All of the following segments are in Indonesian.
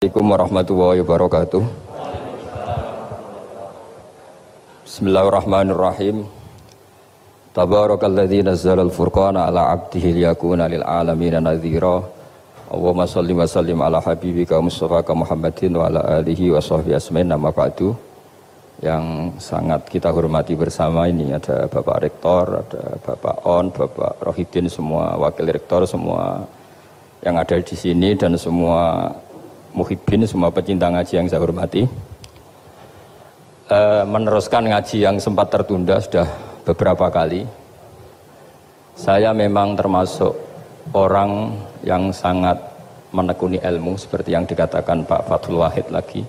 Assalamualaikum warahmatullahi wabarakatuh. Bismillahirrahmanirrahim. Tabarakalladzi nazzala al-furqana ala 'abdihi liyakuna lil 'alamin nadhira. Allahumma shalli wa sallim ala habibika Mustafa Muhammadin wa ala alihi wa sahbihi asmain nama ba'du. Yang sangat kita hormati bersama ini ada Bapak Rektor, ada Bapak On, Bapak Rohidin semua wakil rektor semua yang ada di sini dan semua muhibbin semua pecinta ngaji yang saya hormati. E, meneruskan ngaji yang sempat tertunda sudah beberapa kali. Saya memang termasuk orang yang sangat menekuni ilmu seperti yang dikatakan Pak Fathul Wahid lagi.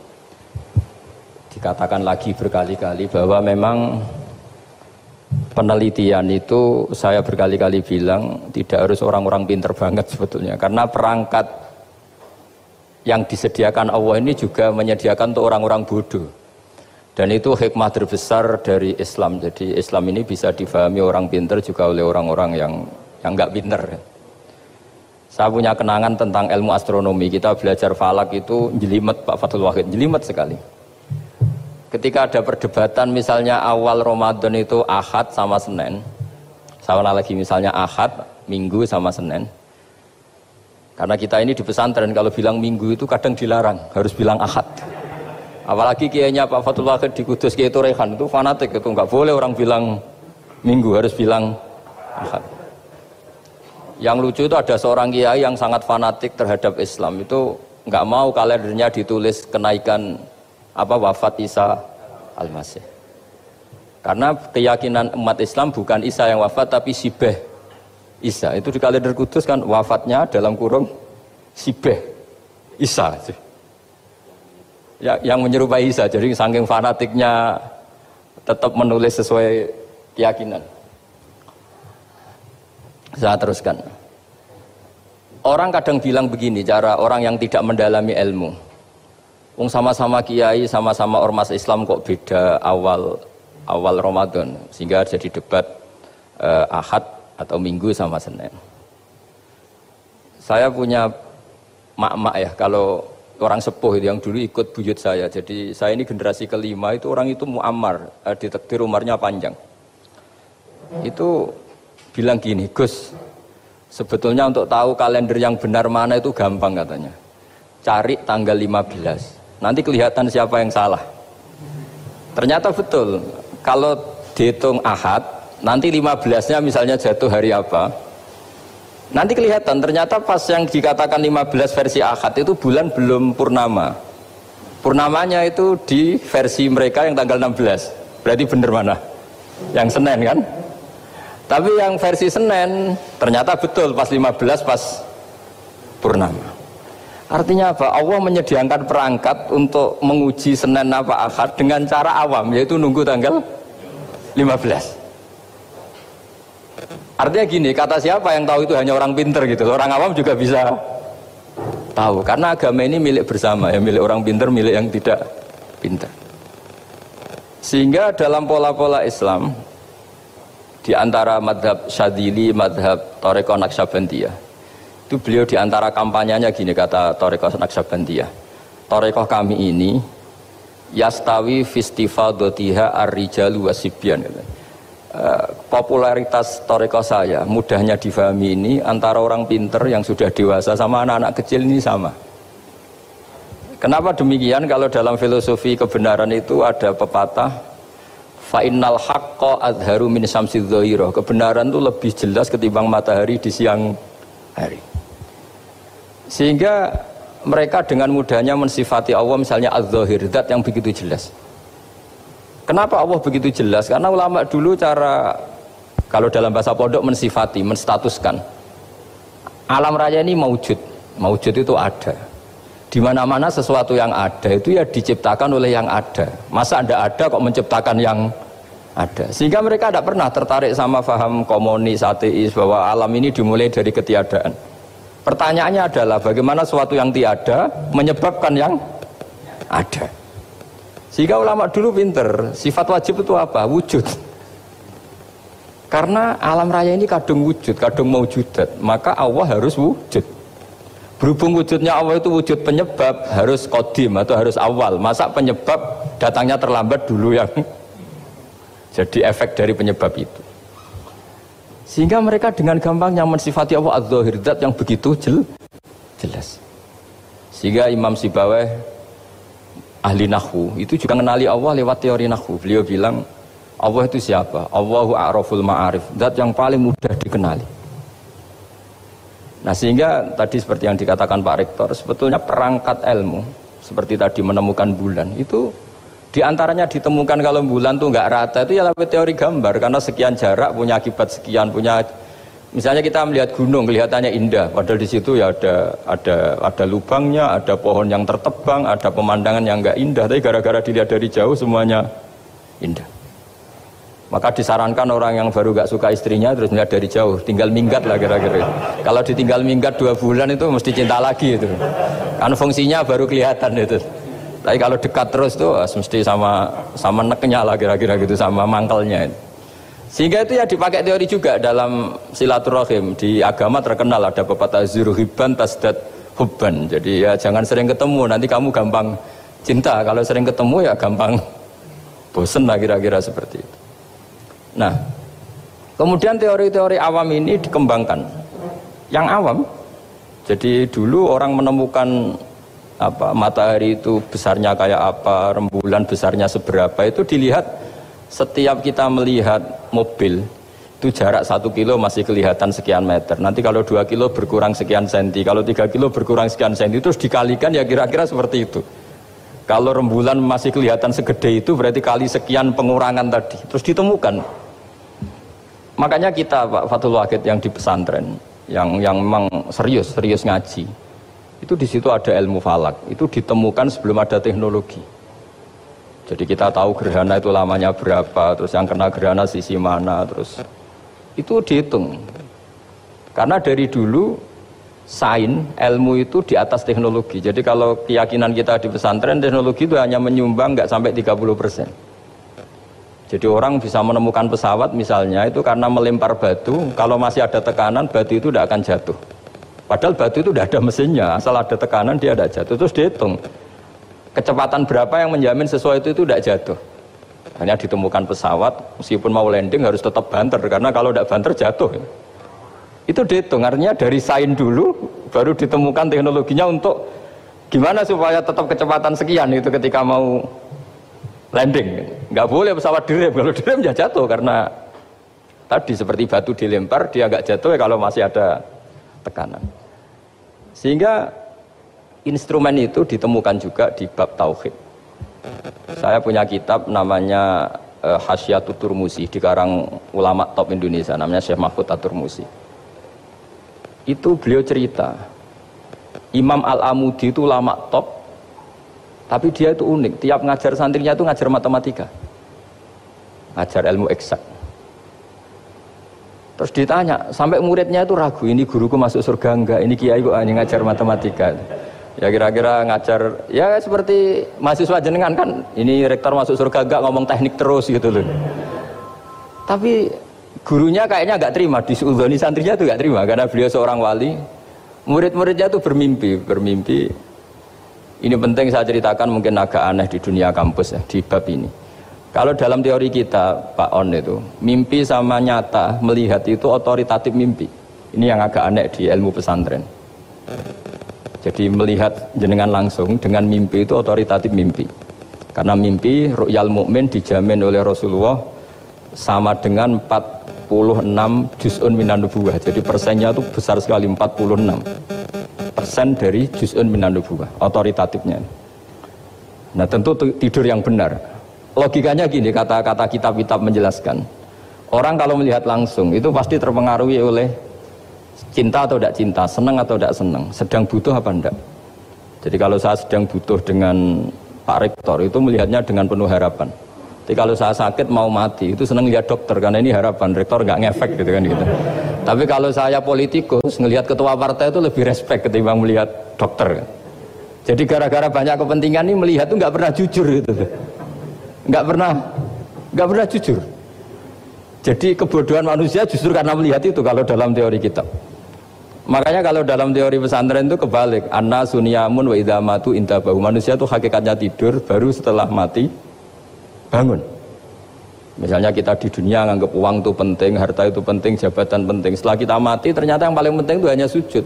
Dikatakan lagi berkali-kali bahwa memang penelitian itu saya berkali-kali bilang tidak harus orang-orang pinter banget sebetulnya karena perangkat yang disediakan Allah ini juga menyediakan untuk orang-orang bodoh. Dan itu hikmah terbesar dari Islam. Jadi Islam ini bisa difahami orang pinter juga oleh orang-orang yang yang nggak pinter. Saya punya kenangan tentang ilmu astronomi. Kita belajar falak itu jelimet Pak Fatul Wahid, jelimet sekali. Ketika ada perdebatan misalnya awal Ramadan itu Ahad sama Senin. Sama lagi misalnya Ahad, Minggu sama Senin karena kita ini di pesantren kalau bilang minggu itu kadang dilarang, harus bilang ahad. Apalagi kiainya Pak Fatul Wahid di Kudus Kiai Rehan itu fanatik itu nggak boleh orang bilang minggu harus bilang ahad. Yang lucu itu ada seorang kiai yang sangat fanatik terhadap Islam itu nggak mau kalendernya ditulis kenaikan apa wafat Isa Al-Masih. Karena keyakinan umat Islam bukan Isa yang wafat tapi Sibeh Isa. Itu di kalender kudus kan wafatnya dalam kurung Sibeh Isa. Ya, yang menyerupai Isa. Jadi saking fanatiknya tetap menulis sesuai keyakinan. Saya teruskan. Orang kadang bilang begini, cara orang yang tidak mendalami ilmu. Wong sama-sama kiai, sama-sama ormas Islam kok beda awal awal Ramadan sehingga jadi debat eh, Ahad atau Minggu sama Senin. Saya punya mak-mak ya kalau orang sepuh yang dulu ikut buyut saya. Jadi saya ini generasi kelima itu orang itu muammar, eh, ditektir umurnya panjang. Itu bilang gini, Gus, sebetulnya untuk tahu kalender yang benar mana itu gampang katanya. Cari tanggal 15. Nanti kelihatan siapa yang salah. Ternyata betul. Kalau dihitung Ahad, Nanti 15-nya misalnya jatuh hari apa? Nanti kelihatan ternyata pas yang dikatakan 15 versi akad itu bulan belum purnama. Purnamanya itu di versi mereka yang tanggal 16. Berarti benar mana? Yang Senin kan? Tapi yang versi Senin ternyata betul pas 15 pas purnama. Artinya apa? Allah menyediakan perangkat untuk menguji Senin apa akad dengan cara awam yaitu nunggu tanggal 15. Artinya gini, kata siapa yang tahu itu hanya orang pinter gitu. Orang awam juga bisa tahu. Karena agama ini milik bersama, ya milik orang pinter, milik yang tidak pinter. Sehingga dalam pola-pola Islam, di antara madhab syadili, madhab toreko naksabandiyah, itu beliau di antara kampanyenya gini kata toreko naksabandiyah. Toreko kami ini, yastawi festival dotiha ar-rijalu wasibyan. Gitu Eh, popularitas toreko saya mudahnya difahami ini antara orang pinter yang sudah dewasa sama anak-anak kecil ini sama. Kenapa demikian? Kalau dalam filosofi kebenaran itu ada pepatah fa'innal haqqo adharu min samsid Kebenaran itu lebih jelas ketimbang matahari di siang hari. Sehingga mereka dengan mudahnya mensifati Allah misalnya az-zahir, yang begitu jelas. Kenapa Allah begitu jelas? Karena ulama dulu cara kalau dalam bahasa pondok mensifati, menstatuskan alam raya ini maujud. Maujud itu ada. Di mana-mana sesuatu yang ada itu ya diciptakan oleh yang ada. Masa Anda ada kok menciptakan yang ada. Sehingga mereka tidak pernah tertarik sama faham komunis, ateis bahwa alam ini dimulai dari ketiadaan. Pertanyaannya adalah bagaimana sesuatu yang tiada menyebabkan yang ada. Sehingga ulama dulu pinter, sifat wajib itu apa? Wujud. Karena alam raya ini kadung wujud, kadung maujudat, maka Allah harus wujud. Berhubung wujudnya Allah itu wujud penyebab harus kodim atau harus awal. Masa penyebab datangnya terlambat dulu yang jadi efek dari penyebab itu. Sehingga mereka dengan gampangnya mensifati Allah az-zahir yang begitu jel, jelas. Sehingga Imam Sibaweh ahli nahu itu juga mengenali Allah lewat teori nahu. Beliau bilang Allah itu siapa? Allahu a'raful ma'arif, zat yang paling mudah dikenali. Nah sehingga tadi seperti yang dikatakan Pak Rektor, sebetulnya perangkat ilmu seperti tadi menemukan bulan itu di antaranya ditemukan kalau bulan tuh nggak rata itu ya lewat teori gambar karena sekian jarak punya akibat sekian punya misalnya kita melihat gunung kelihatannya indah padahal di situ ya ada ada ada lubangnya ada pohon yang tertebang ada pemandangan yang nggak indah tapi gara-gara dilihat dari jauh semuanya indah maka disarankan orang yang baru gak suka istrinya terus melihat dari jauh, tinggal minggat lah kira-kira. Kalau ditinggal minggat dua bulan itu mesti cinta lagi itu. Kan fungsinya baru kelihatan itu. Tapi kalau dekat terus tuh mesti sama sama neknya lah kira-kira gitu sama mangkelnya. Sehingga itu ya dipakai teori juga dalam silaturahim di agama terkenal ada pepatah zuruhiban tasdat hubban. Jadi ya jangan sering ketemu nanti kamu gampang cinta. Kalau sering ketemu ya gampang bosen lah kira-kira seperti itu. Nah, kemudian teori-teori awam ini dikembangkan. Yang awam, jadi dulu orang menemukan apa matahari itu besarnya kayak apa, rembulan besarnya seberapa itu dilihat setiap kita melihat mobil itu jarak satu kilo masih kelihatan sekian meter. Nanti kalau dua kilo berkurang sekian senti, kalau tiga kilo berkurang sekian senti, terus dikalikan ya kira-kira seperti itu. Kalau rembulan masih kelihatan segede itu berarti kali sekian pengurangan tadi. Terus ditemukan Makanya kita Pak Fatul Wahid yang di pesantren, yang yang memang serius, serius ngaji, itu di situ ada ilmu falak, itu ditemukan sebelum ada teknologi. Jadi kita tahu gerhana itu lamanya berapa, terus yang kena gerhana sisi mana, terus itu dihitung. Karena dari dulu sain ilmu itu di atas teknologi. Jadi kalau keyakinan kita di pesantren teknologi itu hanya menyumbang nggak sampai 30 persen. Jadi orang bisa menemukan pesawat misalnya itu karena melempar batu, kalau masih ada tekanan batu itu tidak akan jatuh. Padahal batu itu tidak ada mesinnya, asal ada tekanan dia tidak jatuh. Terus dihitung kecepatan berapa yang menjamin sesuai itu tidak jatuh. Hanya ditemukan pesawat, meskipun mau landing harus tetap banter karena kalau tidak banter jatuh. Itu dihitung, dari sain dulu baru ditemukan teknologinya untuk gimana supaya tetap kecepatan sekian itu ketika mau landing. Nggak boleh pesawat direm, kalau direm ya jatuh karena tadi seperti batu dilempar dia nggak jatuh ya kalau masih ada tekanan. Sehingga instrumen itu ditemukan juga di bab tauhid. Saya punya kitab namanya uh, Hasyiatul Turmusi di karang ulama top Indonesia namanya Syekh Mahfud Aturmusi. Itu beliau cerita Imam Al-Amudi itu ulama top tapi dia itu unik, tiap ngajar santrinya itu ngajar matematika. Ngajar ilmu eksak. Terus ditanya, sampai muridnya itu ragu, ini guruku masuk surga enggak, ini kiai kok hanya ngajar matematika. Ya kira-kira ngajar, ya seperti mahasiswa jenengan kan, ini rektor masuk surga enggak ngomong teknik terus gitu loh. Tapi gurunya kayaknya enggak terima, di Suudhoni santrinya itu enggak terima, karena beliau seorang wali. Murid-muridnya itu bermimpi, bermimpi ini penting saya ceritakan mungkin agak aneh di dunia kampus ya, di bab ini. Kalau dalam teori kita, Pak On itu, mimpi sama nyata, melihat itu otoritatif mimpi. Ini yang agak aneh di ilmu pesantren. Jadi melihat jenengan langsung dengan mimpi itu otoritatif mimpi. Karena mimpi ru'yal mukmin dijamin oleh Rasulullah sama dengan 46 juz'un minan nubuwah. Jadi persennya itu besar sekali 46 persen dari juz'un minan otoritatifnya. Nah tentu tidur yang benar. Logikanya gini, kata-kata kitab-kitab menjelaskan. Orang kalau melihat langsung itu pasti terpengaruhi oleh cinta atau tidak cinta, senang atau tidak senang, sedang butuh apa enggak. Jadi kalau saya sedang butuh dengan Pak Rektor itu melihatnya dengan penuh harapan. Jadi kalau saya sakit mau mati itu senang lihat dokter karena ini harapan rektor nggak ngefek gitu kan gitu. Tapi kalau saya politikus, ngelihat ketua partai itu lebih respect ketimbang melihat dokter. Jadi gara-gara banyak kepentingan ini melihat itu nggak pernah jujur gitu. Nggak pernah, nggak pernah jujur. Jadi kebodohan manusia justru karena melihat itu kalau dalam teori kita. Makanya kalau dalam teori pesantren itu kebalik, anna sunyamun wa idamatu intabahu. Manusia itu hakikatnya tidur, baru setelah mati bangun. Misalnya kita di dunia nganggap uang itu penting, harta itu penting, jabatan penting. Setelah kita mati ternyata yang paling penting itu hanya sujud.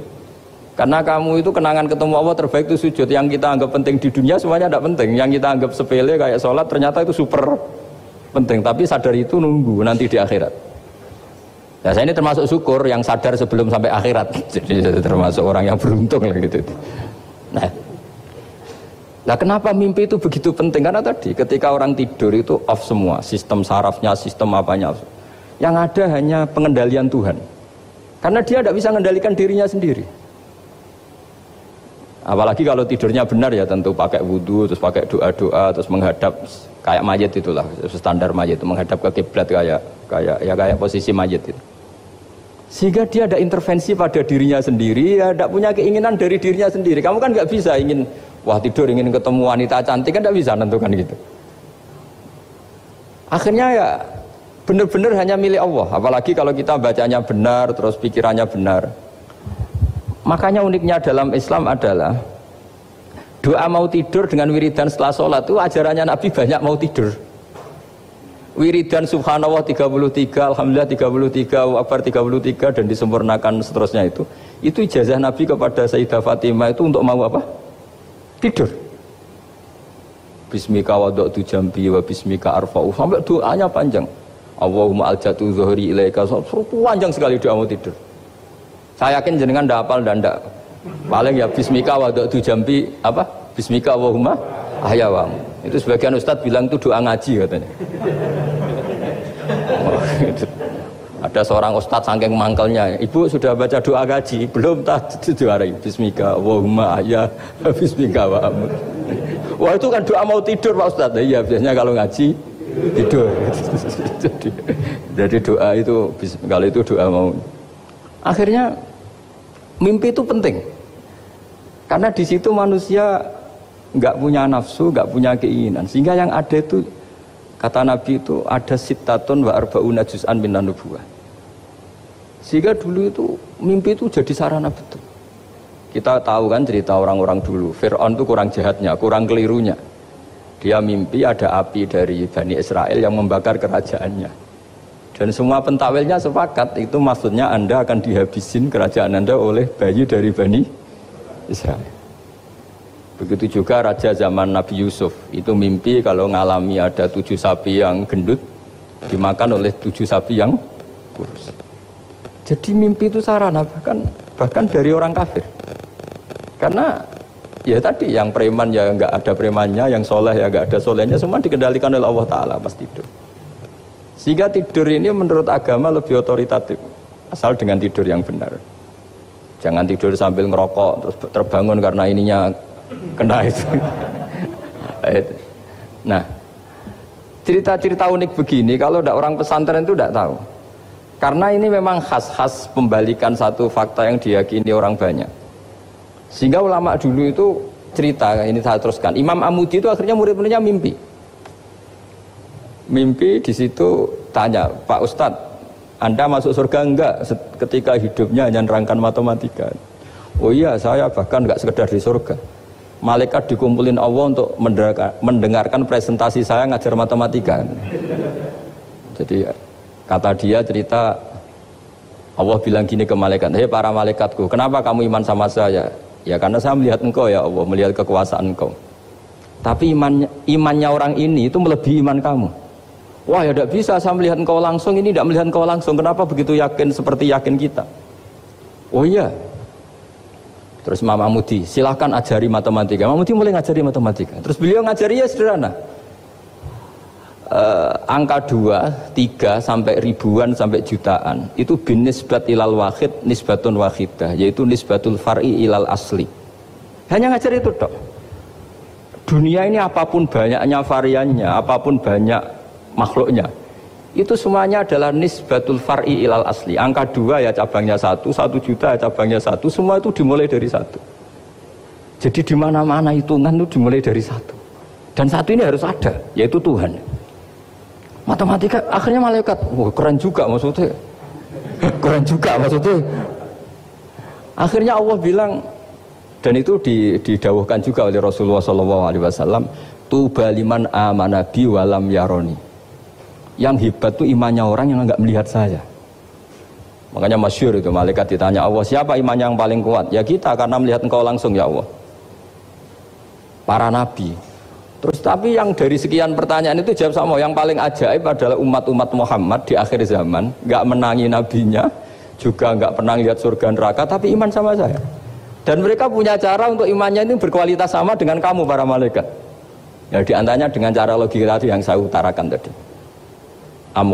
Karena kamu itu kenangan ketemu Allah terbaik itu sujud. Yang kita anggap penting di dunia semuanya tidak penting. Yang kita anggap sepele kayak sholat ternyata itu super penting. Tapi sadar itu nunggu nanti di akhirat. Nah saya ini termasuk syukur yang sadar sebelum sampai akhirat. Jadi termasuk orang yang beruntung lah gitu. Nah, nah kenapa mimpi itu begitu penting? Karena tadi ketika orang tidur itu off semua, sistem sarafnya, sistem apanya. Yang ada hanya pengendalian Tuhan. Karena dia tidak bisa mengendalikan dirinya sendiri. Apalagi kalau tidurnya benar ya tentu pakai wudhu, terus pakai doa-doa, terus menghadap kayak mayat itulah standar mayat itu menghadap ke kiblat kayak kayak ya kayak posisi mayat itu. Sehingga dia ada intervensi pada dirinya sendiri, ya tidak punya keinginan dari dirinya sendiri. Kamu kan nggak bisa ingin wah tidur ingin ketemu wanita cantik kan tidak bisa nentukan gitu. Akhirnya ya benar-benar hanya milik Allah. Apalagi kalau kita bacanya benar, terus pikirannya benar. Makanya uniknya dalam Islam adalah doa mau tidur dengan wiridan setelah sholat itu ajarannya Nabi banyak mau tidur. Wiridan subhanallah 33, alhamdulillah 33, akbar 33 dan disempurnakan seterusnya itu. Itu ijazah Nabi kepada Sayyidah Fatimah itu untuk mau apa? Tidur. Bismika tu jambi wa bismika arfa'u. Sampai doanya panjang. Allahumma aljatu zuhri ilaika. Panjang sekali doa mau tidur. Saya yakin jenengan ndak hafal dan ndak. Paling ya bismika wa tu jambi apa? Bismika Allahumma ahyawam. Itu sebagian ustadz bilang itu doa ngaji katanya. Oh, itu. Ada seorang ustadz saking mangkelnya, ibu sudah baca doa ngaji, belum tak juara Bismika Allahumma ahya Bismika wa Wah itu kan doa mau tidur Pak Ustadz. Iya biasanya kalau ngaji tidur. jadi, jadi doa itu kalau itu doa mau Akhirnya mimpi itu penting. Karena di situ manusia nggak punya nafsu, nggak punya keinginan. Sehingga yang ada itu kata Nabi itu ada sitatun wa arbauna juz'an minan nubuwah. Sehingga dulu itu mimpi itu jadi sarana betul. Kita tahu kan cerita orang-orang dulu. Fir'aun itu kurang jahatnya, kurang kelirunya. Dia mimpi ada api dari Bani Israel yang membakar kerajaannya. Dan semua pentawilnya sepakat itu maksudnya Anda akan dihabisin kerajaan Anda oleh bayi dari Bani Israel. Begitu juga raja zaman Nabi Yusuf itu mimpi kalau ngalami ada tujuh sapi yang gendut dimakan oleh tujuh sapi yang kurus. Jadi mimpi itu sarana bahkan bahkan dari orang kafir. Karena ya tadi yang preman ya nggak ada premannya, yang soleh ya nggak ada solehnya, semua dikendalikan oleh Allah Taala pasti itu. Sehingga tidur ini menurut agama lebih otoritatif. Asal dengan tidur yang benar. Jangan tidur sambil ngerokok terus terbangun karena ininya kena itu. nah, cerita-cerita unik begini kalau tidak orang pesantren itu tidak tahu. Karena ini memang khas-khas pembalikan satu fakta yang diyakini orang banyak. Sehingga ulama dulu itu cerita ini saya teruskan. Imam Amudi itu akhirnya murid-muridnya mimpi mimpi di situ tanya Pak Ustadz Anda masuk surga enggak ketika hidupnya hanya nerangkan matematika oh iya saya bahkan enggak sekedar di surga malaikat dikumpulin Allah untuk mendengarkan presentasi saya ngajar matematika jadi kata dia cerita Allah bilang gini ke malaikat hei para malaikatku kenapa kamu iman sama saya ya karena saya melihat engkau ya Allah melihat kekuasaan engkau tapi imannya, imannya orang ini itu melebihi iman kamu Wah ya tidak bisa saya melihat engkau langsung ini tidak melihat engkau langsung. Kenapa begitu yakin seperti yakin kita? Oh iya. Terus Mama Mudi, silahkan ajari matematika. Mama Mudi mulai ngajari matematika. Terus beliau ngajari ya sederhana. Uh, angka 2, 3 sampai ribuan sampai jutaan itu bin nisbat ilal wahid nisbatun wahidah yaitu nisbatul far'i ilal asli hanya ngajar itu dok dunia ini apa pun banyaknya variannya apa pun banyak makhluknya itu semuanya adalah nisbatul far'i ilal asli. Angka dua ya cabangnya satu satu juta ya cabangnya satu. Semua itu dimulai dari satu. Jadi di mana mana hitungan itu dimulai dari satu. Dan satu ini harus ada yaitu Tuhan. Matematika akhirnya malaikat wah keren juga maksudnya. Keren juga maksudnya. Akhirnya Allah bilang dan itu didawuhkan juga oleh Rasulullah SAW. Tuba liman amanabi walam yaroni. Yang hebat tuh imannya orang yang nggak melihat saya. Makanya masyur itu malaikat ditanya Allah siapa iman yang paling kuat? Ya kita karena melihat engkau langsung ya Allah. Para nabi. Terus tapi yang dari sekian pertanyaan itu jawab sama yang paling ajaib adalah umat-umat Muhammad di akhir zaman nggak menangi nabinya juga nggak pernah lihat surga neraka tapi iman sama saya. Dan mereka punya cara untuk imannya ini berkualitas sama dengan kamu para malaikat. Ya di antaranya dengan cara logika tadi yang saya utarakan tadi am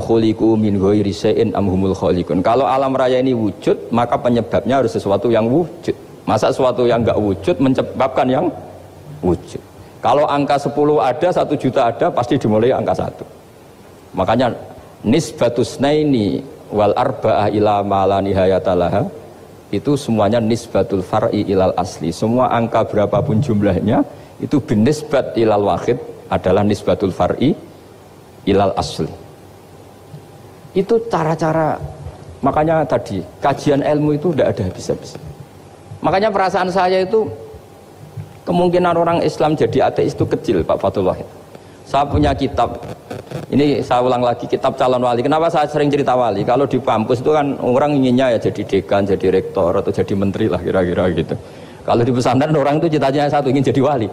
min ghairi syai'in am humul khaliqun. Kalau alam raya ini wujud, maka penyebabnya harus sesuatu yang wujud. Masa sesuatu yang enggak wujud menyebabkan yang wujud. Kalau angka 10 ada, 1 juta ada, pasti dimulai angka 1. Makanya nisbatus naini wal arba'ah ila mala nihayatalaha itu semuanya nisbatul far'i ilal asli. Semua angka berapapun jumlahnya itu binisbat ilal wahid adalah nisbatul far'i ilal asli itu cara-cara makanya tadi kajian ilmu itu tidak ada habis-habis. Makanya perasaan saya itu kemungkinan orang Islam jadi ateis itu kecil Pak Fatullah. Saya punya kitab, ini saya ulang lagi kitab calon wali. Kenapa saya sering cerita wali? Kalau di kampus itu kan orang inginnya ya jadi dekan, jadi rektor atau jadi menteri lah kira-kira gitu. Kalau di pesantren orang itu cita-citanya satu ingin jadi wali.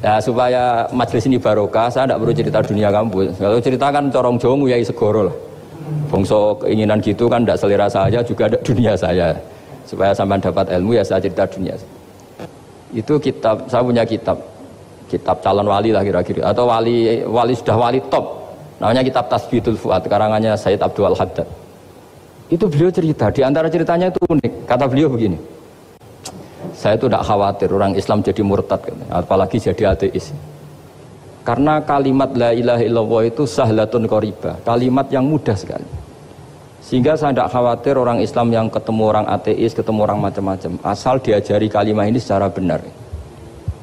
Ya supaya majelis ini barokah, saya tidak perlu cerita dunia kampus. Kalau ceritakan corong jongu ya segoro lah. Bongso keinginan gitu kan tidak selera saya juga ada dunia saya. Supaya sampai dapat ilmu ya saya cerita dunia. Itu kitab, saya punya kitab. Kitab calon wali lah kira-kira. Atau wali wali sudah wali top. Namanya kitab Tasbidul Fuad, karangannya Said Abdul Haddad. Itu beliau cerita, di antara ceritanya itu unik. Kata beliau begini, saya itu tidak khawatir orang Islam jadi murtad, apalagi jadi ateis. Karena kalimat la ilaha illallah itu sahlatun koribah, kalimat yang mudah sekali. Sehingga saya tidak khawatir orang Islam yang ketemu orang ateis, ketemu orang macam-macam, asal diajari kalimat ini secara benar.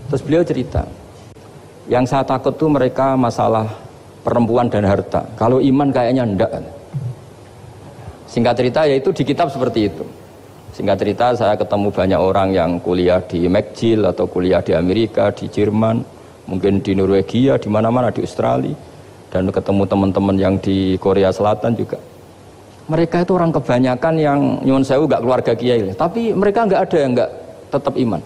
Terus beliau cerita, yang saya takut tuh mereka masalah perempuan dan harta. Kalau iman kayaknya enggak. Singkat cerita yaitu di kitab seperti itu. Singkat cerita saya ketemu banyak orang yang kuliah di McGill atau kuliah di Amerika, di Jerman, mungkin di Norwegia, di mana-mana di Australia dan ketemu teman-teman yang di Korea Selatan juga. Mereka itu orang kebanyakan yang nyuwun sewu gak keluarga kiai, tapi mereka nggak ada yang nggak tetap iman.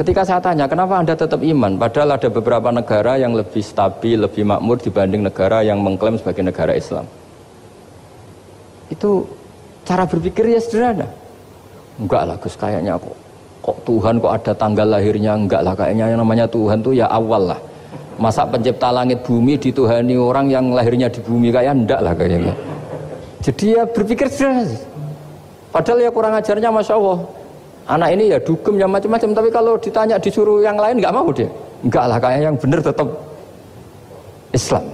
Ketika saya tanya, kenapa Anda tetap iman? Padahal ada beberapa negara yang lebih stabil, lebih makmur dibanding negara yang mengklaim sebagai negara Islam. Itu Cara berpikir ya sederhana. Enggak lah Gus kayaknya kok kok Tuhan kok ada tanggal lahirnya enggak lah kayaknya yang namanya Tuhan tuh ya awal lah. Masa pencipta langit bumi dituhani orang yang lahirnya di bumi kayak enggak lah kayaknya. Jadi ya berpikir sederhana. Padahal ya kurang ajarnya Masya Allah. Anak ini ya dugem ya macam-macam tapi kalau ditanya disuruh yang lain enggak mau dia. Enggak lah kayak yang benar tetap Islam.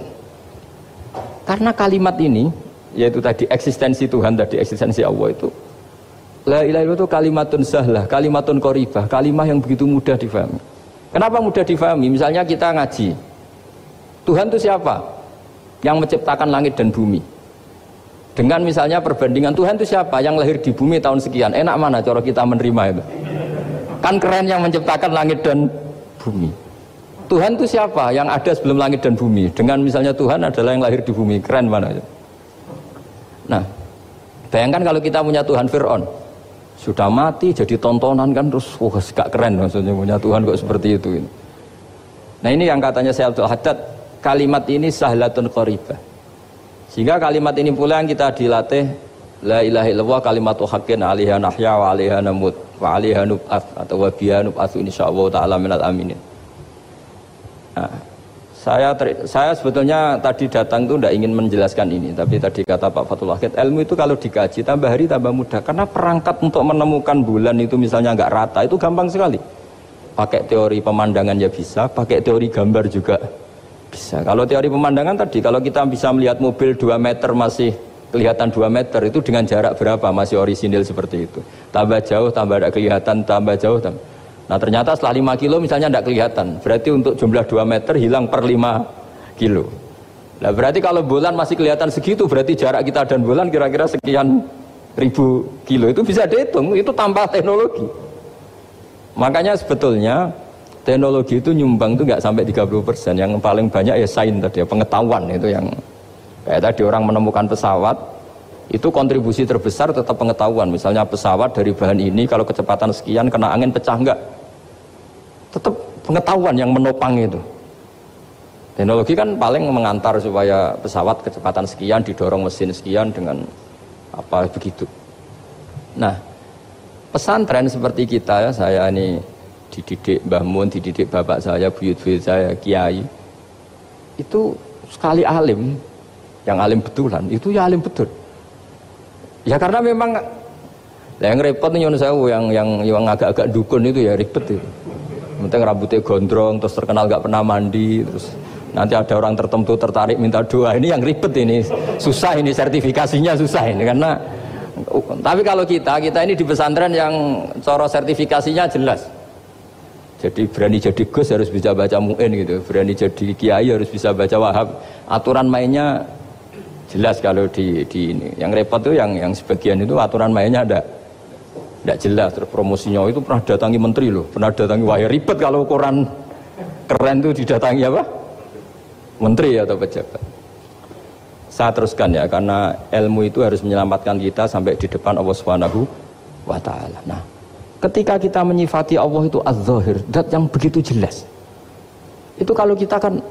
Karena kalimat ini yaitu tadi eksistensi Tuhan tadi eksistensi Allah itu La ilaha itu kalimatun sahlah, kalimatun koribah, kalimah yang begitu mudah difahami. Kenapa mudah difahami? Misalnya kita ngaji. Tuhan itu siapa? Yang menciptakan langit dan bumi. Dengan misalnya perbandingan Tuhan itu siapa? Yang lahir di bumi tahun sekian. Enak mana cara kita menerima itu? Kan keren yang menciptakan langit dan bumi. Tuhan itu siapa? Yang ada sebelum langit dan bumi. Dengan misalnya Tuhan adalah yang lahir di bumi. Keren mana? Itu? Nah, bayangkan kalau kita punya Tuhan Fir'aun, sudah mati jadi tontonan kan terus wah gak keren maksudnya punya Tuhan kok seperti itu. Nah ini yang katanya saya Abdul Haddad, kalimat ini sahlatun qaribah. Sehingga kalimat ini pula yang kita dilatih La ilaha illallah kalimatu haqqin alaiha nahya wa alaiha namut wa alaiha nub'at atau wa biha nub'atsu insyaallah taala minal aminin. Nah, saya saya sebetulnya tadi datang itu tidak ingin menjelaskan ini, tapi tadi kata Pak Fatul Wahid, ilmu itu kalau dikaji tambah hari tambah mudah, karena perangkat untuk menemukan bulan itu misalnya nggak rata itu gampang sekali. Pakai teori pemandangan ya bisa, pakai teori gambar juga bisa. Kalau teori pemandangan tadi, kalau kita bisa melihat mobil 2 meter masih kelihatan 2 meter itu dengan jarak berapa masih orisinil seperti itu. Tambah jauh, tambah ada kelihatan, tambah jauh, tambah Nah ternyata setelah 5 kilo misalnya tidak kelihatan. Berarti untuk jumlah 2 meter hilang per 5 kilo. Nah berarti kalau bulan masih kelihatan segitu berarti jarak kita dan bulan kira-kira sekian ribu kilo. Itu bisa dihitung itu tanpa teknologi. Makanya sebetulnya teknologi itu nyumbang itu nggak sampai 30 persen. Yang paling banyak ya sains tadi ya pengetahuan itu yang kayak tadi orang menemukan pesawat itu kontribusi terbesar tetap pengetahuan. Misalnya pesawat dari bahan ini kalau kecepatan sekian kena angin pecah enggak tetap pengetahuan yang menopang itu teknologi kan paling mengantar supaya pesawat kecepatan sekian didorong mesin sekian dengan apa begitu. Nah, pesantren seperti kita ya, saya ini dididik Mbah Mun, dididik bapak saya, buyut-buyut saya, kiai. Itu sekali alim, yang alim betulan, itu ya alim betul. Ya karena memang yang repot nih yang yang yang agak-agak dukun itu ya ribet itu. Penting rambutnya gondrong, terus terkenal gak pernah mandi, terus nanti ada orang tertentu tertarik minta doa. Ini yang ribet ini. Susah ini sertifikasinya susah ini karena tapi kalau kita kita ini di pesantren yang coro sertifikasinya jelas. Jadi berani jadi gus harus bisa baca muin gitu. Berani jadi kiai harus bisa baca wahab aturan mainnya jelas kalau di, di ini. Yang repot tuh yang yang sebagian itu aturan mainnya ada tidak jelas terus promosinya itu pernah datangi menteri loh pernah datangi wah ya ribet kalau ukuran keren tuh didatangi apa menteri atau pejabat. Saya teruskan ya karena ilmu itu harus menyelamatkan kita sampai di depan Allah Subhanahu wa taala. Nah, ketika kita menyifati Allah itu az-zahir, dat yang begitu jelas. Itu kalau kita kan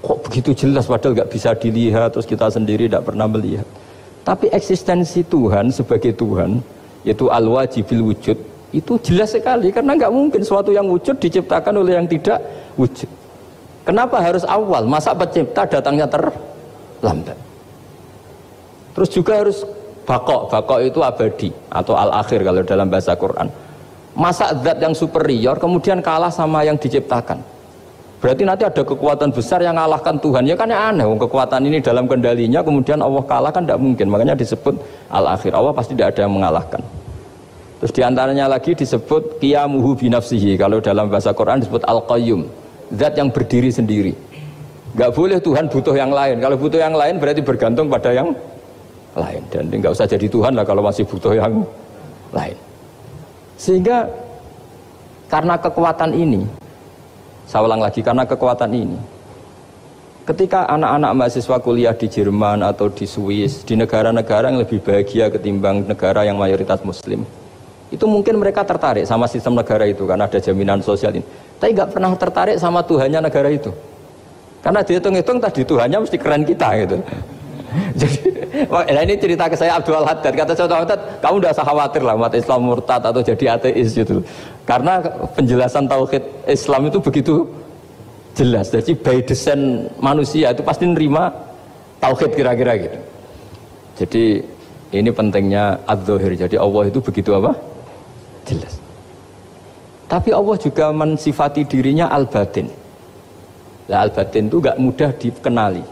kok begitu jelas padahal nggak bisa dilihat terus kita sendiri tidak pernah melihat. Tapi eksistensi Tuhan sebagai Tuhan yaitu al-wajibil wujud itu jelas sekali karena nggak mungkin suatu yang wujud diciptakan oleh yang tidak wujud. Kenapa harus awal? Masa pencipta datangnya terlambat? Terus juga harus bakok. Bakok itu abadi atau al-akhir kalau dalam bahasa Quran. Masa zat yang superior kemudian kalah sama yang diciptakan. Berarti nanti ada kekuatan besar yang mengalahkan Tuhan. Ya kan ya aneh, kekuatan ini dalam kendalinya kemudian Allah kalah kan tidak mungkin. Makanya disebut al-akhir. Allah pasti tidak ada yang mengalahkan. Terus di antaranya lagi disebut kiamuhu binafsihi. Kalau dalam bahasa Quran disebut al-qayyum zat yang berdiri sendiri. Gak boleh Tuhan butuh yang lain. Kalau butuh yang lain berarti bergantung pada yang lain. Dan nggak usah jadi Tuhan lah kalau masih butuh yang lain. Sehingga karena kekuatan ini, saya ulang lagi karena kekuatan ini, ketika anak-anak mahasiswa kuliah di Jerman atau di Swiss, di negara-negara yang lebih bahagia ketimbang negara yang mayoritas Muslim, itu mungkin mereka tertarik sama sistem negara itu karena ada jaminan sosial ini. Tapi nggak pernah tertarik sama Tuhannya negara itu. Karena dihitung-hitung tadi Tuhannya mesti keren kita gitu. Jadi nah ini cerita ke saya Abdul Haddad. Kata saya Haddad kamu udah usah khawatir lah umat Islam murtad atau jadi ateis gitu karena penjelasan tauhid Islam itu begitu jelas jadi by design manusia itu pasti nerima tauhid kira-kira gitu jadi ini pentingnya ad-dhahir jadi Allah itu begitu apa jelas tapi Allah juga mensifati dirinya al-batin. Nah, al-batin itu gak mudah dikenali.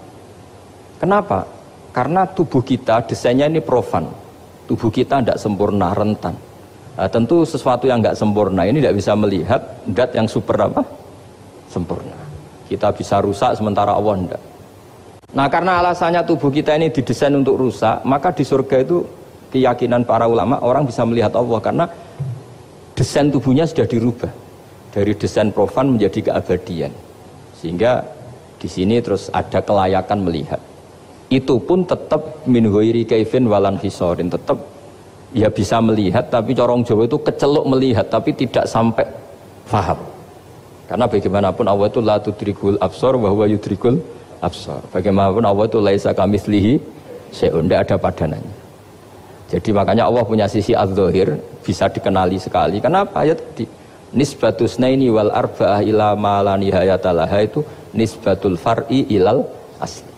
Kenapa? Karena tubuh kita desainnya ini profan. Tubuh kita tidak sempurna, rentan. Nah, tentu sesuatu yang nggak sempurna ini tidak bisa melihat dat yang super apa? Sempurna. Kita bisa rusak sementara Allah tidak. Nah karena alasannya tubuh kita ini didesain untuk rusak, maka di surga itu keyakinan para ulama orang bisa melihat Allah karena desain tubuhnya sudah dirubah dari desain profan menjadi keabadian sehingga di sini terus ada kelayakan melihat itu pun tetap min ghairi kaifin walan hisorin tetap ya bisa melihat tapi corong Jawa itu kecelok melihat tapi tidak sampai faham karena bagaimanapun Allah itu la tudrikul absor bahwa yudrikul absor bagaimanapun Allah itu laisa kamislihi syai'un ada padanannya jadi makanya Allah punya sisi az-zahir bisa dikenali sekali. Kenapa? Ya tadi nisbatus naini wal arba'ah ila ma la nihayatalaha itu nisbatul far'i ilal asli.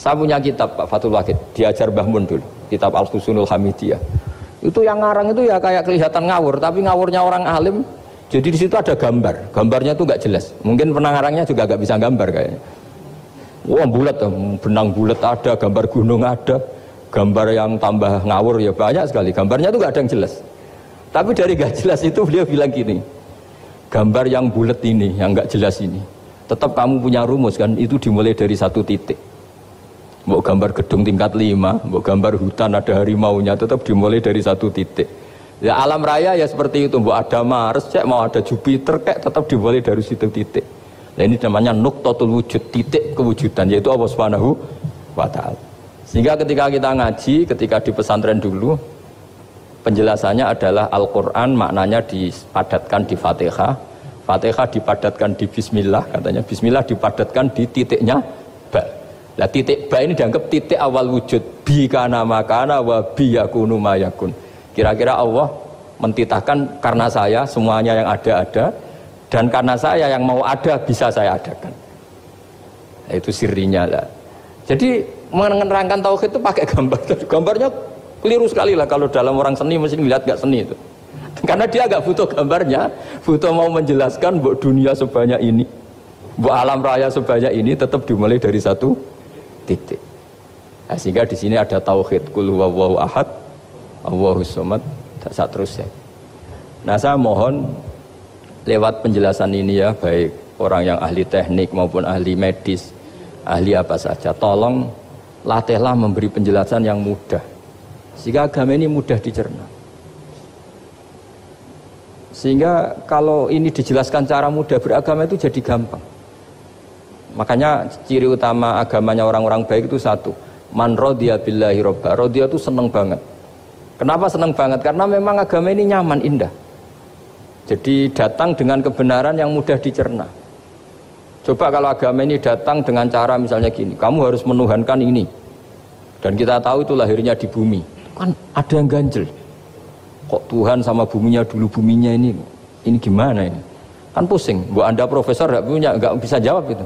Saya punya kitab Pak Fatul Wahid, diajar Mbah Mun dulu, kitab Al-Husunul Hamidiyah. Itu yang ngarang itu ya kayak kelihatan ngawur, tapi ngawurnya orang alim. Jadi di situ ada gambar, gambarnya itu nggak jelas. Mungkin penangarangnya juga nggak bisa gambar kayaknya. Wah bulat, benang bulat ada, gambar gunung ada, gambar yang tambah ngawur ya banyak sekali gambarnya itu nggak ada yang jelas tapi dari gak jelas itu beliau bilang gini gambar yang bulat ini yang nggak jelas ini tetap kamu punya rumus kan itu dimulai dari satu titik Mau gambar gedung tingkat lima, mau gambar hutan ada harimau nya tetap dimulai dari satu titik. Ya alam raya ya seperti itu, mau ada Mars, cek mau ada Jupiter, kayak tetap dimulai dari situ titik. Nah ini namanya nuktotul wujud, titik kewujudan, yaitu Allah Subhanahu wa Ta'ala. Sehingga ketika kita ngaji, ketika di pesantren dulu, penjelasannya adalah Al-Quran maknanya dipadatkan di Fatihah, Fatihah dipadatkan di Bismillah, katanya Bismillah dipadatkan di titiknya Lah titik ba ini dianggap titik awal wujud bi kana makana wa bi yakunu mayakun. Kira-kira Allah mentitahkan karena saya semuanya yang ada ada dan karena saya yang mau ada bisa saya adakan. Nah, itu sirinya lah. Jadi menerangkan tauhid itu pakai gambar. Gambarnya keliru sekali lah kalau dalam orang seni mesti lihat gak seni itu. Karena dia agak butuh gambarnya, butuh mau menjelaskan buat dunia sebanyak ini, buat alam raya sebanyak ini tetap dimulai dari satu titik. Nah, sehingga di sini ada tauhid kul huwallahu ahad, Allahu samad, tak terusnya. Nah, saya mohon lewat penjelasan ini ya, baik orang yang ahli teknik maupun ahli medis, ahli apa saja, tolong latihlah memberi penjelasan yang mudah. Sehingga agama ini mudah dicerna. Sehingga kalau ini dijelaskan cara mudah beragama itu jadi gampang. Makanya ciri utama agamanya orang-orang baik itu satu. Man rodiya billahi robba. Rodiya itu seneng banget. Kenapa seneng banget? Karena memang agama ini nyaman, indah. Jadi datang dengan kebenaran yang mudah dicerna. Coba kalau agama ini datang dengan cara misalnya gini, kamu harus menuhankan ini. Dan kita tahu itu lahirnya di bumi. Kan ada yang ganjel. Kok Tuhan sama buminya dulu buminya ini, ini gimana ini? Kan pusing. Bu Anda profesor nggak punya, nggak bisa jawab itu.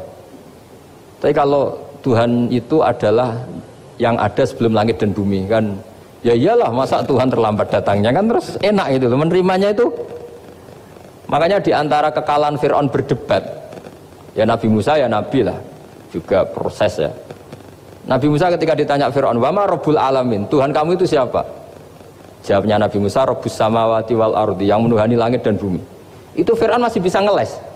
Tapi kalau Tuhan itu adalah yang ada sebelum langit dan bumi kan? Ya iyalah masa Tuhan terlambat datangnya kan? Terus enak itu menerimanya itu. Makanya di antara kekalahan Fir'aun berdebat ya Nabi Musa ya Nabi lah juga proses ya. Nabi Musa ketika ditanya Fir'aun wama Rabbul Alamin? Tuhan kamu itu siapa? Jawabnya Nabi Musa Rabbus Samawati wal Ardi yang menuhani langit dan bumi. Itu Fir'aun masih bisa ngeles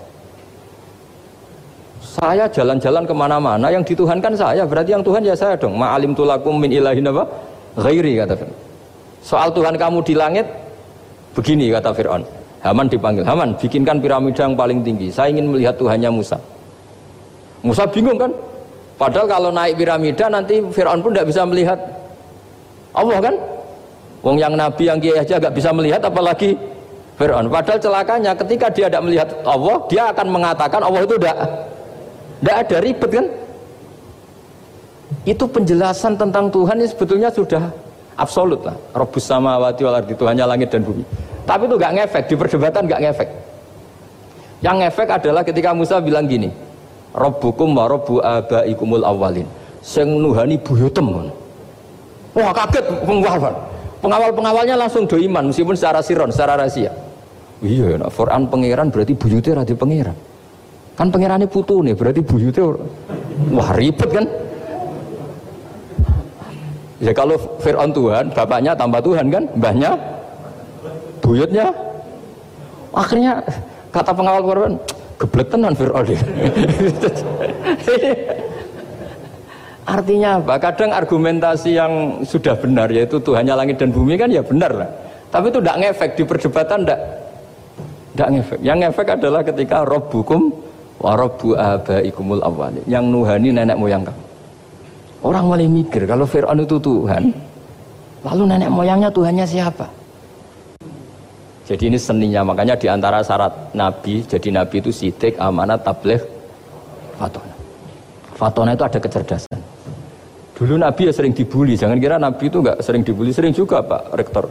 saya jalan-jalan ke mana-mana yang dituhankan saya. Berarti yang Tuhan ya saya dong. Ma'alim tulakum min ilahin apa? Ghairi kata Fir'aun soal Tuhan kamu di langit begini kata Fir'aun. Haman dipanggil. Haman bikinkan piramida yang paling tinggi. Saya ingin melihat Tuhannya Musa. Musa bingung kan? Padahal kalau naik piramida nanti Fir'aun pun tidak bisa melihat. Allah kan? Wong yang Nabi yang kiai aja gak bisa melihat apalagi Fir'aun. Padahal celakanya ketika dia tidak melihat Allah dia akan mengatakan Allah itu tidak tidak ada ribet kan? Itu penjelasan tentang Tuhan ini sebetulnya sudah absolut lah. Robus sama wati wal Tuhannya langit dan bumi. Tapi itu nggak ngefek di perdebatan nggak ngefek. Yang ngefek adalah ketika Musa bilang gini, Robbukum wa robbu abaikumul awalin. Sing nuhani buyutem. Wah kaget pengawal. Pengawal-pengawalnya langsung do iman meskipun secara siron, secara rahasia. Iya, nah, Quran pangeran berarti buyutnya rati pangeran. Kan pangerannya putu nih, berarti buyutnya wah ribet kan? Ya kalau Fir'aun Tuhan, bapaknya tambah Tuhan kan, mbahnya, buyutnya. Akhirnya kata pengawal korban, geblek tenan Fir'aun Artinya apa? Kadang argumentasi yang sudah benar yaitu Tuhannya langit dan bumi kan ya benar lah. Tapi itu tidak ngefek di perdebatan tidak tidak ngefek. Yang ngefek adalah ketika roh hukum Warabu abaikumul awali yang nuhani nenek moyang kamu. Orang mulai mikir kalau Fir'aun itu Tuhan, lalu nenek moyangnya Tuhannya siapa? Jadi ini seninya, makanya di antara syarat Nabi, jadi Nabi itu sidik, amanat, tabligh, fatona. Fatona itu ada kecerdasan. Dulu Nabi ya sering dibully, jangan kira Nabi itu nggak sering dibully, sering juga Pak Rektor.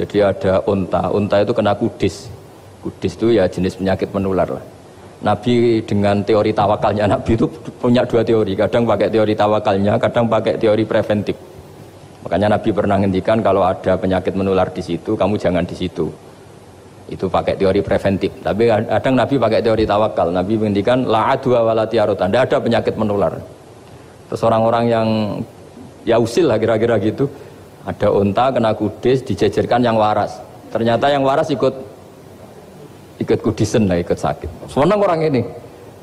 Jadi ada unta, unta itu kena kudis. Kudis itu ya jenis penyakit menular lah. Nabi dengan teori tawakalnya Nabi itu punya dua teori. Kadang pakai teori tawakalnya kadang pakai teori preventif. Makanya Nabi pernah ngendikan kalau ada penyakit menular di situ kamu jangan di situ. Itu pakai teori preventif. Tapi kadang Nabi pakai teori tawakal. Nabi menghentikan la adwa wala tiarutan tidak ada penyakit menular. Terus orang-orang yang ya usil lah kira-kira gitu. Ada unta kena kudis dijejerkan yang waras. Ternyata yang waras ikut ikut kudisen lah ikut sakit senang orang ini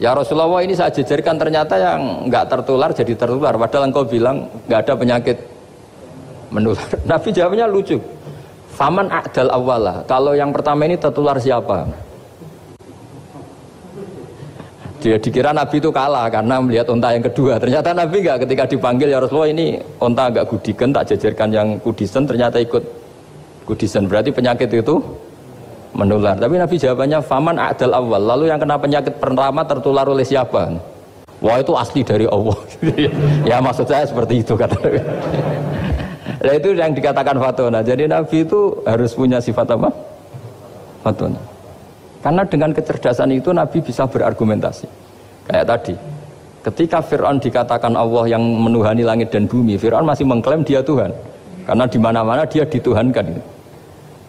Ya Rasulullah ini saya jejerkan ternyata yang nggak tertular jadi tertular. Padahal engkau bilang nggak ada penyakit menular. Nabi jawabnya lucu. Faman a'dal awala. Kalau yang pertama ini tertular siapa? Dia dikira Nabi itu kalah karena melihat unta yang kedua. Ternyata Nabi enggak ketika dipanggil ya Rasulullah ini unta agak gudikan tak jajarkan yang kudisen ternyata ikut kudisen. Berarti penyakit itu menular. Tapi Nabi jawabannya faman adal awal. Lalu yang kena penyakit pertama tertular oleh siapa? Wah itu asli dari Allah. ya maksud saya seperti itu kata. Nah itu yang dikatakan fatona. Jadi Nabi itu harus punya sifat apa? Fatona. Karena dengan kecerdasan itu Nabi bisa berargumentasi. Kayak tadi, ketika Fir'aun dikatakan Allah yang menuhani langit dan bumi, Fir'aun masih mengklaim dia Tuhan. Karena di mana-mana dia dituhankan.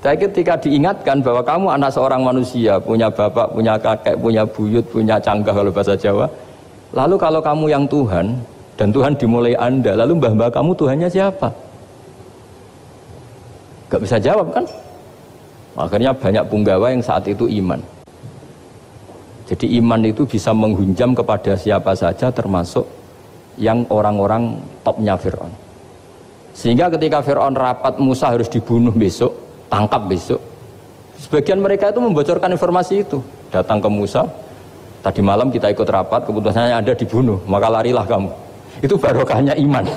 Tapi ketika diingatkan bahwa kamu anak seorang manusia, punya bapak, punya kakek, punya buyut, punya canggah kalau bahasa Jawa. Lalu kalau kamu yang Tuhan, dan Tuhan dimulai Anda, lalu mbah-mbah kamu Tuhannya siapa? Gak bisa jawab kan? Akhirnya banyak punggawa yang saat itu iman. Jadi iman itu bisa menghunjam kepada siapa saja termasuk yang orang-orang topnya Fir'aun. Sehingga ketika Fir'aun rapat Musa harus dibunuh besok, tangkap besok. Sebagian mereka itu membocorkan informasi itu. Datang ke Musa, tadi malam kita ikut rapat, keputusannya ada dibunuh, maka larilah kamu. Itu barokahnya iman.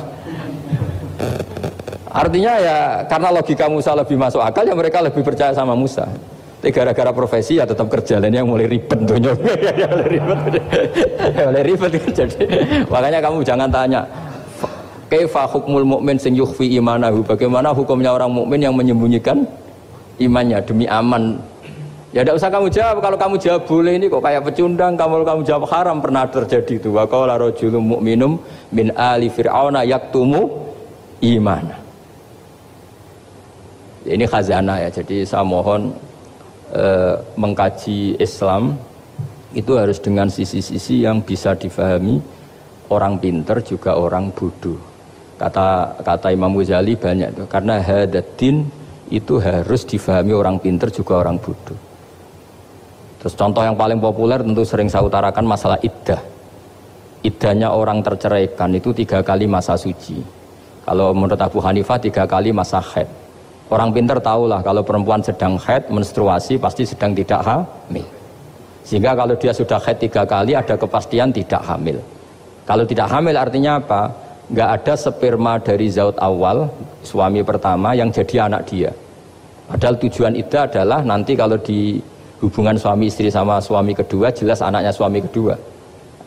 Artinya ya karena logika Musa lebih masuk akal ya mereka lebih percaya sama Musa. Tapi gara-gara profesi ya tetap kerja lain yang mulai ribet tuh ya mulai ribet. mulai ribet jadi makanya kamu jangan tanya kaifa hukmul mukmin sing yukhfi imanahu bagaimana hukumnya orang mukmin yang menyembunyikan imannya demi aman Ya tidak usah kamu jawab. Kalau kamu jawab boleh ini kok kayak pecundang. Kamu kamu jawab haram pernah terjadi itu. Wa qala rajulun mu'minum min ali fir'auna yaktumu imana. Ini khazanah ya, jadi saya mohon eh, mengkaji Islam itu harus dengan sisi-sisi yang bisa difahami orang pinter juga orang bodoh. Kata kata Imam Ghazali banyak itu karena hadatin itu harus difahami orang pinter juga orang bodoh. Terus contoh yang paling populer tentu sering saya utarakan masalah iddah. Iddahnya orang terceraikan itu tiga kali masa suci. Kalau menurut Abu Hanifah tiga kali masa haid. Orang pinter tahulah kalau perempuan sedang haid, menstruasi pasti sedang tidak hamil. Sehingga kalau dia sudah haid tiga kali ada kepastian tidak hamil. Kalau tidak hamil artinya apa? Nggak ada sperma dari zaut awal suami pertama yang jadi anak dia. Padahal tujuan itu adalah nanti kalau di hubungan suami istri sama suami kedua jelas anaknya suami kedua.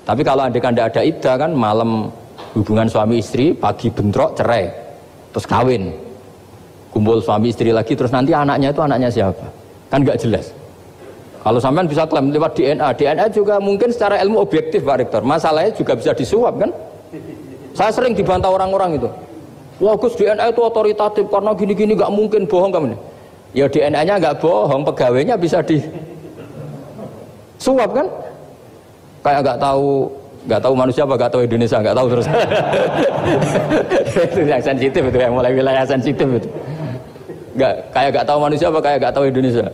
Tapi kalau anda kan ada ida kan malam hubungan suami istri pagi bentrok cerai terus kawin. Kumpul suami istri lagi terus nanti anaknya itu anaknya siapa? Kan nggak jelas. Kalau sampean bisa klaim lewat DNA DNA juga mungkin secara ilmu objektif Pak Rektor. Masalahnya juga bisa disuap kan saya sering dibantah orang-orang itu wah Gus DNA itu otoritatif karena gini-gini nggak mungkin bohong kamu ya DNA nya nggak bohong pegawainya bisa di suap kan kayak nggak tahu nggak tahu manusia apa nggak tahu Indonesia nggak tahu terus itu yang sensitif itu yang mulai wilayah sensitif itu Enggak, kayak gak tahu manusia apa kayak gak tahu Indonesia?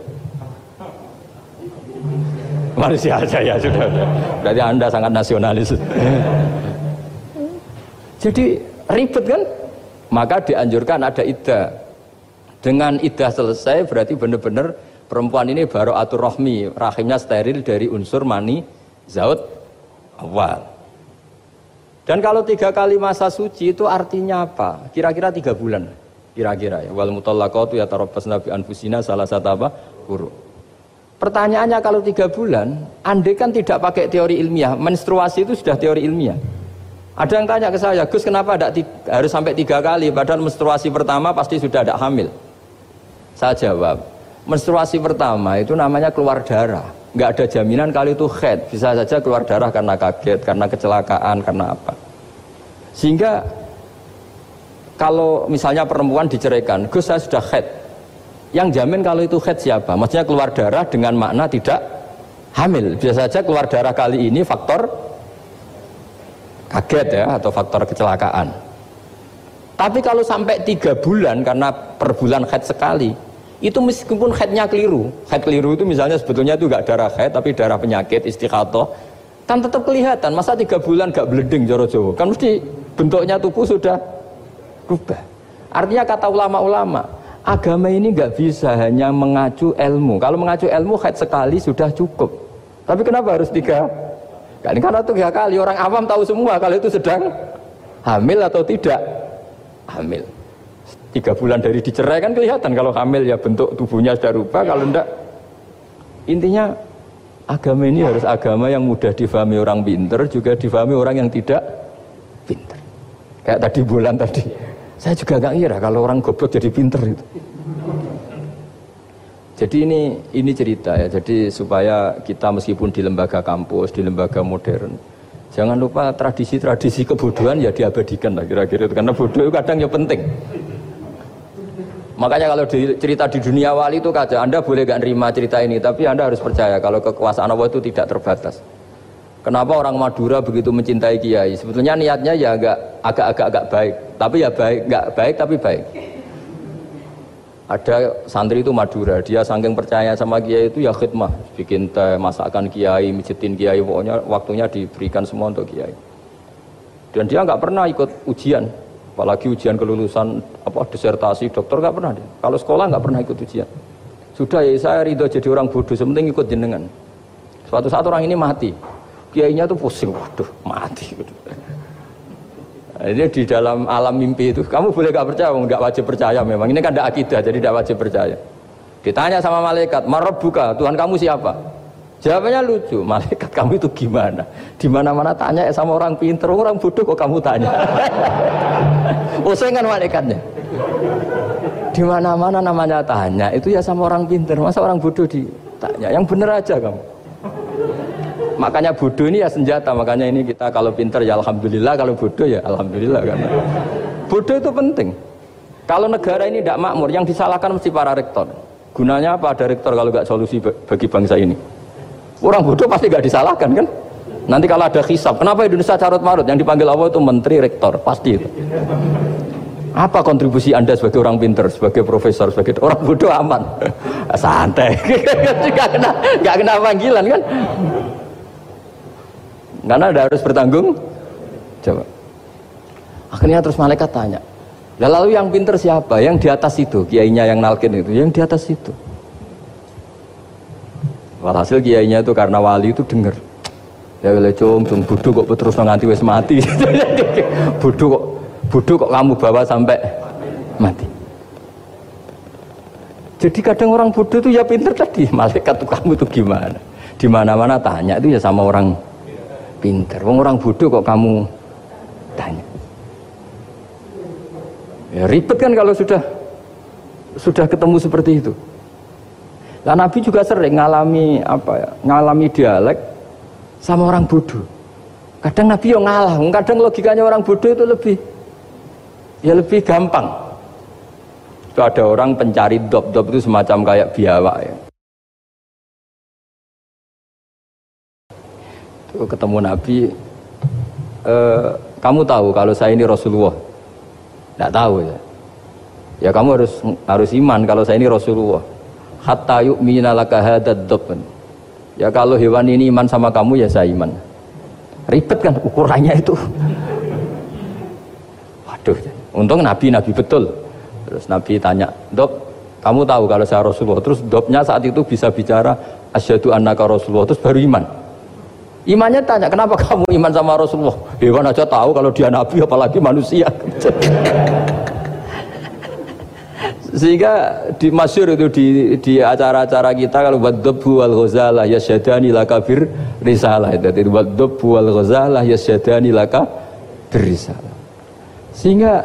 Manusia aja ya sudah. Berarti Anda sangat nasionalis. Jadi ribet kan? Maka dianjurkan ada iddah. Dengan iddah selesai berarti benar-benar perempuan ini baru atur rohmi, rahimnya steril dari unsur mani zaut awal. Dan kalau tiga kali masa suci itu artinya apa? Kira-kira tiga bulan kira-kira ya wal mutallaqatu yatarabbasna bi anfusina salah satu apa huruf pertanyaannya kalau tiga bulan andai kan tidak pakai teori ilmiah menstruasi itu sudah teori ilmiah ada yang tanya ke saya Gus kenapa tidak harus sampai tiga kali padahal menstruasi pertama pasti sudah ada hamil saya jawab menstruasi pertama itu namanya keluar darah nggak ada jaminan kali itu head bisa saja keluar darah karena kaget karena kecelakaan karena apa sehingga kalau misalnya perempuan diceraikan, Gus saya sudah head. Yang jamin kalau itu head siapa? Maksudnya keluar darah dengan makna tidak hamil. Bisa saja keluar darah kali ini faktor kaget ya atau faktor kecelakaan. Tapi kalau sampai tiga bulan karena per bulan head sekali, itu meskipun headnya keliru, head keliru itu misalnya sebetulnya itu nggak darah head tapi darah penyakit istiqatoh, Kan tetap kelihatan, masa tiga bulan gak beleding joro Jawa? Kan mesti bentuknya tubuh sudah rubah. Artinya kata ulama-ulama, agama ini nggak bisa hanya mengacu ilmu. Kalau mengacu ilmu haid sekali sudah cukup. Tapi kenapa harus tiga kali? Karena tiga kali orang awam tahu semua kalau itu sedang hamil atau tidak hamil. Tiga bulan dari dicerai kan kelihatan kalau hamil ya bentuk tubuhnya sudah rubah. Kalau enggak, intinya agama ini harus agama yang mudah difahami orang pinter juga difahami orang yang tidak pinter kayak tadi bulan tadi saya juga gak ngira kalau orang goblok jadi pinter itu jadi ini ini cerita ya jadi supaya kita meskipun di lembaga kampus di lembaga modern jangan lupa tradisi-tradisi kebodohan ya diabadikan lah kira-kira karena bodoh itu kadang ya penting Makanya kalau di, cerita di dunia wali itu kaca, Anda boleh gak nerima cerita ini, tapi Anda harus percaya kalau kekuasaan Allah itu tidak terbatas. Kenapa orang Madura begitu mencintai Kiai? Sebetulnya niatnya ya agak agak agak baik, tapi ya baik, nggak baik tapi baik. Ada santri itu Madura, dia saking percaya sama Kiai itu ya khidmah, bikin teh, masakan Kiai, mijitin Kiai, pokoknya waktunya diberikan semua untuk Kiai. Dan dia nggak pernah ikut ujian, apalagi ujian kelulusan apa disertasi dokter nggak pernah dia. kalau sekolah nggak pernah ikut ujian sudah ya saya ridho jadi orang bodoh sementing ikut jenengan suatu saat orang ini mati kiainya tuh pusing waduh mati gitu. Ini di dalam alam mimpi itu kamu boleh gak percaya nggak wajib percaya memang ini kan tidak akidah jadi tidak wajib percaya ditanya sama malaikat marab buka Tuhan kamu siapa Jawabannya lucu, malaikat kamu itu gimana? Di mana-mana tanya sama orang pinter, orang bodoh kok kamu tanya? Usengan malaikatnya. Di mana-mana namanya tanya, itu ya sama orang pinter, masa orang bodoh ditanya? Yang bener aja kamu. Makanya bodoh ini ya senjata, makanya ini kita kalau pinter ya alhamdulillah, kalau bodoh ya alhamdulillah karena bodoh itu penting. Kalau negara ini tidak makmur, yang disalahkan mesti para rektor. Gunanya apa ada rektor kalau nggak solusi bagi bangsa ini? Orang bodoh pasti gak disalahkan kan? Nanti kalau ada hisap, kenapa Indonesia carut marut? Yang dipanggil Allah itu menteri rektor, pasti itu. Apa kontribusi Anda sebagai orang pinter, sebagai profesor, sebagai orang bodoh aman? Santai, gak kena, kena panggilan kan? Karena ada harus bertanggung coba. Akhirnya terus malaikat tanya, lalu yang pinter siapa? Yang di atas itu, kiainya yang nalkin itu, yang di atas itu. Walhasil kiainya itu karena wali itu dengar. Ya wile cung, cung budu kok terus nganti wis mati. budu kok budu kok kamu bawa sampai mati. Jadi kadang orang bodoh itu ya pinter tadi, malaikat tuh kamu itu gimana? Di mana-mana tanya itu ya sama orang pinter. Wong orang bodoh kok kamu tanya. Ya ribet kan kalau sudah sudah ketemu seperti itu. Lah Nabi juga sering ngalami apa ya, ngalami dialek sama orang bodoh. Kadang Nabi yang ngalah, kadang logikanya orang bodoh itu lebih ya lebih gampang. Itu ada orang pencari dop-dop itu semacam kayak biawak ya. Ketemu Nabi, e, kamu tahu kalau saya ini Rasulullah? Tidak tahu ya. Ya kamu harus harus iman kalau saya ini Rasulullah hatta yu'mina laka hadad Ya kalau hewan ini iman sama kamu ya saya iman. Ribet kan ukurannya itu. Waduh, untung Nabi Nabi betul. Terus Nabi tanya, "Dok, kamu tahu kalau saya Rasulullah?" Terus doknya saat itu bisa bicara asyhadu annaka Rasulullah terus baru iman. Imannya tanya, "Kenapa kamu iman sama Rasulullah?" Hewan aja tahu kalau dia nabi apalagi manusia. sehingga di masyur itu di di acara-acara kita kalau buat debu wal ghazalah yasyadani laka bir risalah itu itu buat debu wal ghazalah yasyadani laka risalah sehingga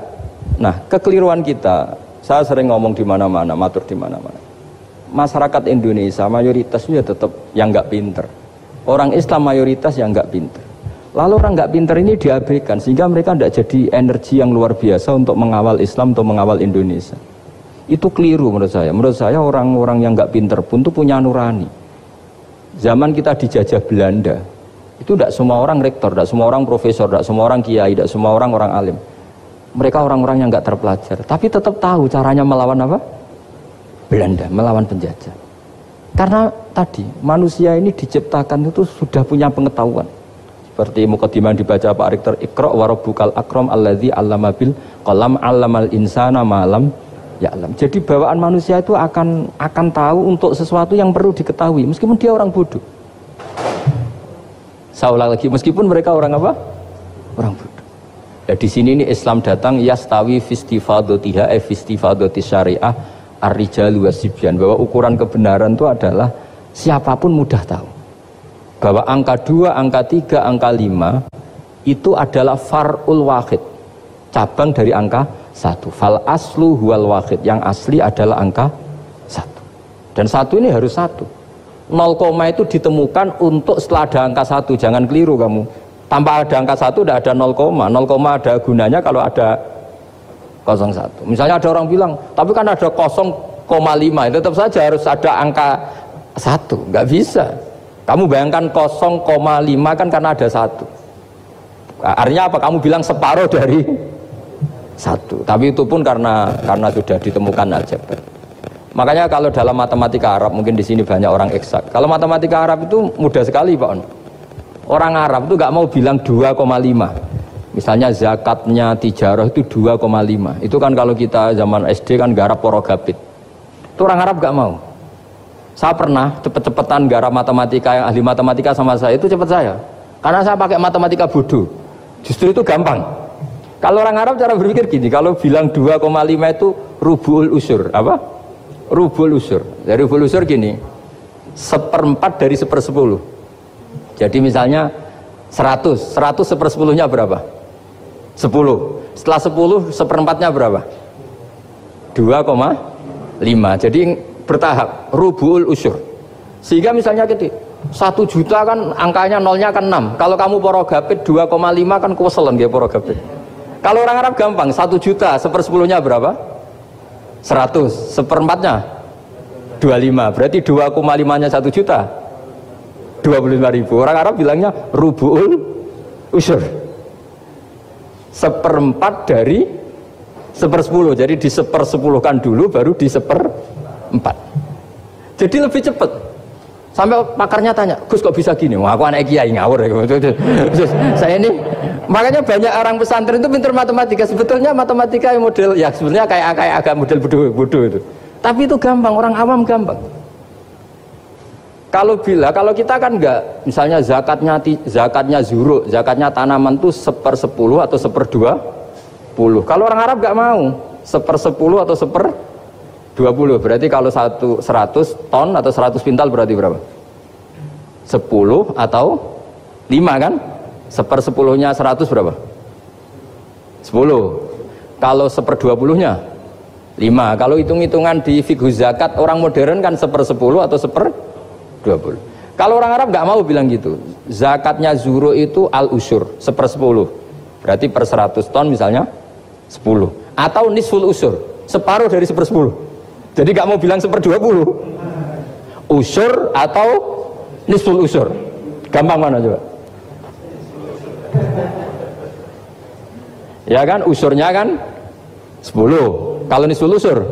nah kekeliruan kita saya sering ngomong di mana-mana matur di mana-mana masyarakat Indonesia mayoritasnya tetap yang nggak pinter orang Islam mayoritas yang nggak pinter Lalu orang nggak pinter ini diabaikan sehingga mereka tidak jadi energi yang luar biasa untuk mengawal Islam atau mengawal Indonesia. Itu keliru menurut saya. Menurut saya orang-orang yang nggak pinter pun tuh punya nurani. Zaman kita dijajah Belanda, itu tidak semua orang rektor, tidak semua orang profesor, tidak semua orang kiai, tidak semua orang orang alim. Mereka orang-orang yang nggak terpelajar, tapi tetap tahu caranya melawan apa? Belanda, melawan penjajah. Karena tadi manusia ini diciptakan itu sudah punya pengetahuan. seperti mukadimah dibaca Pak Rektor Iqra wa rabbukal akram alladzi 'allama bil qalam 'allamal insana malam ya alam. Jadi bawaan manusia itu akan akan tahu untuk sesuatu yang perlu diketahui meskipun dia orang bodoh. Saya ulang lagi meskipun mereka orang apa? Orang bodoh. Ya di sini ini Islam datang yastawi fistifadatiha eh fistifadati syariah ar-rijalu wasibyan bahwa ukuran kebenaran itu adalah siapa pun mudah tahu. Bahwa angka 2, angka 3, angka 5 itu adalah far'ul wahid cabang dari angka 1 fal aslu huwal wahid yang asli adalah angka 1 dan satu ini harus satu. 0, itu ditemukan untuk setelah ada angka 1 jangan keliru kamu. Tanpa ada angka 1 tidak ada 0, 0, ada gunanya kalau ada 01 misalnya ada orang bilang tapi kan ada 0,5 tetap saja harus ada angka 1 nggak bisa kamu bayangkan 0,5 kan karena ada satu. Artinya apa? Kamu bilang separuh dari satu. Tapi itu pun karena karena sudah ditemukan aljabar. Makanya kalau dalam matematika Arab mungkin di sini banyak orang eksak. Kalau matematika Arab itu mudah sekali Pak On. Orang Arab itu nggak mau bilang 2,5. Misalnya zakatnya tijarah itu 2,5. Itu kan kalau kita zaman SD kan garap porogapit. Itu orang Arab nggak mau. Saya pernah cepet-cepetan garap matematika yang ahli matematika sama saya itu cepet saya. Karena saya pakai matematika bodoh. Justru itu gampang. Kalau orang Arab cara berpikir gini, kalau bilang 2,5 itu rubul usur, apa? Rubul usur. Dari rubul usur gini, seperempat dari sepersepuluh. Jadi misalnya 100, 100 sepersepuluhnya berapa? 10. Setelah 10, seperempatnya berapa? 2,5. Jadi bertahap rubul usur. Sehingga misalnya gitu satu juta kan angkanya nolnya kan 6 kalau kamu porogapit 2,5 kan kuweselan dia porogapit kalau orang Arab gampang satu juta sepersepuluhnya berapa? 100 seperempatnya? 25 berarti 2,5 nya satu juta? 25 ribu. Orang Arab bilangnya rubul usur seperempat dari sepersepuluh. Jadi di sepersepuluhkan dulu baru di seper empat jadi lebih cepat. Sampai pakarnya tanya Gus kok bisa gini? Wah aku anak kiai ngawur. Ya saya ini makanya banyak orang pesantren itu pintar matematika. Sebetulnya matematika yang model ya sebenarnya kayak kayak agak model bodoh bodoh itu. Tapi itu gampang orang awam gampang kalau bila kalau kita kan enggak misalnya zakatnya zakatnya zuru zakatnya tanaman tuh seper sepuluh atau seper dua puluh kalau orang Arab enggak mau seper sepuluh atau seper 20 berarti kalau satu 100 ton atau 100 pintal berarti berapa? 10 atau 5 kan? Seper 10 nya 100 berapa? 10 kalau seper 20 nya 5 kalau hitung-hitungan di figur zakat orang modern kan seper 10 atau seper 20 kalau orang Arab nggak mau bilang gitu zakatnya zuru itu al usur seper 10 berarti per 100 ton misalnya 10 atau nisful usur separuh dari seper 10 jadi gak mau bilang seper 20. Usur atau nisful usur. Gampang mana coba? Ya kan usurnya kan 10. Kalau nisful usur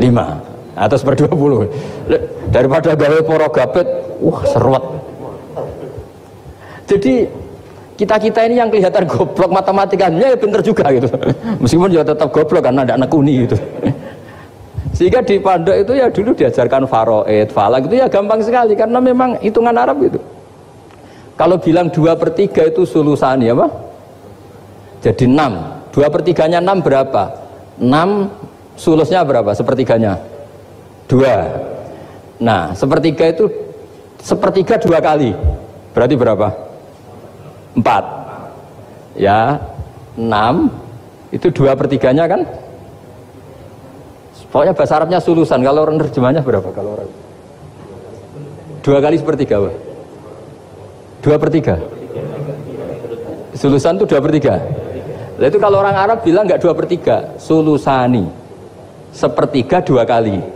5 atau seper 20. Daripada gawe poro gapet, wah seruat. Jadi kita-kita ini yang kelihatan goblok matematikanya ya pinter juga gitu. Meskipun juga tetap goblok karena anak kuni gitu. Sehingga di pondok itu ya dulu diajarkan faroid, falak itu ya gampang sekali karena memang hitungan Arab itu. Kalau bilang dua per tiga itu sulusan ya pak? Jadi enam. Dua per tiganya enam berapa? Enam sulusnya berapa? Sepertiganya? Dua. Nah, sepertiga itu sepertiga dua kali. Berarti berapa? Empat. Ya, enam. Itu dua pertiganya kan? Pokoknya bahasa Arabnya sulusan. Kalau orang terjemahnya berapa? Kalau orang dua kali sepertiga, Pak. Dua per tiga. Sulusan itu dua per tiga. Nah, itu kalau orang Arab bilang nggak dua per tiga, sulusani. Sepertiga dua kali.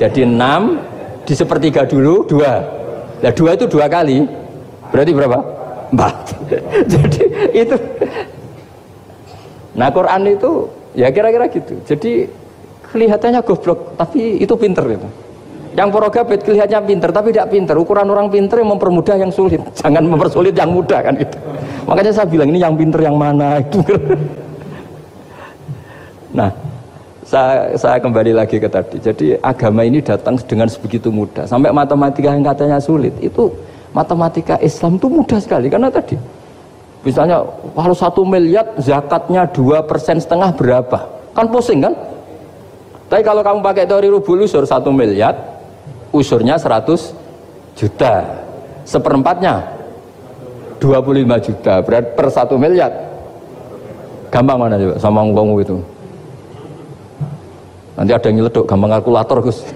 Jadi enam di sepertiga dulu dua. Nah dua itu dua kali. Berarti berapa? Empat. Jadi itu. Nah Quran itu ya kira-kira gitu. Jadi kelihatannya goblok tapi itu pinter itu Yang porogabit kelihatannya pinter tapi tidak pinter. Ukuran orang pinter yang mempermudah yang sulit. Jangan mempersulit yang mudah kan itu. Makanya saya bilang ini yang pinter yang mana itu. nah, saya, saya kembali lagi ke tadi. Jadi agama ini datang dengan sebegitu mudah. Sampai matematika yang katanya sulit itu matematika Islam itu mudah sekali karena tadi misalnya kalau satu miliar zakatnya dua persen setengah berapa? Kan pusing kan? Tapi kalau kamu pakai teori rubul usur satu miliar, usurnya 100 juta seperempatnya 25 juta berarti per satu miliar gampang mana coba sama ngomong itu nanti ada yang nyeleduk gampang kalkulator Gus.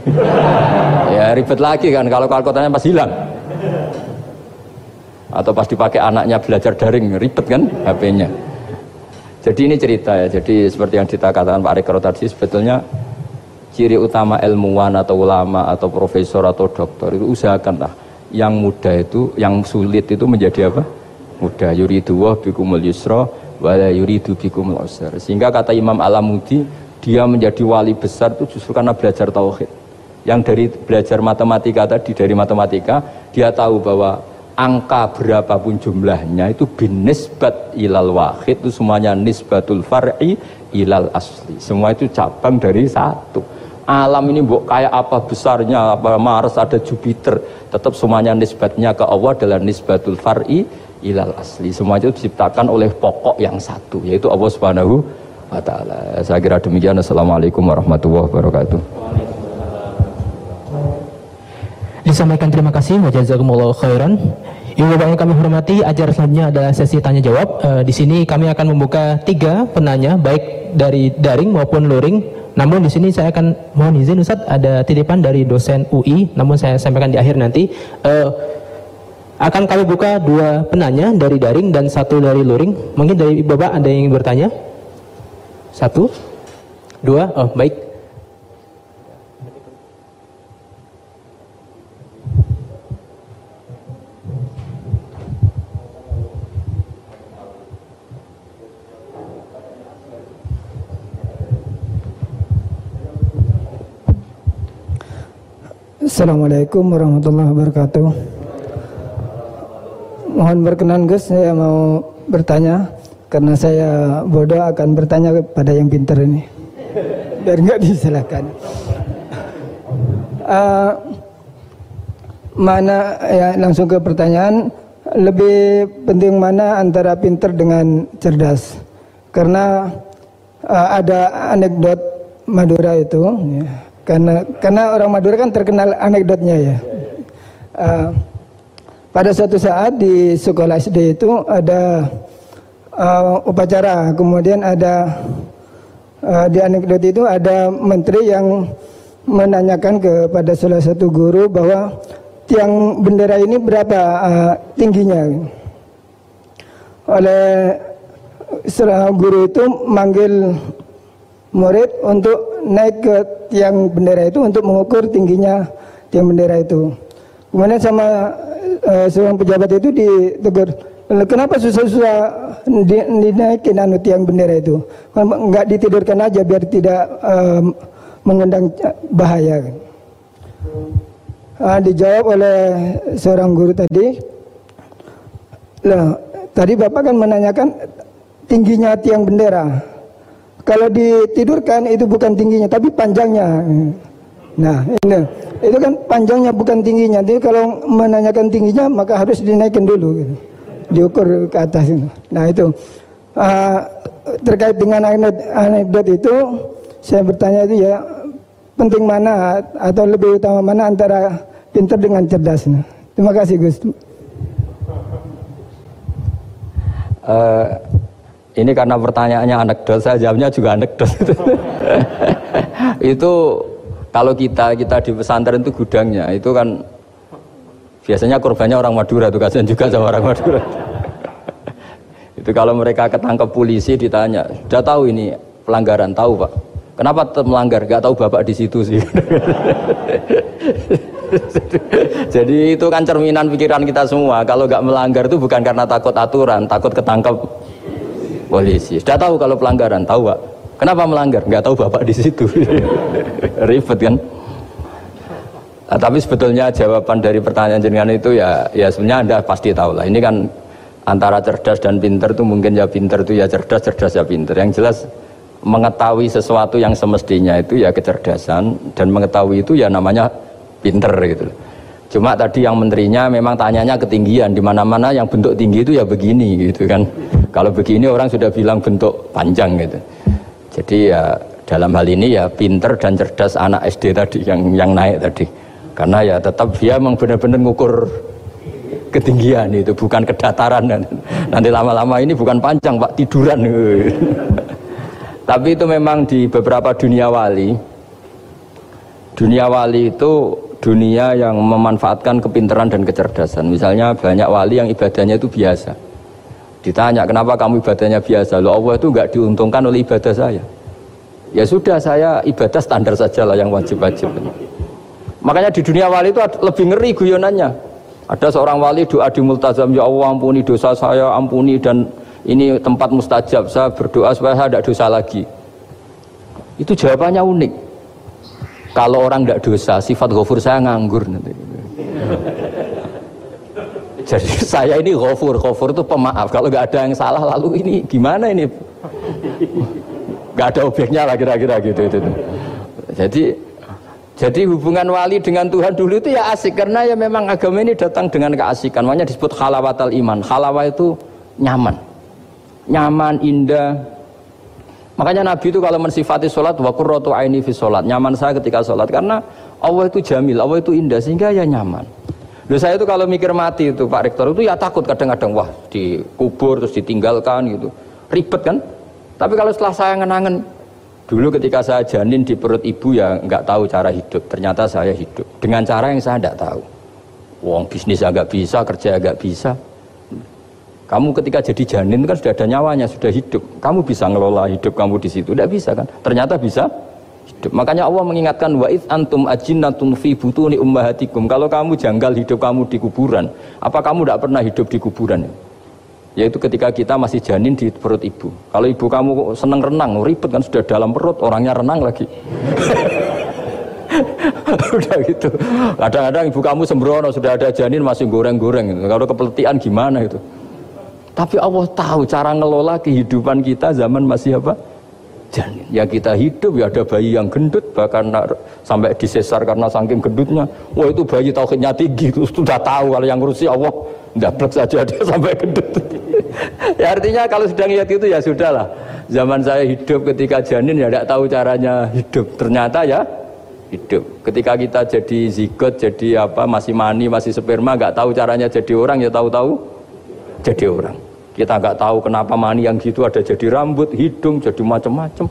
Ya ribet lagi kan kalau kalkulatornya pas hilang. Atau pas dipakai anaknya belajar daring ribet kan HP-nya jadi ini cerita ya jadi seperti yang kita katakan Pak Rekro tadi sebetulnya ciri utama ilmuwan atau ulama atau profesor atau dokter itu usahakanlah yang muda itu yang sulit itu menjadi apa? Mudah yuridu wa bikumul yusra wa la yuridu bikumul usra. Sehingga kata Imam Alamudi dia menjadi wali besar itu justru karena belajar tauhid. Yang dari belajar matematika tadi dari matematika dia tahu bahwa angka berapapun jumlahnya itu binisbat ilal wahid itu semuanya nisbatul far'i ilal asli. Semua itu cabang dari satu. Alam ini bu kayak apa besarnya apa Mars ada Jupiter tetap semuanya nisbatnya ke Allah adalah nisbatul far'i ilal asli. Semua itu diciptakan oleh pokok yang satu yaitu Allah subhanahu wa ta'ala saya kira demikian Assalamualaikum warahmatullahi wabarakatuh disampaikan terima kasih wa jazakumullah khairan Ibu yang kami hormati, ajar selanjutnya adalah sesi tanya jawab. E, di sini kami akan membuka tiga penanya, baik dari daring maupun luring. Namun di sini saya akan mohon izin Ustaz ada titipan dari dosen UI, namun saya sampaikan di akhir nanti. Uh, akan kami buka dua penanya dari daring dan satu dari luring. Mungkin dari Bapak ada yang bertanya? Satu, dua, oh baik. Assalamualaikum warahmatullahi wabarakatuh. Mohon berkenan Gus, saya mau bertanya karena saya bodoh akan bertanya kepada yang pintar ini. Biar nggak disalahkan. Uh, mana ya langsung ke pertanyaan lebih penting mana antara pintar dengan cerdas? Karena uh, ada anekdot Madura itu. Ya karena karena orang Madura kan terkenal anekdotnya ya. Uh, pada suatu saat di sekolah SD itu ada uh, upacara, kemudian ada uh, di anekdot itu ada menteri yang menanyakan kepada salah satu guru bahwa tiang bendera ini berapa uh, tingginya. Oleh seorang guru itu manggil murid untuk naik ke tiang bendera itu untuk mengukur tingginya tiang bendera itu. Kemudian sama uh, seorang pejabat itu ditegur, kenapa susah-susah dinaikin anu tiang bendera itu? Enggak ditidurkan aja biar tidak uh, mengundang bahaya. Uh, dijawab oleh seorang guru tadi, loh tadi bapak kan menanyakan tingginya tiang bendera. Kalau ditidurkan itu bukan tingginya tapi panjangnya. Nah, ini itu kan panjangnya bukan tingginya. Jadi kalau menanyakan tingginya maka harus dinaikkan dulu gitu. Diukur ke atas itu. Nah, itu uh, terkait dengan anekdot, itu saya bertanya itu ya penting mana atau lebih utama mana antara pintar dengan cerdas. Terima kasih Gus. Uh, ini karena pertanyaannya anekdot, saya jawabnya juga anekdot. itu kalau kita kita di pesantren itu gudangnya, itu kan biasanya korbannya orang Madura tuh kasihan juga sama orang Madura. itu kalau mereka ketangkep polisi ditanya, sudah tahu ini pelanggaran tahu pak? Kenapa melanggar? Gak tahu bapak di situ sih. Jadi itu kan cerminan pikiran kita semua. Kalau gak melanggar itu bukan karena takut aturan, takut ketangkep polisi. Sudah tahu kalau pelanggaran, tahu pak. Kenapa melanggar? Nggak tahu bapak di situ. Ribet kan? Nah, tapi sebetulnya jawaban dari pertanyaan jenengan itu ya ya sebenarnya Anda pasti tahu lah. Ini kan antara cerdas dan pinter itu mungkin ya pinter itu ya cerdas, cerdas ya pinter. Yang jelas mengetahui sesuatu yang semestinya itu ya kecerdasan dan mengetahui itu ya namanya pinter gitu. Cuma tadi yang menterinya memang tanyanya ketinggian di mana-mana yang bentuk tinggi itu ya begini gitu kan. Kalau begini orang sudah bilang bentuk panjang gitu. Jadi ya dalam hal ini ya pinter dan cerdas anak SD tadi yang yang naik tadi karena ya tetap dia memang benar-benar ngukur ketinggian itu bukan kedataran. Nanti lama-lama ini bukan panjang pak tiduran. Tapi itu memang di beberapa dunia wali. Dunia wali itu dunia yang memanfaatkan kepintaran dan kecerdasan. Misalnya banyak wali yang ibadahnya itu biasa. Ditanya kenapa kamu ibadahnya biasa? Lo Allah itu nggak diuntungkan oleh ibadah saya. Ya sudah saya ibadah standar saja lah yang wajib-wajib Makanya di dunia wali itu lebih ngeri guyonannya. Ada seorang wali doa di multazam, ya Allah ampuni dosa saya, ampuni dan ini tempat mustajab, saya berdoa supaya saya tidak dosa lagi. Itu jawabannya unik. Kalau orang tidak dosa, sifat ghafur saya nganggur nanti. Jadi saya ini ghafur, ghafur itu pemaaf. Kalau nggak ada yang salah, lalu ini gimana ini? Nggak ada objeknya lah kira-kira gitu. Itu. Jadi jadi hubungan wali dengan Tuhan dulu itu ya asik karena ya memang agama ini datang dengan keasikan. Makanya disebut halawatal iman. Halawa itu nyaman. Nyaman, indah. Makanya Nabi itu kalau mensifati sholat wa qurratu aini fi sholat. Nyaman saya ketika sholat karena Allah itu jamil, Allah itu indah sehingga ya nyaman. Loh saya itu kalau mikir mati itu Pak Rektor itu ya takut kadang-kadang wah dikubur terus ditinggalkan gitu. Ribet kan? Tapi kalau setelah saya ngenangen Dulu ketika saya janin di perut ibu ya nggak tahu cara hidup. Ternyata saya hidup dengan cara yang saya tidak tahu. Wong bisnis agak bisa, kerja agak bisa. Kamu ketika jadi janin kan sudah ada nyawanya, sudah hidup. Kamu bisa ngelola hidup kamu di situ. Tidak bisa kan? Ternyata bisa hidup. Makanya Allah mengingatkan wa antum ajinnatun fi butuni ummahatikum. Kalau kamu janggal hidup kamu di kuburan, apa kamu tidak pernah hidup di kuburan? Yaitu ketika kita masih janin di perut ibu. Kalau ibu kamu seneng renang, ribet kan sudah dalam perut, orangnya renang lagi. udah gitu. Kadang-kadang ibu kamu sembrono sudah ada janin masih goreng-goreng. Gitu. Kalau kepeletian gimana itu? Tapi Allah tahu cara ngelola kehidupan kita zaman masih apa? Janin. Ya kita hidup ya ada bayi yang gendut bahkan sampai disesar karena saking gendutnya. Wah itu bayi tauhidnya tinggi itu sudah tahu kalau yang ngurusi Allah Dapat saja dia sampai gendut. ya artinya kalau sedang lihat itu ya sudahlah. Zaman saya hidup ketika janin ya tidak tahu caranya hidup. Ternyata ya hidup. Ketika kita jadi zigot, jadi apa masih mani, masih sperma, nggak tahu caranya jadi orang ya tahu-tahu jadi orang. Kita nggak tahu kenapa mani yang gitu ada jadi rambut, hidung, jadi macam-macam.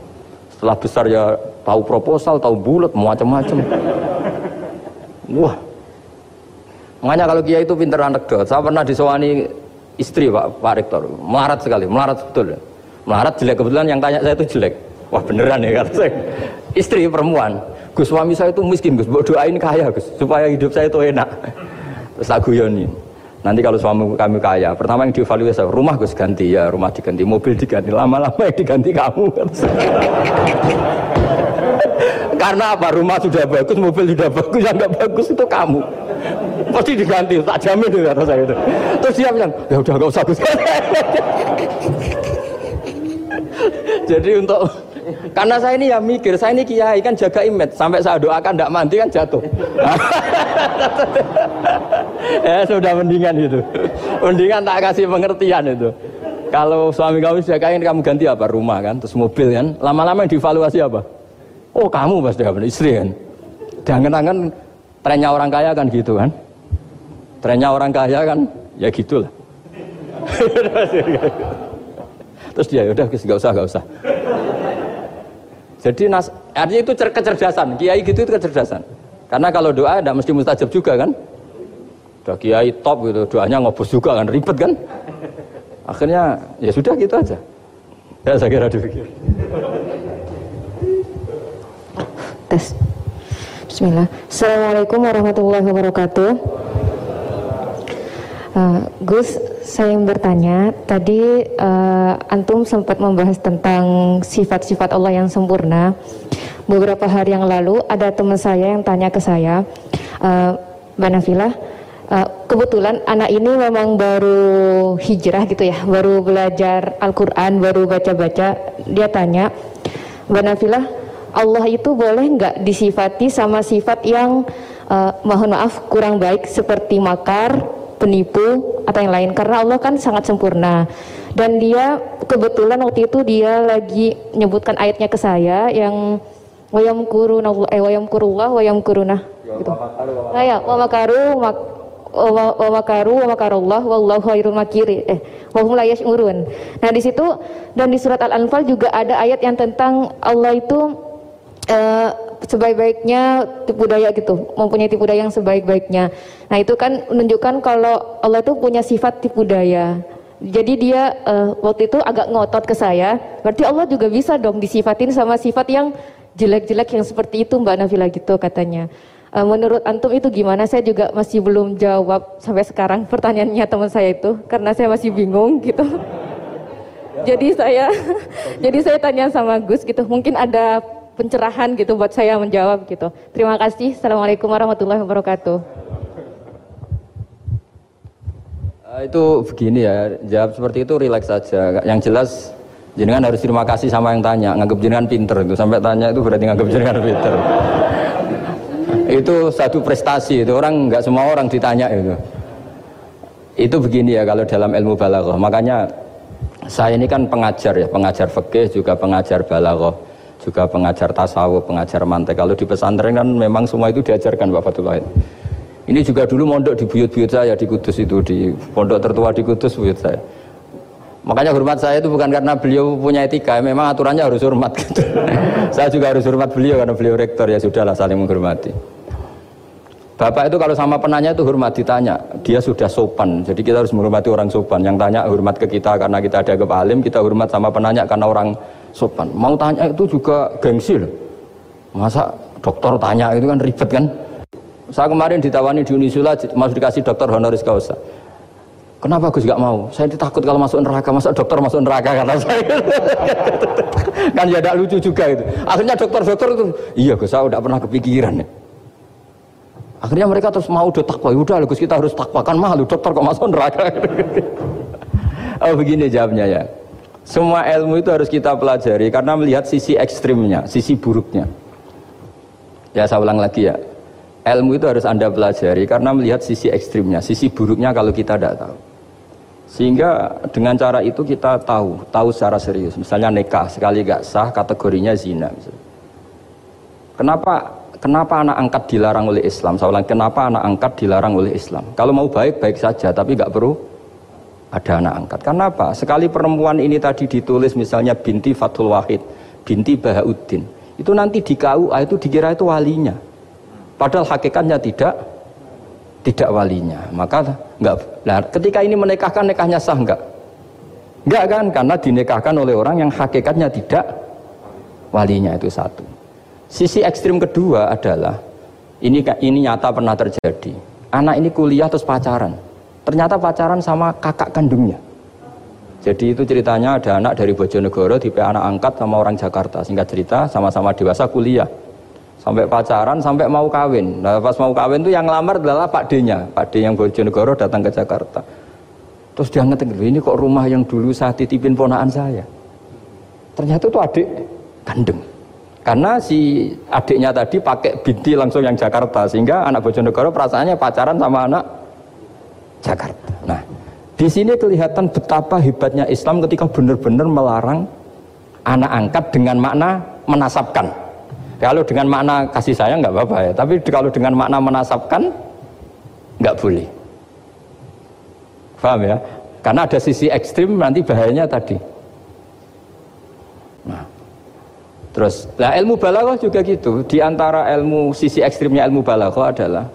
Setelah besar ya tahu proposal, tahu bulat, macam-macam. Wah, Makanya kalau kiai itu pinter anekdot. Saya pernah disewani istri Pak Pak Rektor, melarat sekali, melarat betul. Melarat jelek kebetulan yang tanya saya itu jelek. Wah beneran ya kata saya. Istri perempuan. Gus suami saya itu miskin Gus, doain kaya Gus supaya hidup saya itu enak. Terus tak guyoni. Nanti kalau suami kami kaya, pertama yang dievaluasi rumah Gus ganti ya, rumah diganti, mobil diganti, lama-lama yang diganti kamu. Karena apa? Rumah sudah bagus, mobil sudah bagus, yang nggak bagus itu kamu pasti diganti tak jamin itu kata saya itu terus dia bilang ya udah nggak usah Gus jadi untuk karena saya ini ya mikir, saya ini kiai kan jaga image sampai saya doakan tidak mandi kan jatuh. ya sudah mendingan itu, mendingan tak kasih pengertian itu. Kalau suami kamu sudah kaya kamu ganti apa rumah kan, terus mobil kan, lama-lama yang divaluasi apa? Oh kamu pasti apa istri kan? Jangan-jangan trennya orang kaya kan gitu kan? Trennya orang kaya kan ya gitulah. Terus dia udah nggak usah nggak usah. Jadi nas, artinya itu kecerdasan. Kiai gitu itu kecerdasan. Karena kalau doa tidak mesti mustajab juga kan. Udah kiai top gitu, doanya ngobos juga kan, ribet kan. Akhirnya ya sudah gitu aja. Ya saya kira dipikir. Tes. Bismillah. Assalamualaikum warahmatullahi wabarakatuh. Uh, Gus, saya yang bertanya, tadi uh, Antum sempat membahas tentang sifat-sifat Allah yang sempurna. Beberapa hari yang lalu ada teman saya yang tanya ke saya, uh, Mbak uh, kebetulan anak ini memang baru hijrah gitu ya, baru belajar Al-Quran, baru baca-baca. Dia tanya, Mbak Allah itu boleh nggak disifati sama sifat yang uh, mohon maaf kurang baik seperti makar, penipu atau yang lain karena Allah kan sangat sempurna dan dia kebetulan waktu itu dia lagi menyebutkan ayatnya ke saya yang wayam kuruna eh wayam kurullah wayam kuruna gitu. Nah ya wa makaru mak wa makaru wa wallahu khairul makiri eh wa hum la. Nah di situ dan di surat Al-Anfal juga ada ayat yang tentang Allah itu uh, sebaik-baiknya tipu daya gitu, mempunyai tipu daya yang sebaik-baiknya. Nah itu kan menunjukkan kalau Allah itu punya sifat tipu daya. Jadi dia uh, waktu itu agak ngotot ke saya, berarti Allah juga bisa dong disifatin sama sifat yang jelek-jelek yang seperti itu Mbak Nafila gitu katanya. Uh, menurut antum itu gimana? Saya juga masih belum jawab sampai sekarang pertanyaannya teman saya itu karena saya masih bingung gitu. jadi saya jadi saya tanya sama Gus gitu, mungkin ada pencerahan gitu buat saya menjawab gitu. Terima kasih. Assalamualaikum warahmatullahi wabarakatuh. Uh, itu begini ya, jawab seperti itu rileks saja. Yang jelas jenengan harus terima kasih sama yang tanya, nganggap jenengan pinter itu. Sampai tanya itu berarti nganggap jenengan pinter. itu satu prestasi itu orang nggak semua orang ditanya itu. Itu begini ya kalau dalam ilmu balaghah. Makanya saya ini kan pengajar ya, pengajar fikih juga pengajar balaghah juga pengajar tasawuf, pengajar mantek. Kalau di pesantren kan memang semua itu diajarkan Pak Fatullah. Ini juga dulu mondok di buyut-buyut saya di Kudus itu, di pondok tertua di Kudus buyut saya. Makanya hormat saya itu bukan karena beliau punya etika, memang aturannya harus hormat gitu. saya juga harus hormat beliau karena beliau rektor ya sudahlah saling menghormati. Bapak itu kalau sama penanya itu hormat ditanya, dia sudah sopan. Jadi kita harus menghormati orang sopan. Yang tanya hormat ke kita karena kita ada ke alim, kita hormat sama penanya karena orang sopan. Mau tanya itu juga gengsi loh. Masa dokter tanya itu kan ribet kan? Saya kemarin ditawani di Unisula, masuk dikasih dokter honoris causa. Kenapa Gus gak mau? Saya takut kalau masuk neraka, masa dokter masuk neraka kata saya. kan ya tidak lucu juga itu. Akhirnya dokter-dokter itu, iya Gus saya udah pernah kepikiran ya. Akhirnya mereka terus mau udah takwa, ya udah Gus kita harus takwa kan mahal dokter kok masuk neraka. oh begini jawabnya ya. Semua ilmu itu harus kita pelajari karena melihat sisi ekstrimnya, sisi buruknya. Ya saya ulang lagi ya. Ilmu itu harus Anda pelajari karena melihat sisi ekstrimnya, sisi buruknya kalau kita tidak tahu. Sehingga dengan cara itu kita tahu, tahu secara serius. Misalnya nikah sekali gak sah kategorinya zina. Kenapa kenapa anak angkat dilarang oleh Islam? Saya ulang, kenapa anak angkat dilarang oleh Islam? Kalau mau baik baik saja, tapi gak perlu ada anak angkat. Karena apa? Sekali perempuan ini tadi ditulis misalnya binti Fatul Wahid, binti Bahauddin. Itu nanti di KUA itu dikira itu walinya. Padahal hakikatnya tidak tidak walinya. Maka enggak nah, ketika ini menikahkan nikahnya sah enggak? Enggak kan? Karena dinikahkan oleh orang yang hakikatnya tidak walinya itu satu. Sisi ekstrim kedua adalah ini ini nyata pernah terjadi. Anak ini kuliah terus pacaran ternyata pacaran sama kakak kandungnya. Jadi itu ceritanya ada anak dari Bojonegoro tipe anak angkat sama orang Jakarta. Singkat cerita sama-sama dewasa kuliah. Sampai pacaran sampai mau kawin. Nah pas mau kawin tuh yang lamar adalah Pak D-nya. Pak D yang Bojonegoro datang ke Jakarta. Terus dia ngetik ini kok rumah yang dulu saya titipin ponaan saya? Ternyata itu adik kandung. Karena si adiknya tadi pakai binti langsung yang Jakarta sehingga anak Bojonegoro perasaannya pacaran sama anak Jakarta. Nah, di sini kelihatan betapa hebatnya Islam ketika benar-benar melarang anak angkat dengan makna menasabkan. Kalau dengan makna kasih sayang nggak apa-apa ya, tapi kalau dengan makna menasabkan nggak boleh. Paham ya? Karena ada sisi ekstrim nanti bahayanya tadi. Nah, terus, lah ilmu balaghah juga gitu. Di antara ilmu sisi ekstrimnya ilmu balaghah adalah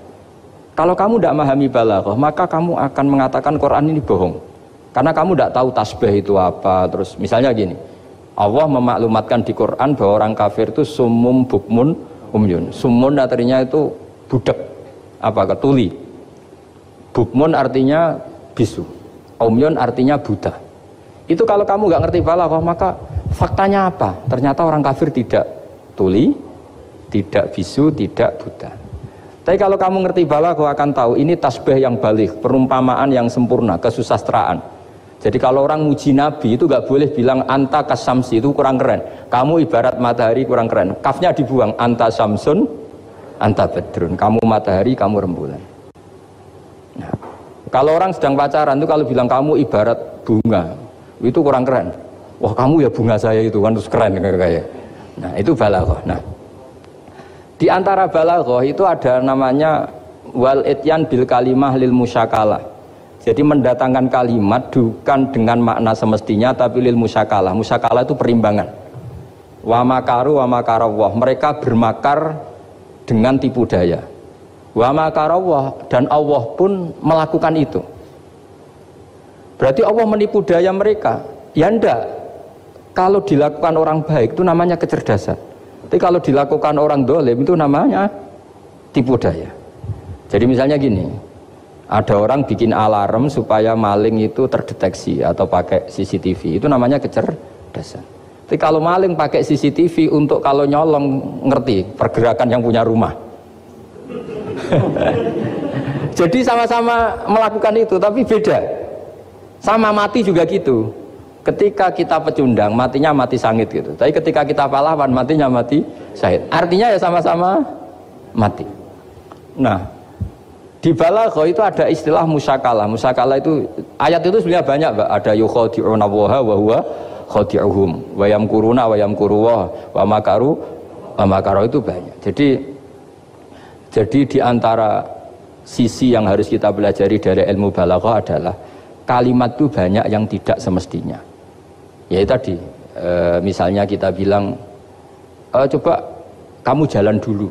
kalau kamu tidak memahami balaghah, maka kamu akan mengatakan Quran ini bohong. Karena kamu tidak tahu tasbih itu apa. Terus misalnya gini, Allah memaklumatkan di Quran bahwa orang kafir itu sumum bukmun umyun. Sumun artinya itu budak, apa ketuli. Bukmun artinya bisu. Umyun artinya buta. Itu kalau kamu nggak ngerti balaghah, maka faktanya apa? Ternyata orang kafir tidak tuli, tidak bisu, tidak buta. Tapi kalau kamu ngerti balaghah akan tahu ini tasbih yang balik, perumpamaan yang sempurna, kesusastraan. Jadi kalau orang muji Nabi itu gak boleh bilang anta kasamsi itu kurang keren. Kamu ibarat matahari kurang keren. Kafnya dibuang anta samsun, anta bedrun. Kamu matahari, kamu rembulan. Nah, kalau orang sedang pacaran itu kalau bilang kamu ibarat bunga, itu kurang keren. Wah kamu ya bunga saya itu kan terus keren kayak. Nah itu balaghah. Nah di antara balaghah itu ada namanya wal ityan bil kalimah lil musyakalah jadi mendatangkan kalimat bukan dengan makna semestinya tapi lil musyakalah. Musyakalah itu perimbangan. Wa makaru wa makarawah. Mereka bermakar dengan tipu daya. Wa makarawah dan Allah pun melakukan itu. Berarti Allah menipu daya mereka. Ya ndak. Kalau dilakukan orang baik itu namanya kecerdasan. Tapi kalau dilakukan orang dolim itu namanya tipu daya. Jadi misalnya gini, ada orang bikin alarm supaya maling itu terdeteksi atau pakai CCTV itu namanya kecerdasan. Tapi kalau maling pakai CCTV untuk kalau nyolong ngerti pergerakan yang punya rumah. Jadi sama-sama melakukan itu tapi beda. Sama mati juga gitu ketika kita pecundang matinya mati sangit gitu tapi ketika kita pahlawan matinya mati syahid artinya ya sama-sama mati nah di balaghah itu ada istilah musakala. Musakala itu ayat itu sebenarnya banyak, Mbak. Ada yukhadi'una wa huwa khadi'uhum wa yamkuruna wa yamkuruwa wa makaru wa makaru itu banyak. Jadi jadi di antara sisi yang harus kita pelajari dari ilmu balaghah adalah kalimat itu banyak yang tidak semestinya. Ya tadi e, misalnya kita bilang e, coba kamu jalan dulu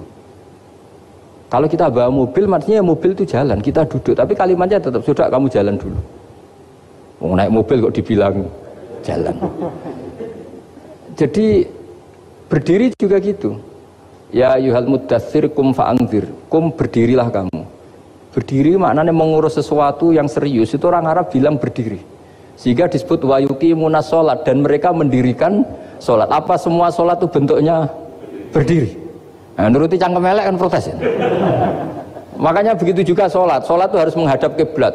kalau kita bawa mobil, maksudnya mobil itu jalan, kita duduk. Tapi kalimatnya tetap sudah kamu jalan dulu. Mau naik mobil kok dibilang jalan. Jadi berdiri juga gitu. Ya yuhal mudathir kum fa'angdir. Kum berdirilah kamu. Berdiri maknanya mengurus sesuatu yang serius. Itu orang Arab bilang berdiri. Sehingga disebut wayuki munas sholat. Dan mereka mendirikan sholat. Apa semua sholat itu bentuknya berdiri? Nah, nuruti cangkem elek kan protes ya. Makanya begitu juga sholat. Sholat itu harus menghadap kiblat.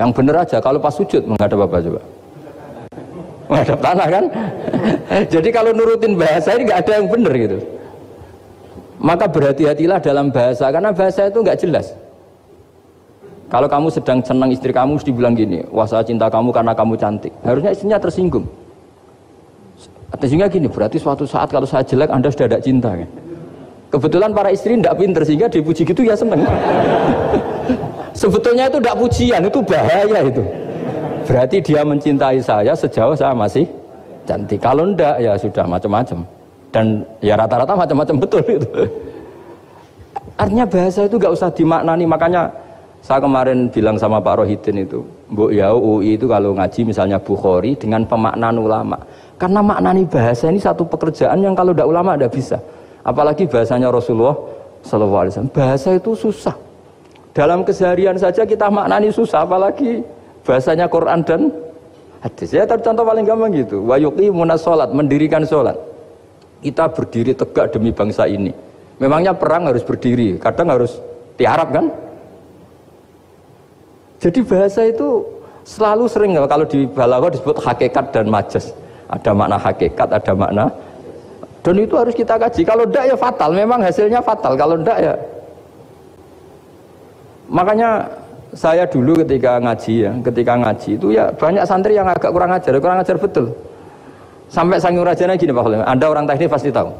Yang benar aja. Kalau pas sujud menghadap apa coba? Menghadap tanah kan? Jadi kalau nurutin bahasa ini nggak ada yang benar gitu. Maka berhati-hatilah dalam bahasa karena bahasa itu nggak jelas. Kalau kamu sedang senang istri kamu mesti bilang gini, wah saya cinta kamu karena kamu cantik. Harusnya istrinya tersinggung. Tersinggung gini, berarti suatu saat kalau saya jelek Anda sudah ada cinta kan? Kebetulan para istri tidak pinter sehingga dipuji gitu ya seneng. Sebetulnya itu tidak pujian, itu bahaya itu. Berarti dia mencintai saya sejauh saya masih cantik. Kalau ndak ya sudah macam-macam. Dan ya rata-rata macam-macam betul itu. Artinya bahasa itu gak usah dimaknani. Makanya saya kemarin bilang sama Pak Rohidin itu, Bu ya UI itu kalau ngaji misalnya Bukhari dengan pemaknaan ulama. Karena maknani bahasa ini satu pekerjaan yang kalau tidak ulama tidak bisa. Apalagi bahasanya Rasulullah Wasallam. Bahasa itu susah. Dalam keseharian saja kita maknani susah, apalagi bahasanya Quran dan hadis. Ya paling gampang gitu. Wayuki munas sholat, mendirikan sholat. Kita berdiri tegak demi bangsa ini. Memangnya perang harus berdiri, kadang harus tiarap kan? Jadi bahasa itu selalu sering kalau di balaghah disebut hakikat dan majas. Ada makna hakikat, ada makna dan itu harus kita kaji. Kalau tidak ya fatal. Memang hasilnya fatal. Kalau tidak ya. Makanya saya dulu ketika ngaji ya, ketika ngaji itu ya banyak santri yang agak kurang ajar, kurang ajar betul. Sampai sangi rajanya gini Pak Khalil, Anda orang teknik pasti tahu.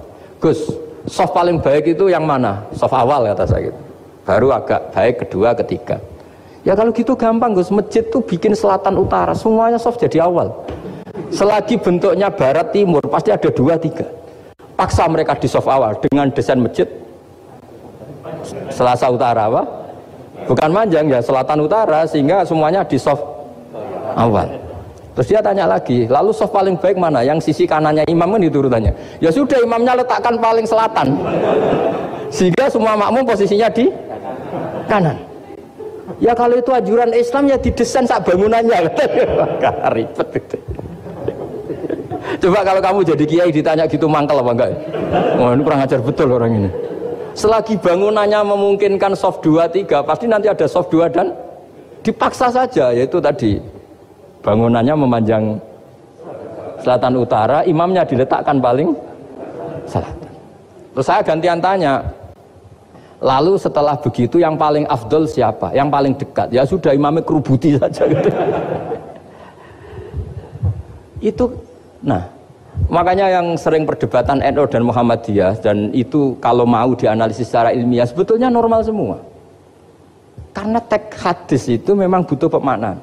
Gus, soft paling baik itu yang mana? Soft awal kata saya gitu. Baru agak baik kedua, ketiga. Ya kalau gitu gampang Gus, masjid tuh bikin selatan utara, semuanya soft jadi awal. Selagi bentuknya barat timur pasti ada dua tiga paksa mereka di soft awal dengan desain masjid Selasa Utara apa? Bukan manjang ya, selatan utara sehingga semuanya di soft awal. Terus dia tanya lagi, lalu soft paling baik mana? Yang sisi kanannya imam kan itu urutannya. Ya sudah imamnya letakkan paling selatan. Sehingga semua makmum posisinya di kanan. Ya kalau itu ajuran Islam ya didesain sak bangunannya. Coba kalau kamu jadi kiai ditanya gitu mangkel apa enggak? Wah ini kurang ajar betul orang ini. Selagi bangunannya memungkinkan soft 2 3 pasti nanti ada soft 2 dan dipaksa saja yaitu tadi bangunannya memanjang selatan utara, imamnya diletakkan paling selatan. Terus saya gantian tanya, lalu setelah begitu yang paling afdol siapa? Yang paling dekat? Ya sudah imamnya kerubuti saja gitu. itu, nah makanya yang sering perdebatan NU dan Muhammadiyah dan itu kalau mau dianalisis secara ilmiah sebetulnya normal semua. Karena teks hadis itu memang butuh pemaknaan.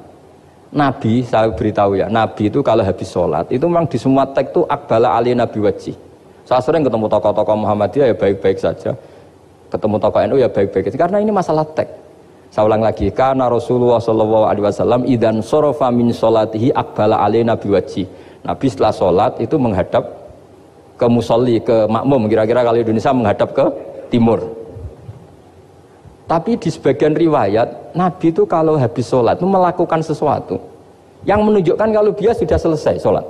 Nabi, saya beritahu ya, Nabi itu kalau habis sholat, itu memang di semua teks itu akbala ali Nabi wajih. Saya sering ketemu tokoh-tokoh Muhammadiyah ya baik-baik saja. Ketemu tokoh NU ya baik-baik. Karena ini masalah teks. Saya ulang lagi, karena Rasulullah Shallallahu Alaihi Wasallam idan sorofa min sholatihi akbala ali Nabi wajih. Nabi setelah sholat itu menghadap ke musolli, ke makmum. Kira-kira kalau Indonesia menghadap ke timur. Tapi di sebagian riwayat, Nabi itu kalau habis sholat itu melakukan sesuatu yang menunjukkan kalau dia sudah selesai sholat.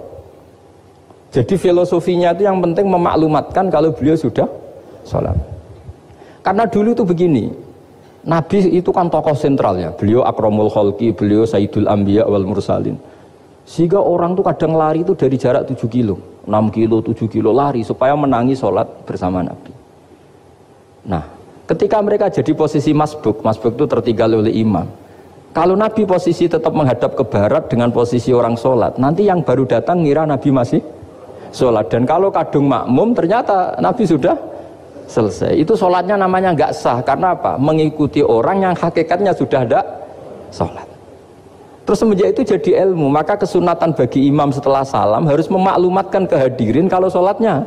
Jadi filosofinya itu yang penting memaklumatkan kalau beliau sudah sholat. Karena dulu itu begini, Nabi itu kan tokoh sentralnya, beliau akromul kholki, beliau sayyidul ambiya wal mursalin. Sehingga orang tuh kadang lari itu dari jarak 7 kilo, 6 kilo, 7 kilo lari supaya menangi sholat bersama Nabi. Nah, Ketika mereka jadi posisi masbuk, masbuk itu tertinggal oleh imam. Kalau Nabi posisi tetap menghadap ke barat dengan posisi orang sholat, nanti yang baru datang ngira Nabi masih sholat. Dan kalau kadung makmum, ternyata Nabi sudah selesai. Itu sholatnya namanya nggak sah. Karena apa? Mengikuti orang yang hakikatnya sudah ada sholat. Terus semenjak itu jadi ilmu, maka kesunatan bagi imam setelah salam harus memaklumatkan kehadirin kalau sholatnya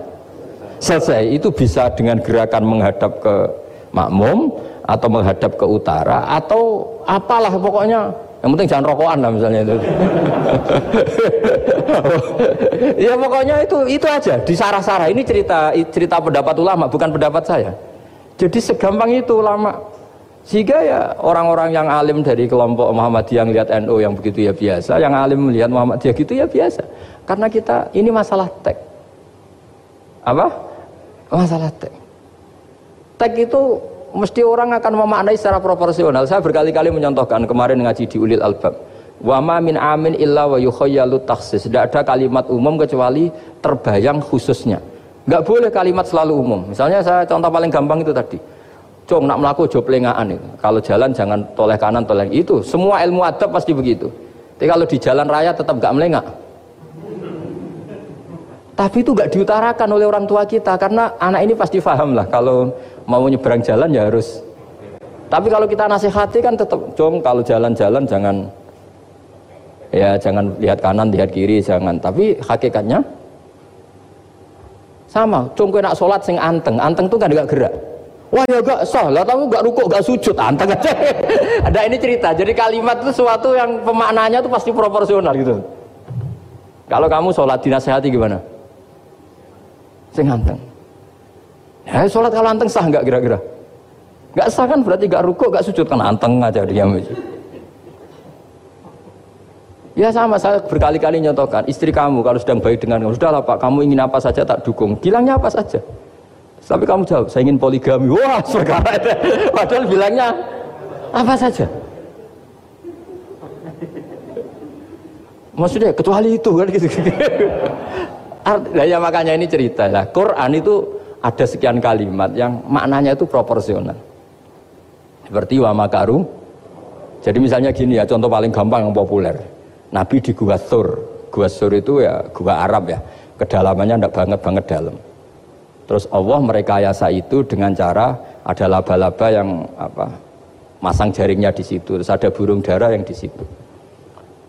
selesai. Itu bisa dengan gerakan menghadap ke makmum atau menghadap ke utara atau apalah pokoknya yang penting jangan rokokan lah misalnya itu. Ya pokoknya itu itu aja. Disarah-sarah ini cerita cerita pendapat ulama bukan pendapat saya. Jadi segampang itu ulama. Sehingga ya orang-orang yang alim dari kelompok Muhammadiyah yang lihat NU yang begitu ya biasa yang alim melihat Muhammadiyah gitu ya biasa. Karena kita ini masalah tek. Apa? Masalah tek. Tek itu mesti orang akan memaknai secara proporsional. Saya berkali-kali menyontohkan kemarin ngaji di Ulil Albab. Wa ma min amin illa wa yukhayyalu taksis. Tidak ada kalimat umum kecuali terbayang khususnya. Enggak boleh kalimat selalu umum. Misalnya saya contoh paling gampang itu tadi. Cung nak melaku jo itu. Kalau jalan jangan toleh kanan toleh itu. Semua ilmu adab pasti begitu. Tapi kalau di jalan raya tetap enggak melengak. Tapi itu nggak diutarakan oleh orang tua kita karena anak ini pasti paham lah kalau mau nyebrang jalan ya harus. Tapi kalau kita nasihati kan tetap, com kalau jalan-jalan jangan ya jangan lihat kanan, lihat kiri, jangan. Tapi hakikatnya sama. Com kue nak sholat sing anteng, anteng tuh kan gak gerak. Wah ya gak sah lah, tapi gak rukuk, gak sujud, anteng aja. Ada ini cerita. Jadi kalimat itu sesuatu yang pemaknanya tuh pasti proporsional gitu. Kalau kamu sholat dinasehati gimana? Sing anteng. Ya sholat kalau anteng sah nggak kira-kira? Nggak sah kan berarti nggak rukuk, nggak sujud kan anteng aja aja. Ya sama saya berkali-kali nyontohkan istri kamu kalau sedang baik dengan kamu sudahlah pak kamu ingin apa saja tak dukung. Bilangnya apa saja. Tapi kamu jawab saya ingin poligami. Wah sekarang padahal bilangnya apa saja. Maksudnya kecuali itu kan gitu. Nah, ya makanya ini cerita lah. Quran itu ada sekian kalimat yang maknanya itu proporsional. Seperti wa makaru. Jadi misalnya gini ya contoh paling gampang yang populer. Nabi di Gua Sur. Gua Sur itu ya gua Arab ya. Kedalamannya tidak banget banget dalam. Terus Allah merekayasa itu dengan cara ada laba-laba yang apa masang jaringnya di situ. Terus ada burung dara yang di situ.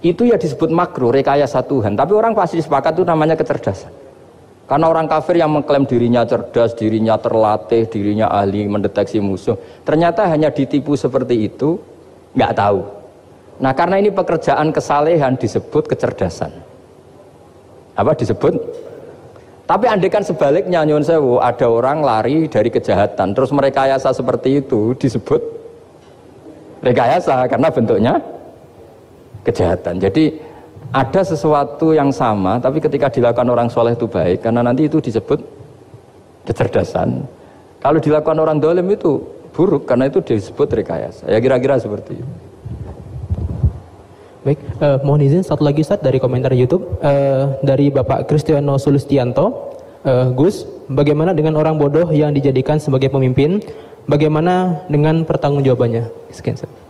Itu ya disebut makruh rekayasa Tuhan. Tapi orang pasti sepakat itu namanya kecerdasan karena orang kafir yang mengklaim dirinya cerdas, dirinya terlatih, dirinya ahli mendeteksi musuh, ternyata hanya ditipu seperti itu, nggak tahu. Nah karena ini pekerjaan kesalehan disebut kecerdasan. Apa disebut? Tapi andekan sebaliknya nyun sewu, ada orang lari dari kejahatan, terus merekayasa seperti itu disebut rekayasa karena bentuknya kejahatan. Jadi ada sesuatu yang sama tapi ketika dilakukan orang soleh itu baik karena nanti itu disebut kecerdasan Kalau dilakukan orang dolim itu buruk karena itu disebut rekayasa. Ya kira-kira seperti itu. Baik, uh, mohon izin satu lagi Ustaz dari komentar YouTube uh, dari Bapak Kristiano Sulistianto. Uh, Gus, bagaimana dengan orang bodoh yang dijadikan sebagai pemimpin? Bagaimana dengan pertanggungjawabannya? Sekian.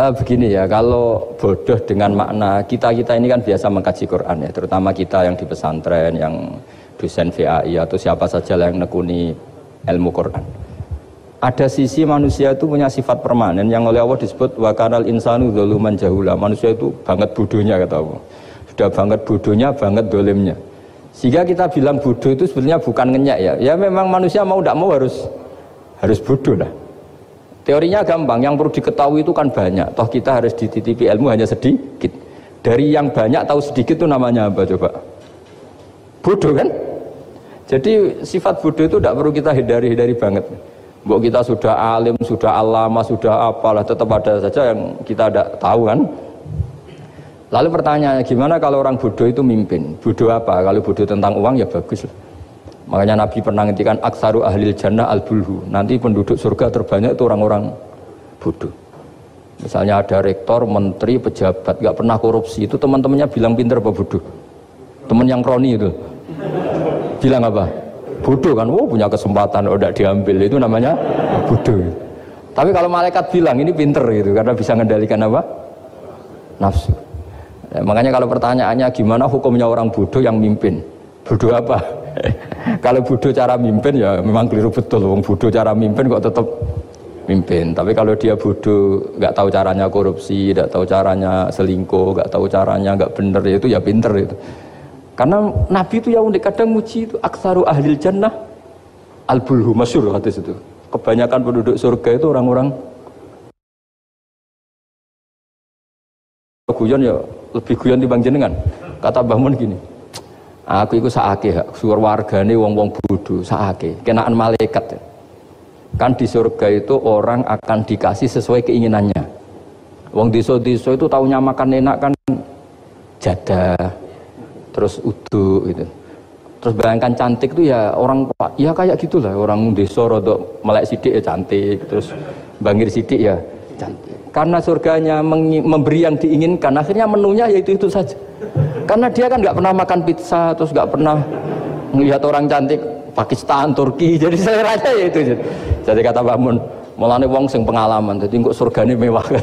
Uh, begini ya, kalau bodoh dengan makna kita kita ini kan biasa mengkaji Quran ya, terutama kita yang di pesantren, yang dosen VAI atau siapa saja yang nekuni ilmu Quran. Ada sisi manusia itu punya sifat permanen yang oleh Allah disebut wakanal insanu zaluman jahula. Manusia itu banget bodohnya kata Allah. Sudah banget bodohnya banget dolimnya. Sehingga kita bilang bodoh itu sebenarnya bukan ngenyak ya. Ya memang manusia mau tidak mau harus harus bodoh lah teorinya gampang yang perlu diketahui itu kan banyak toh kita harus dititipi ilmu hanya sedikit dari yang banyak tahu sedikit itu namanya apa coba bodoh kan jadi sifat bodoh itu tidak perlu kita hindari-hindari banget Mbok kita sudah alim, sudah alama, sudah apalah, tetap ada saja yang kita tidak tahu kan. Lalu pertanyaannya gimana kalau orang bodoh itu mimpin? Bodoh apa? Kalau bodoh tentang uang ya bagus lah. Makanya Nabi pernah ngintikan aksaru ahlil jannah al bulhu. Nanti penduduk surga terbanyak itu orang-orang bodoh. Misalnya ada rektor, menteri, pejabat, nggak pernah korupsi. Itu teman-temannya bilang pinter apa bodoh? Teman yang kroni itu. Bilang apa? bodoh kan, oh punya kesempatan, oh diambil, itu namanya bodoh. Tapi kalau malaikat bilang ini pinter gitu, karena bisa mengendalikan apa? Nafsu. Ya, makanya kalau pertanyaannya gimana hukumnya orang bodoh yang mimpin? Bodoh apa? kalau bodoh cara mimpin ya memang keliru betul. Wong bodoh cara mimpin kok tetap mimpin. Tapi kalau dia bodoh, nggak tahu caranya korupsi, nggak tahu caranya selingkuh, nggak tahu caranya nggak bener, ya itu ya pinter itu. Karena Nabi itu yang unik kadang muji itu aksaru ahlil jannah al-bulhu masyur hadis itu. Kebanyakan penduduk surga itu orang-orang guyon ya lebih guyon bang jenengan. Kata Mbah gini, aku itu hak. Suar wargane wong-wong bodoh saake. Kenaan malaikat ya. Kan di surga itu orang akan dikasih sesuai keinginannya. Wong diso-diso itu tahunya makan enak kan jadah, terus udu gitu. Terus bayangkan cantik tuh ya orang ya kayak gitulah. Orang desa rodok melek sidik ya cantik terus bangir sidik ya karena surganya memberi yang diinginkan akhirnya menunya ya itu saja karena dia kan nggak pernah makan pizza terus nggak pernah melihat orang cantik Pakistan Turki jadi saya rasa ya itu jadi kata Mun mulane wong sing pengalaman jadi kok surganya mewah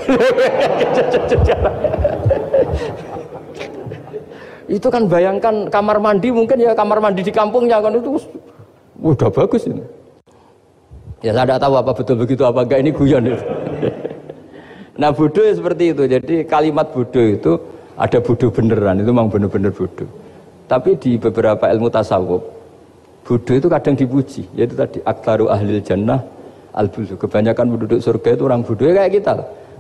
Itu kan bayangkan kamar mandi mungkin ya kamar mandi di kampungnya kan itu udah bagus ini. Ya saya tidak tahu apa betul begitu apa enggak ini guyon itu. nah bodoh ya seperti itu. Jadi kalimat bodoh itu ada bodoh beneran itu memang bener-bener bodoh. Tapi di beberapa ilmu tasawuf bodoh itu kadang dipuji. Yaitu tadi aktaru ahlil jannah al Kebanyakan penduduk surga itu orang bodoh ya kayak kita.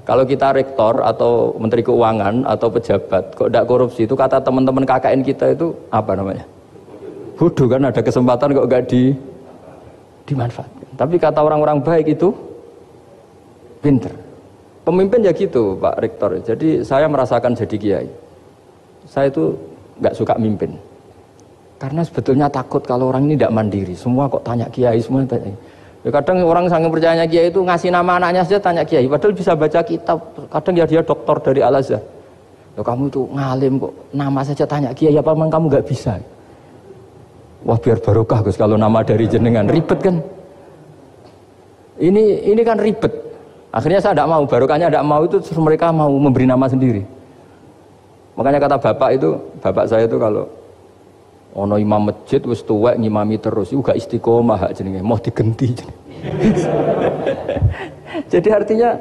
Kalau kita rektor atau menteri keuangan atau pejabat kok tidak korupsi itu kata teman-teman KKN kita itu apa namanya? Bodoh kan ada kesempatan kok gak di dimanfaatkan. Tapi kata orang-orang baik itu pinter. Pemimpin ya gitu Pak Rektor. Jadi saya merasakan jadi kiai. Saya itu nggak suka mimpin. Karena sebetulnya takut kalau orang ini tidak mandiri. Semua kok tanya kiai, semua tanya. Ya kadang orang sangat percayanya kiai itu ngasih nama anaknya saja tanya kiai, padahal bisa baca kitab. Kadang ya dia doktor dari Al Azhar. Ya kamu itu ngalim kok nama saja tanya kiai apa memang kamu nggak bisa? Wah biar barokah Gus kalau nama dari jenengan ribet kan. Ini ini kan ribet. Akhirnya saya tidak mau barokahnya tidak mau itu terus mereka mau memberi nama sendiri. Makanya kata bapak itu, bapak saya itu kalau ono imam masjid wis tuwek ngimami terus iku gak istiqomah hak jenenge mau digenti jadi artinya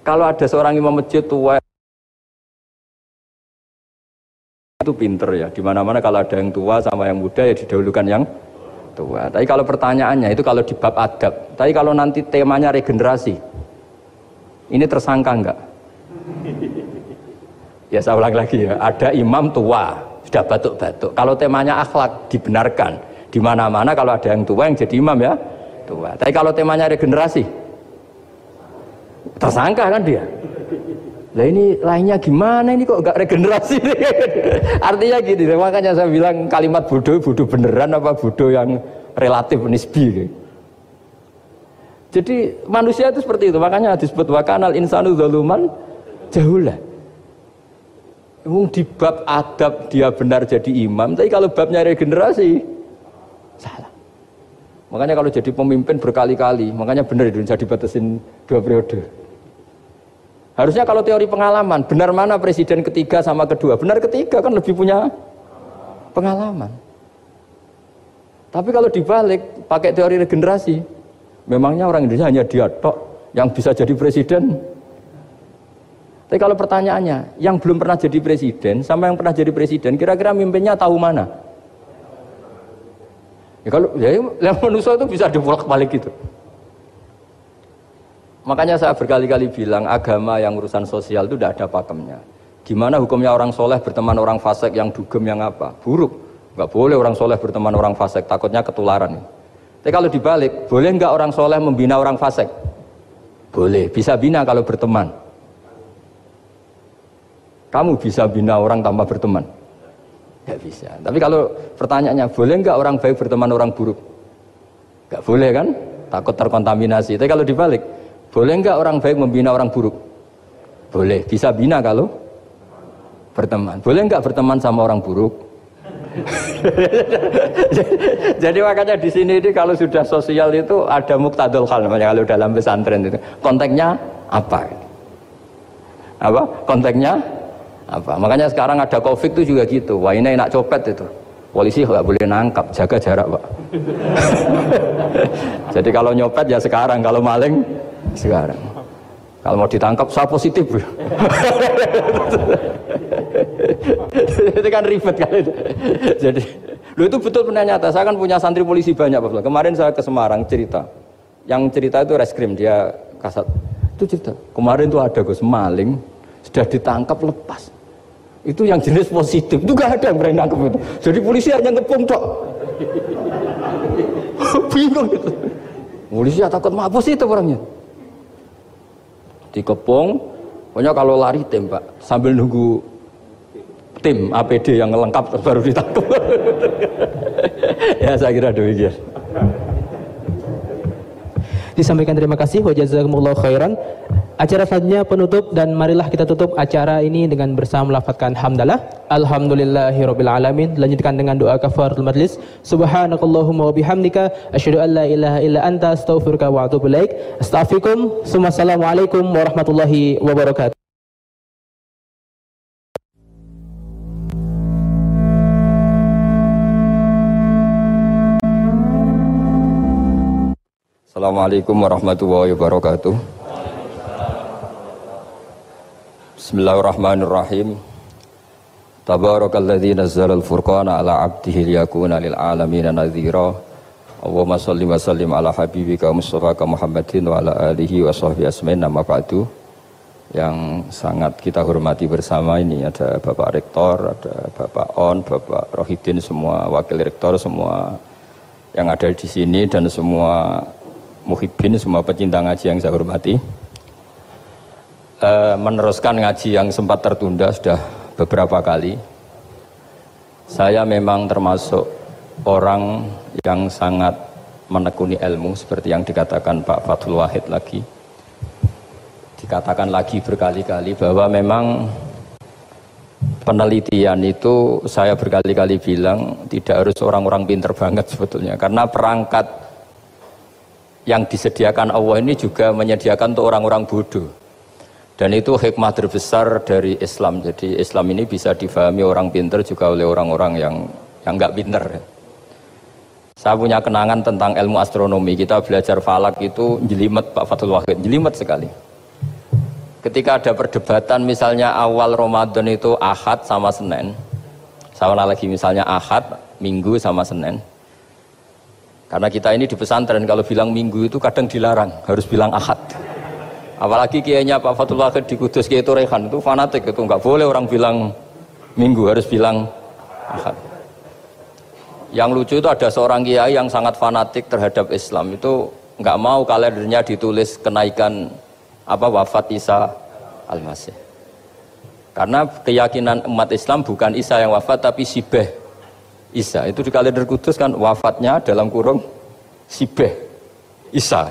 kalau ada seorang imam masjid tuwek itu pinter ya. Di mana mana kalau ada yang tua sama yang muda ya didahulukan yang tua. Tapi kalau pertanyaannya itu kalau di bab adab. Tapi kalau nanti temanya regenerasi ini tersangka enggak ya saya ulang lagi ya ada imam tua sudah batuk-batuk. Kalau temanya akhlak dibenarkan, di mana-mana kalau ada yang tua yang jadi imam ya tua. Tapi kalau temanya regenerasi, tersangka kan dia. Lah ini lainnya gimana ini kok gak regenerasi? Artinya gini, makanya saya bilang kalimat bodoh bodoh beneran apa bodoh yang relatif nisbi. Jadi manusia itu seperti itu, makanya disebut wakanal insanu zaluman jahulah. Mung di bab adab dia benar jadi imam, tapi kalau babnya regenerasi salah. Makanya kalau jadi pemimpin berkali-kali, makanya benar Indonesia dibatasin dua periode. Harusnya kalau teori pengalaman, benar mana presiden ketiga sama kedua? Benar ketiga kan lebih punya pengalaman. Tapi kalau dibalik, pakai teori regenerasi, memangnya orang Indonesia hanya dia tok yang bisa jadi presiden tapi kalau pertanyaannya, yang belum pernah jadi presiden sama yang pernah jadi presiden, kira-kira mimpinnya tahu mana? Ya kalau ya, yang manusia itu bisa dibolak balik gitu. Makanya saya berkali-kali bilang agama yang urusan sosial itu tidak ada pakemnya. Gimana hukumnya orang soleh berteman orang fasik yang dugem yang apa? Buruk. Gak boleh orang soleh berteman orang fasik, takutnya ketularan. Tapi kalau dibalik, boleh nggak orang soleh membina orang fasik? Boleh, bisa bina kalau berteman. Kamu bisa bina orang tanpa berteman? Ya bisa. Tapi kalau pertanyaannya, boleh nggak orang baik berteman orang buruk? Nggak boleh kan? Takut terkontaminasi. Tapi kalau dibalik, boleh nggak orang baik membina orang buruk? Boleh. Bisa bina kalau berteman. Boleh nggak berteman sama orang buruk? Jadi makanya di sini ini kalau sudah sosial itu ada muktadul hal namanya kalau dalam pesantren itu. Konteksnya apa? Apa? Konteksnya apa? Makanya sekarang ada covid itu juga gitu. Wah ini enak copet itu. Polisi nggak boleh nangkap. Jaga jarak pak. Jadi kalau nyopet ya sekarang kalau maling sekarang. Kalau mau ditangkap saya positif itu kan ribet kan itu. Jadi lu itu betul pernah nyata. Saya kan punya santri polisi banyak pak kemarin saya ke Semarang cerita. Yang cerita itu reskrim dia kasat. Itu cerita. Kemarin tuh ada gus maling sudah ditangkap lepas. Itu yang jenis positif. Itu gak ada yang berani nangkep itu. Jadi polisi hanya ngepung tok bingung gitu polisi ya takut mampus itu orangnya. Dikepung. Pokoknya kalau lari tembak. Sambil nunggu tim APD yang lengkap baru ditangkap ya saya kira demikian disampaikan terima kasih wa jazakumullah khairan Acara selanjutnya penutup dan marilah kita tutup acara ini dengan bersama melafatkan hamdalah. Alhamdulillahirabbil alamin. Lanjutkan dengan doa kafaratul majlis. Subhanakallahumma wa bihamdika asyhadu an la ilaha illa anta astaghfiruka wa atubu ilaik. Astaghfirukum. Assalamualaikum warahmatullahi wabarakatuh. Assalamualaikum warahmatullahi wabarakatuh. Bismillahirrahmanirrahim. Tabarakalladzi nazzala al-furqana ala 'abdihi liyakuna lil alamin nadhira. Allahumma shalli wa sallim ala habibika Mustafa Muhammadin wa ala alihi wa sahbihi asmain nama ba'du. Yang sangat kita hormati bersama ini ada Bapak Rektor, ada Bapak On, Bapak Rohidin, semua wakil rektor, semua yang ada di sini dan semua muhibbin, semua pecinta ngaji yang saya hormati e, meneruskan ngaji yang sempat tertunda sudah beberapa kali. Saya memang termasuk orang yang sangat menekuni ilmu seperti yang dikatakan Pak Fathul Wahid lagi. Dikatakan lagi berkali-kali bahwa memang penelitian itu saya berkali-kali bilang tidak harus orang-orang pinter banget sebetulnya karena perangkat yang disediakan Allah ini juga menyediakan untuk orang-orang bodoh. Dan itu hikmah terbesar dari Islam. Jadi Islam ini bisa difahami orang pinter juga oleh orang-orang yang yang nggak pinter. Saya punya kenangan tentang ilmu astronomi. Kita belajar falak itu jelimet Pak Fatul Wahid, jelimet sekali. Ketika ada perdebatan misalnya awal Ramadan itu Ahad sama Senin. Sama lagi misalnya Ahad, Minggu sama Senin. Karena kita ini di pesantren kalau bilang Minggu itu kadang dilarang, harus bilang Ahad. Apalagi kiainya Pak Fatul Wahid di Kudus Kiai Rehan itu fanatik itu nggak boleh orang bilang minggu harus bilang ahad. Yang lucu itu ada seorang kiai yang sangat fanatik terhadap Islam itu nggak mau kalendernya ditulis kenaikan apa wafat Isa Al-Masih. Karena keyakinan umat Islam bukan Isa yang wafat tapi Sibeh Isa. Itu di kalender kudus kan wafatnya dalam kurung Sibeh Isa.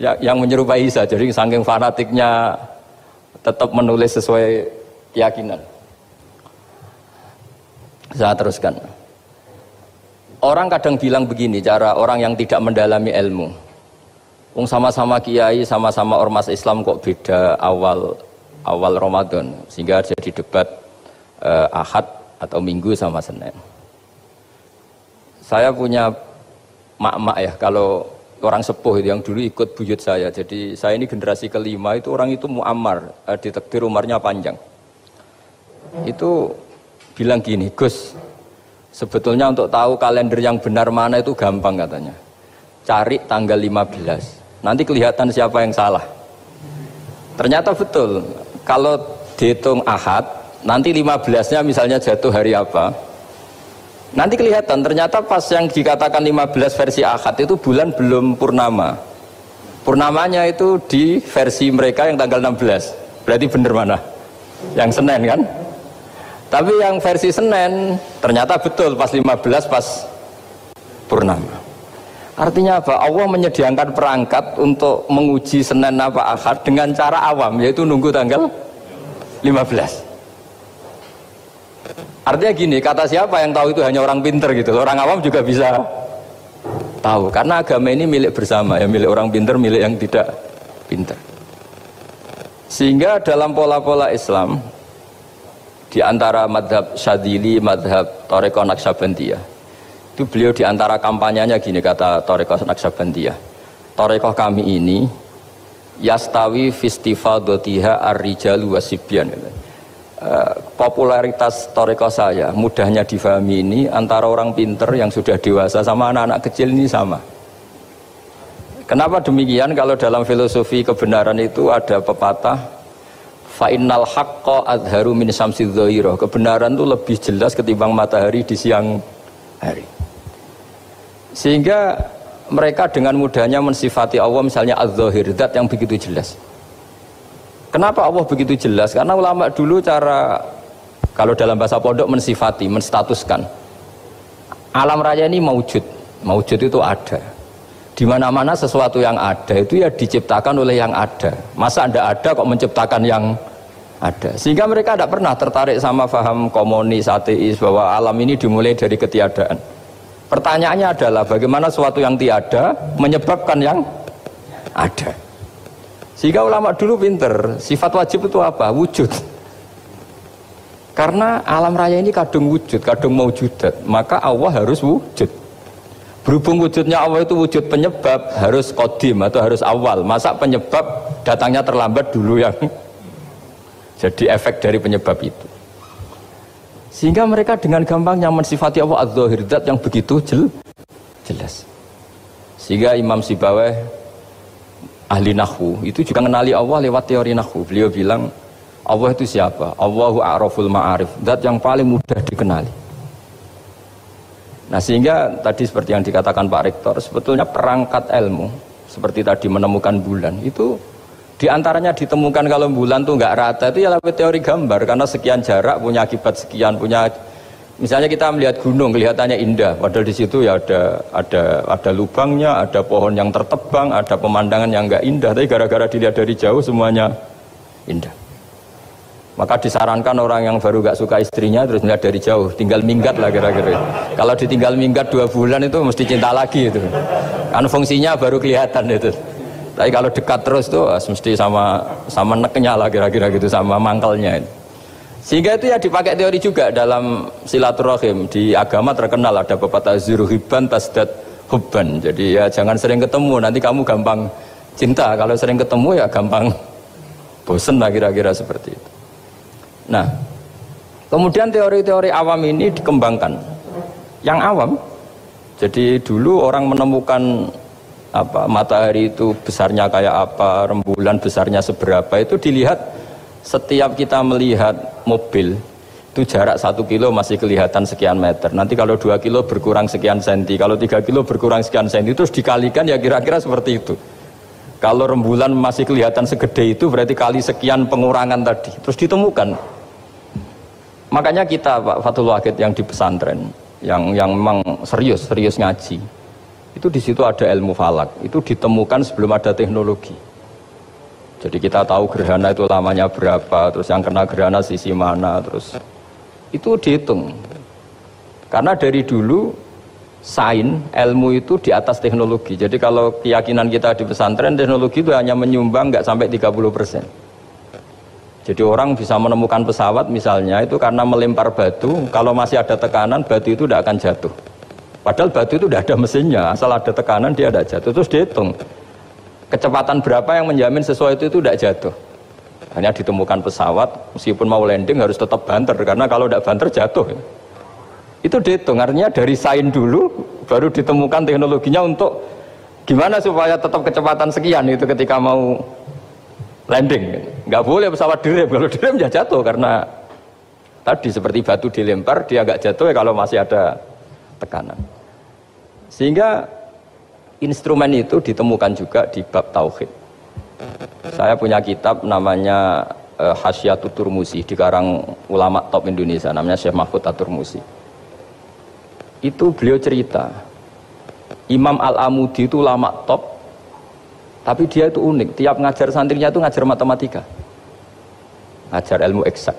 Ya, yang menyerupai Isa. Jadi saking fanatiknya tetap menulis sesuai keyakinan. Saya teruskan. Orang kadang bilang begini, cara orang yang tidak mendalami ilmu. Wong sama-sama kiai, sama-sama ormas Islam kok beda awal awal Ramadan sehingga jadi debat eh, Ahad atau Minggu sama Senin. Saya punya mak-mak ya kalau orang sepuh itu yang dulu ikut buyut saya. Jadi saya ini generasi kelima itu orang itu muammar, eh, ditekdir umarnya panjang. Itu bilang gini, Gus, sebetulnya untuk tahu kalender yang benar mana itu gampang katanya. Cari tanggal 15. Nanti kelihatan siapa yang salah. Ternyata betul. Kalau dihitung Ahad, nanti 15-nya misalnya jatuh hari apa, nanti kelihatan ternyata pas yang dikatakan 15 versi Ahad itu bulan belum purnama. Purnamanya itu di versi mereka yang tanggal 16. Berarti benar mana? Yang Senin kan? Tapi yang versi Senin ternyata betul pas 15 pas purnama. Artinya apa? Allah menyediakan perangkat untuk menguji Senin apa Ahad dengan cara awam yaitu nunggu tanggal 15. Artinya gini, kata siapa yang tahu itu hanya orang pinter gitu. Orang awam juga bisa tahu. Karena agama ini milik bersama, ya milik orang pinter, milik yang tidak pinter. Sehingga dalam pola-pola Islam, di antara madhab Syadili, madhab Toreko Naksabandiyah, itu beliau di antara kampanyenya gini kata Toreko Naksabandiyah. Toreko kami ini, yastawi festival dotiha ar-rijalu wasibyan. Eh, popularitas toreko saya mudahnya difahami ini antara orang pinter yang sudah dewasa sama anak-anak kecil ini sama. Kenapa demikian? Kalau dalam filosofi kebenaran itu ada pepatah fa'innal haqqo adharu min samsi kebenaran itu lebih jelas ketimbang matahari di siang hari. Sehingga mereka dengan mudahnya mensifati Allah misalnya az-zahir yang begitu jelas Kenapa Allah begitu jelas? Karena ulama dulu cara kalau dalam bahasa pondok mensifati, menstatuskan alam raya ini maujud. Maujud itu ada. Di mana-mana sesuatu yang ada itu ya diciptakan oleh yang ada. Masa Anda ada kok menciptakan yang ada. Sehingga mereka tidak pernah tertarik sama faham komunis, ateis bahwa alam ini dimulai dari ketiadaan. Pertanyaannya adalah bagaimana sesuatu yang tiada menyebabkan yang ada. Sehingga ulama dulu pinter, sifat wajib itu apa? Wujud. Karena alam raya ini kadung wujud, kadung maujudat, maka Allah harus wujud. Berhubung wujudnya Allah itu wujud penyebab, harus kodim atau harus awal. Masa penyebab datangnya terlambat dulu yang jadi efek dari penyebab itu. Sehingga mereka dengan gampangnya mensifati Allah az yang begitu jel, jelas. Sehingga Imam Sibaweh ahli nahwu itu juga mengenali Allah lewat teori nahwu. Beliau bilang Allah itu siapa? Allahu a'raful ma'arif, zat yang paling mudah dikenali. Nah sehingga tadi seperti yang dikatakan Pak Rektor, sebetulnya perangkat ilmu seperti tadi menemukan bulan itu di antaranya ditemukan kalau bulan tuh nggak rata itu ya lewat teori gambar karena sekian jarak punya akibat sekian punya Misalnya kita melihat gunung kelihatannya indah, padahal di situ ya ada ada ada lubangnya, ada pohon yang tertebang, ada pemandangan yang enggak indah, tapi gara-gara dilihat dari jauh semuanya indah. Maka disarankan orang yang baru gak suka istrinya terus melihat dari jauh, tinggal minggat lah kira-kira. Kalau ditinggal minggat dua bulan itu mesti cinta lagi itu. Kan fungsinya baru kelihatan itu. Tapi kalau dekat terus tuh mesti sama sama neknya lah kira-kira gitu sama mangkalnya itu. Sehingga itu ya dipakai teori juga dalam silaturahim di agama terkenal ada pepatah zuruhiban tasdat hubban. Jadi ya jangan sering ketemu nanti kamu gampang cinta. Kalau sering ketemu ya gampang bosen lah kira-kira seperti itu. Nah, kemudian teori-teori awam ini dikembangkan. Yang awam, jadi dulu orang menemukan apa matahari itu besarnya kayak apa, rembulan besarnya seberapa itu dilihat setiap kita melihat mobil itu jarak satu kilo masih kelihatan sekian meter. Nanti kalau dua kilo berkurang sekian senti, kalau tiga kilo berkurang sekian senti, terus dikalikan ya kira-kira seperti itu. Kalau rembulan masih kelihatan segede itu berarti kali sekian pengurangan tadi. Terus ditemukan. Makanya kita Pak Fatul Wahid yang di pesantren, yang yang memang serius serius ngaji, itu di situ ada ilmu falak, itu ditemukan sebelum ada teknologi. Jadi kita tahu gerhana itu lamanya berapa, terus yang kena gerhana sisi mana, terus itu dihitung. Karena dari dulu sain ilmu itu di atas teknologi. Jadi kalau keyakinan kita di pesantren teknologi itu hanya menyumbang nggak sampai 30 persen. Jadi orang bisa menemukan pesawat misalnya itu karena melempar batu, kalau masih ada tekanan batu itu tidak akan jatuh. Padahal batu itu tidak ada mesinnya, asal ada tekanan dia tidak jatuh. Terus dihitung kecepatan berapa yang menjamin sesuai itu tidak jatuh. Hanya ditemukan pesawat, meskipun mau landing harus tetap banter karena kalau tidak banter jatuh. Itu dihitung, artinya dari sain dulu baru ditemukan teknologinya untuk gimana supaya tetap kecepatan sekian itu ketika mau landing. Nggak boleh pesawat direm, kalau direm ya jatuh karena tadi seperti batu dilempar dia nggak jatuh ya kalau masih ada tekanan. Sehingga instrumen itu ditemukan juga di bab tauhid. Saya punya kitab namanya uh, Hasyiatut Turmusi di karang ulama top Indonesia namanya Syekh Mahfud Aturmusi. Itu beliau cerita Imam Al-Amudi itu ulama top tapi dia itu unik, tiap ngajar santrinya itu ngajar matematika. Ngajar ilmu eksak.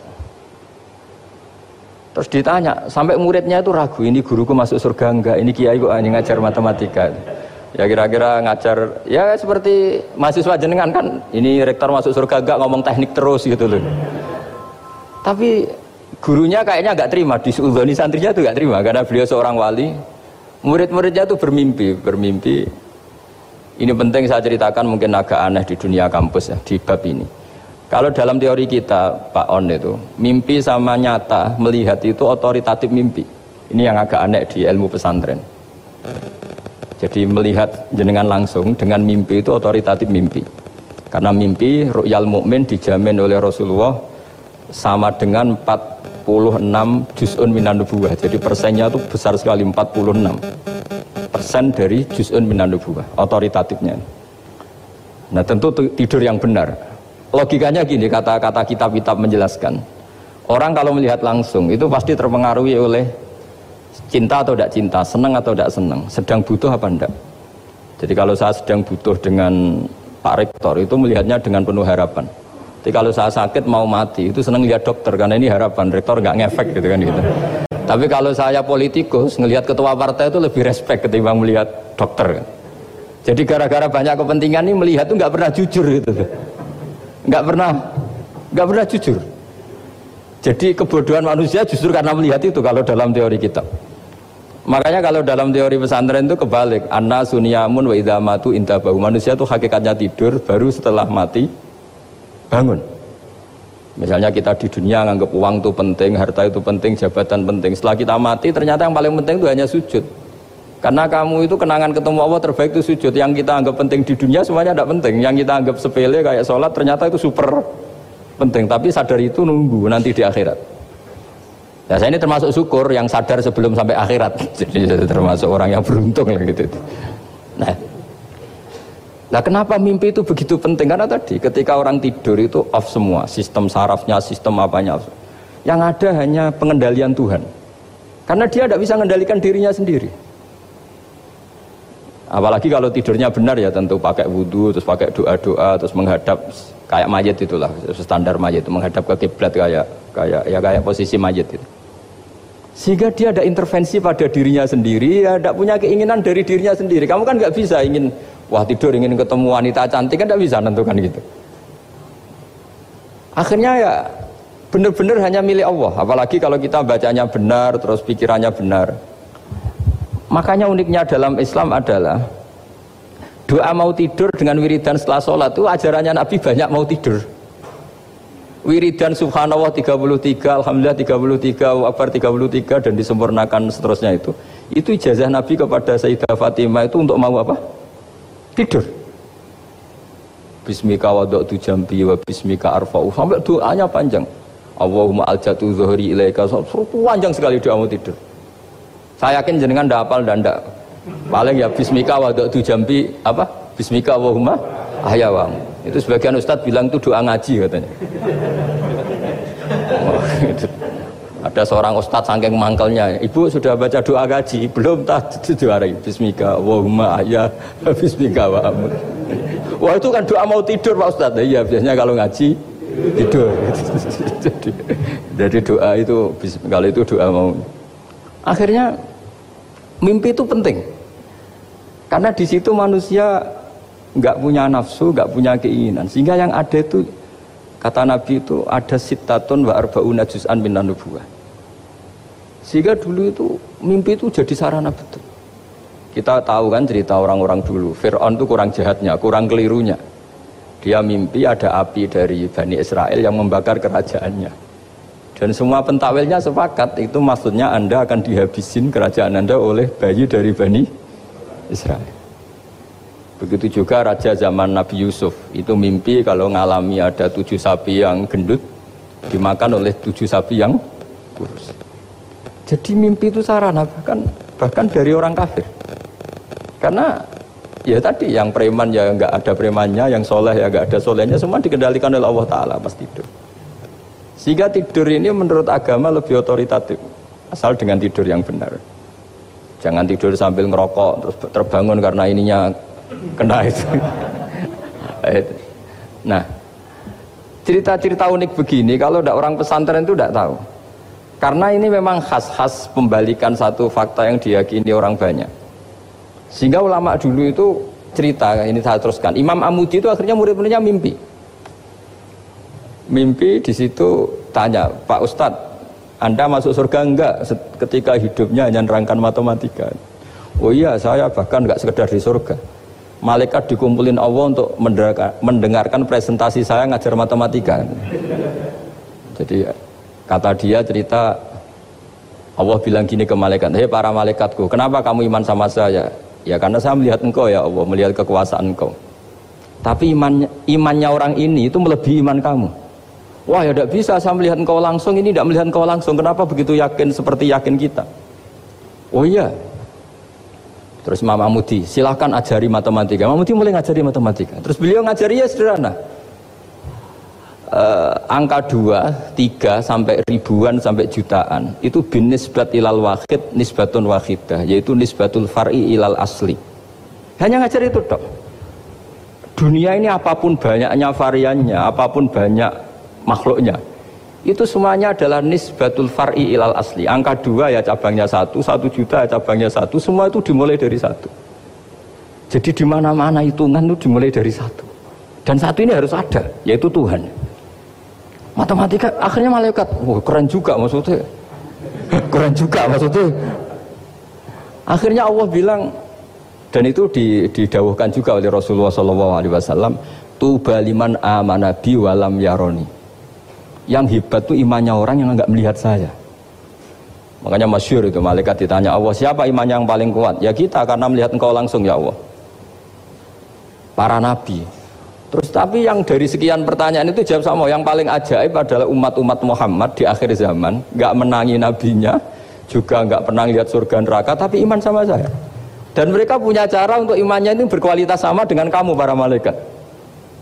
Terus ditanya, sampai muridnya itu ragu, ini guruku masuk surga enggak, ini kiai kok hanya ngajar matematika. Ya kira-kira ngajar, ya seperti mahasiswa jenengan kan, ini rektor masuk surga enggak ngomong teknik terus gitu loh. Tapi gurunya kayaknya enggak terima, di Suudhoni santrinya itu enggak terima, karena beliau seorang wali. Murid-muridnya itu bermimpi, bermimpi ini penting saya ceritakan mungkin agak aneh di dunia kampus ya, di bab ini. Kalau dalam teori kita, Pak On itu, mimpi sama nyata, melihat itu otoritatif mimpi. Ini yang agak aneh di ilmu pesantren. Jadi melihat jenengan langsung dengan mimpi itu otoritatif mimpi. Karena mimpi ru'yal mukmin dijamin oleh Rasulullah sama dengan 46 juz'un minan nubuwah. Jadi persennya itu besar sekali 46 persen dari juz'un minan nubuwah, otoritatifnya. Nah tentu tidur yang benar. Logikanya gini, kata-kata kitab-kitab menjelaskan. Orang kalau melihat langsung itu pasti terpengaruhi oleh cinta atau tidak cinta, senang atau tidak senang, sedang butuh apa enggak. Jadi kalau saya sedang butuh dengan Pak Rektor itu melihatnya dengan penuh harapan. Jadi kalau saya sakit mau mati itu senang lihat dokter karena ini harapan rektor nggak ngefek gitu kan gitu. Tapi kalau saya politikus, ngelihat ketua partai itu lebih respect ketimbang melihat dokter. Jadi gara-gara banyak kepentingan ini melihat itu nggak pernah jujur gitu. Nggak pernah, nggak pernah jujur. Jadi kebodohan manusia justru karena melihat itu kalau dalam teori kita. Makanya kalau dalam teori pesantren itu kebalik. Anna suniyamun wa idamatu intabahu. Manusia itu hakikatnya tidur, baru setelah mati bangun. Misalnya kita di dunia nganggap uang itu penting, harta itu penting, jabatan penting. Setelah kita mati ternyata yang paling penting itu hanya sujud. Karena kamu itu kenangan ketemu Allah terbaik itu sujud. Yang kita anggap penting di dunia semuanya tidak penting. Yang kita anggap sepele kayak sholat ternyata itu super penting. Tapi sadar itu nunggu nanti di akhirat. Nah saya ini termasuk syukur yang sadar sebelum sampai akhirat. Jadi termasuk orang yang beruntung lah gitu. Nah Nah kenapa mimpi itu begitu penting? Karena tadi ketika orang tidur itu off semua, sistem sarafnya, sistem apanya. Yang ada hanya pengendalian Tuhan. Karena dia tidak bisa mengendalikan dirinya sendiri. Apalagi kalau tidurnya benar ya tentu pakai wudhu, terus pakai doa-doa, terus menghadap kayak mayat itulah, standar mayat itu menghadap ke kiblat kayak kayak ya kayak posisi mayat itu. Sehingga dia ada intervensi pada dirinya sendiri, ya tidak punya keinginan dari dirinya sendiri. Kamu kan nggak bisa ingin Wah tidur ingin ketemu wanita cantik kan tidak bisa nentukan gitu. Akhirnya ya benar-benar hanya milik Allah. Apalagi kalau kita bacanya benar, terus pikirannya benar. Makanya uniknya dalam Islam adalah doa mau tidur dengan wiridan setelah sholat itu ajarannya Nabi banyak mau tidur. Wiridan subhanallah 33, alhamdulillah 33, wabar 33 dan disempurnakan seterusnya itu. Itu ijazah Nabi kepada Sayyidah Fatimah itu untuk mau apa? tidur Bismika wadok tu jambi wa bismika arfa'u sampai doanya panjang Allahumma aljatu zuhri ilaika panjang sekali doamu tidur saya yakin jenengan tidak hafal dan tidak paling ya bismika wadok jambi apa bismika Allahumma ahyawam itu sebagian ustadz bilang itu doa ngaji katanya itu. Ada seorang ustadz sangking mangkelnya, ibu sudah baca doa gaji, belum tak hari Bismika, Allahumma ya, Bismika wa amur. Wah itu kan doa mau tidur Pak Ustadz, iya biasanya kalau ngaji tidur. jadi, jadi doa itu, kalau itu doa mau. Akhirnya mimpi itu penting, karena di situ manusia nggak punya nafsu, nggak punya keinginan, sehingga yang ada itu Kata Nabi itu ada sitatun wa arba'una juz'an minan nubuwah. Sehingga dulu itu mimpi itu jadi sarana betul. Kita tahu kan cerita orang-orang dulu. Fir'aun itu kurang jahatnya, kurang kelirunya. Dia mimpi ada api dari Bani Israel yang membakar kerajaannya. Dan semua pentawilnya sepakat itu maksudnya Anda akan dihabisin kerajaan Anda oleh bayi dari Bani Israel. Begitu juga raja zaman Nabi Yusuf itu mimpi kalau ngalami ada tujuh sapi yang gendut dimakan oleh tujuh sapi yang kurus. Jadi mimpi itu sarana bahkan bahkan dari orang kafir. Karena ya tadi yang preman ya nggak ada premannya, yang soleh ya nggak ada solehnya, semua dikendalikan oleh Allah Taala pas tidur. Sehingga tidur ini menurut agama lebih otoritatif asal dengan tidur yang benar. Jangan tidur sambil ngerokok terus terbangun karena ininya kena itu. nah, cerita-cerita unik begini kalau tidak orang pesantren itu tidak tahu. Karena ini memang khas-khas pembalikan satu fakta yang diyakini orang banyak. Sehingga ulama dulu itu cerita, ini saya teruskan. Imam Amudi itu akhirnya murid-muridnya mimpi. Mimpi di situ tanya, Pak Ustadz, Anda masuk surga enggak ketika hidupnya hanya nerangkan matematika? Oh iya, saya bahkan enggak sekedar di surga malaikat dikumpulin Allah untuk mendengarkan presentasi saya ngajar matematika. Jadi kata dia cerita Allah bilang gini ke malaikat, hei para malaikatku, kenapa kamu iman sama saya? Ya karena saya melihat engkau ya Allah, melihat kekuasaan engkau. Tapi iman, imannya orang ini itu melebihi iman kamu. Wah ya tidak bisa saya melihat engkau langsung, ini tidak melihat engkau langsung. Kenapa begitu yakin seperti yakin kita? Oh iya, Terus Mama Mudi, silahkan ajari matematika. Mama Mudi mulai ngajari matematika. Terus beliau ngajari ya sederhana. Uh, angka 2, 3 sampai ribuan sampai jutaan itu bin nisbat ilal wahid nisbatun wahidah yaitu nisbatul far'i ilal asli hanya ngajar itu dok dunia ini apa pun banyaknya variannya apa pun banyak makhluknya. Itu semuanya adalah nisbatul far'i ilal asli. Angka dua ya cabangnya satu satu juta ya cabangnya satu semua itu dimulai dari satu. Jadi di mana mana hitungan itu dimulai dari satu. Dan satu ini harus ada yaitu Tuhan. Matematika akhirnya malaikat wah keren juga maksudnya. Keren juga maksudnya. Akhirnya Allah bilang dan itu didawuhkan juga oleh Rasulullah SAW tuba liman amanabi walam yaroni yang hebat tuh imannya orang yang nggak melihat saya. Makanya masyur itu malaikat ditanya Allah siapa imannya yang paling kuat? Ya kita karena melihat engkau langsung ya Allah. Para nabi. Terus tapi yang dari sekian pertanyaan itu jawab sama yang paling ajaib adalah umat-umat Muhammad di akhir zaman. Nggak menangi nabinya juga nggak pernah lihat surga neraka tapi iman sama saya. Dan mereka punya cara untuk imannya itu berkualitas sama dengan kamu para malaikat.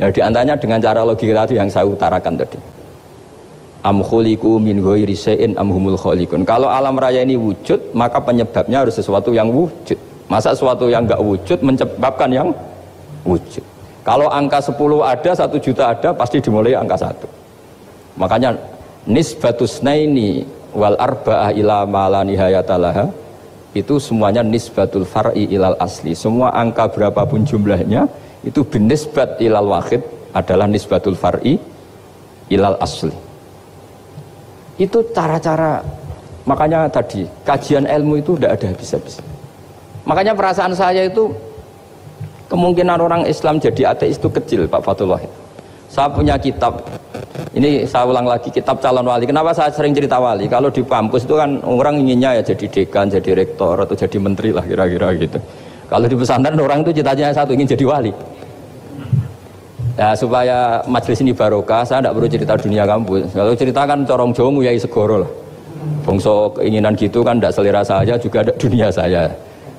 Ya di antaranya dengan cara logika tadi yang saya utarakan tadi am khuliqu min ghairi syai'in am humul khaliqun. Kalau alam raya ini wujud, maka penyebabnya harus sesuatu yang wujud. Masa sesuatu yang enggak wujud menyebabkan yang wujud. Kalau angka 10 ada, 1 juta ada, pasti dimulai angka 1. Makanya nisbatus naini wal arba'ah ila ma la nihayatalaha itu semuanya nisbatul far'i ilal asli. Semua angka berapapun jumlahnya itu binisbat ilal wahid adalah nisbatul far'i ilal asli itu cara-cara makanya tadi kajian ilmu itu tidak ada habis-habis. Makanya perasaan saya itu kemungkinan orang Islam jadi ateis itu kecil Pak Fatullah saya punya kitab ini saya ulang lagi kitab calon wali. Kenapa saya sering cerita wali? Kalau di kampus itu kan orang inginnya ya jadi dekan jadi rektor atau jadi menteri lah kira-kira gitu. Kalau di pesantren orang itu cita-citanya satu ingin jadi wali Ya supaya majelis ini barokah, saya tidak perlu cerita dunia kampus. Kalau ceritakan corong jomu ya segoro lah. Bongso keinginan gitu kan tidak selera saja juga ada dunia saya.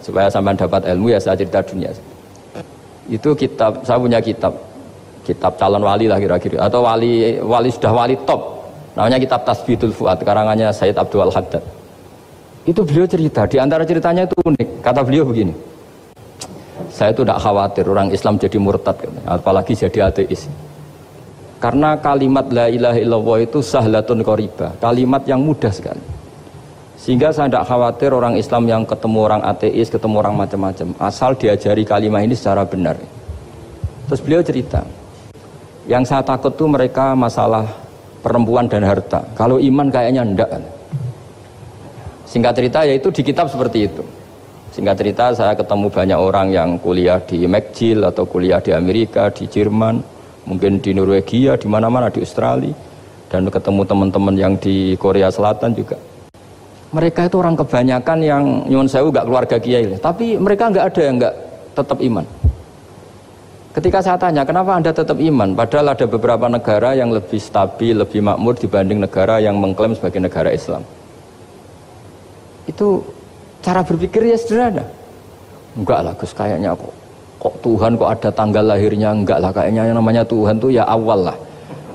Supaya sampai dapat ilmu ya saya cerita dunia. Itu kitab, saya punya kitab. Kitab calon wali lah kira-kira. Atau wali wali sudah wali top. Namanya kitab Tasbidul Fuad, karangannya Said Abdul Haddad. Itu beliau cerita, di antara ceritanya itu unik. Kata beliau begini, saya itu tidak khawatir orang Islam jadi murtad, apalagi jadi ateis. Karena kalimat la ilaha illallah itu sahlatun qoriba, kalimat yang mudah sekali. Sehingga saya tidak khawatir orang Islam yang ketemu orang ateis, ketemu orang macam-macam, asal diajari kalimat ini secara benar. Terus beliau cerita, yang saya takut tuh mereka masalah perempuan dan harta. Kalau iman kayaknya enggak. Singkat cerita yaitu di kitab seperti itu. Singkat cerita saya ketemu banyak orang yang kuliah di McGill atau kuliah di Amerika, di Jerman, mungkin di Norwegia, di mana-mana di Australia dan ketemu teman-teman yang di Korea Selatan juga. Mereka itu orang kebanyakan yang nyuwun sewu gak keluarga kiai, tapi mereka nggak ada yang nggak tetap iman. Ketika saya tanya, kenapa Anda tetap iman? Padahal ada beberapa negara yang lebih stabil, lebih makmur dibanding negara yang mengklaim sebagai negara Islam. Itu cara berpikir ya sederhana. Enggak lah Gus, kayaknya kok kok Tuhan kok ada tanggal lahirnya enggak lah kayaknya yang namanya Tuhan tuh ya awal lah.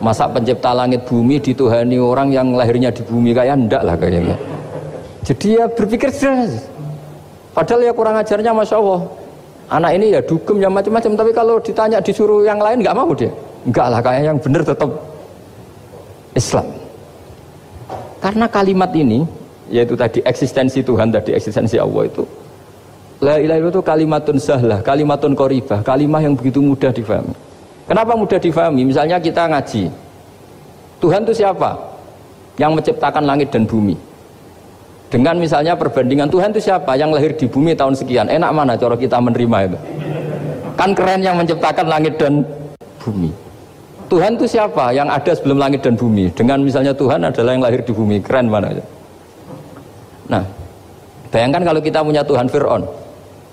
Masa pencipta langit bumi dituhani orang yang lahirnya di bumi kayak enggak lah kayaknya. Jadi ya berpikir sederhana. Padahal ya kurang ajarnya Masya Allah anak ini ya dugem ya macam-macam tapi kalau ditanya disuruh yang lain nggak mau dia nggak lah kayak yang benar tetap Islam karena kalimat ini yaitu tadi eksistensi Tuhan tadi eksistensi Allah itu La ilaha illallah itu kalimatun sahlah, kalimatun koribah, kalimah yang begitu mudah difahami. Kenapa mudah difahami? Misalnya kita ngaji. Tuhan itu siapa? Yang menciptakan langit dan bumi. Dengan misalnya perbandingan Tuhan itu siapa yang lahir di bumi tahun sekian? Enak mana cara kita menerima itu? Kan keren yang menciptakan langit dan bumi. Tuhan itu siapa yang ada sebelum langit dan bumi? Dengan misalnya Tuhan adalah yang lahir di bumi. Keren mana? Nah, bayangkan kalau kita punya Tuhan Fir'aun.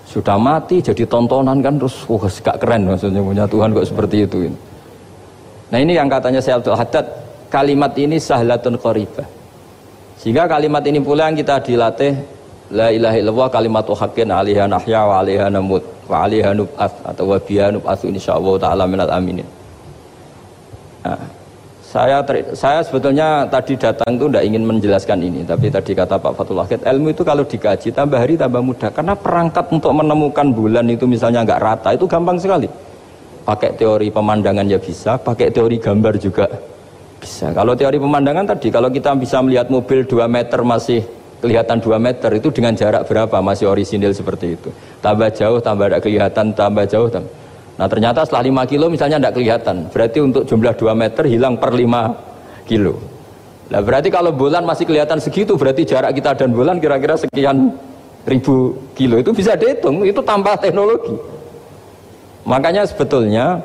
Sudah mati jadi tontonan kan terus wah gak keren maksudnya punya Tuhan kok seperti itu. Nah ini yang katanya saya Abdul Haddad kalimat ini sahlatun qaribah sehingga kalimat ini pula yang kita dilatih La ilaha illallah kalimatu haqqin alaiha nahya wa alaiha namut wa alaiha nub'ats atau wa biha insyaallah taala minal aminin. Saya saya sebetulnya tadi datang itu tidak ingin menjelaskan ini, tapi tadi kata Pak Fatul Wahid, ilmu itu kalau dikaji tambah hari tambah mudah, karena perangkat untuk menemukan bulan itu misalnya nggak rata itu gampang sekali. Pakai teori pemandangan ya bisa, pakai teori gambar juga bisa. Kalau teori pemandangan tadi, kalau kita bisa melihat mobil 2 meter masih kelihatan 2 meter, itu dengan jarak berapa masih orisinil seperti itu. Tambah jauh, tambah tidak kelihatan, tambah jauh. Tambah. Nah ternyata setelah 5 kilo misalnya tidak kelihatan. Berarti untuk jumlah 2 meter hilang per 5 kilo. Nah berarti kalau bulan masih kelihatan segitu, berarti jarak kita dan bulan kira-kira sekian ribu kilo. Itu bisa dihitung, itu tambah teknologi. Makanya sebetulnya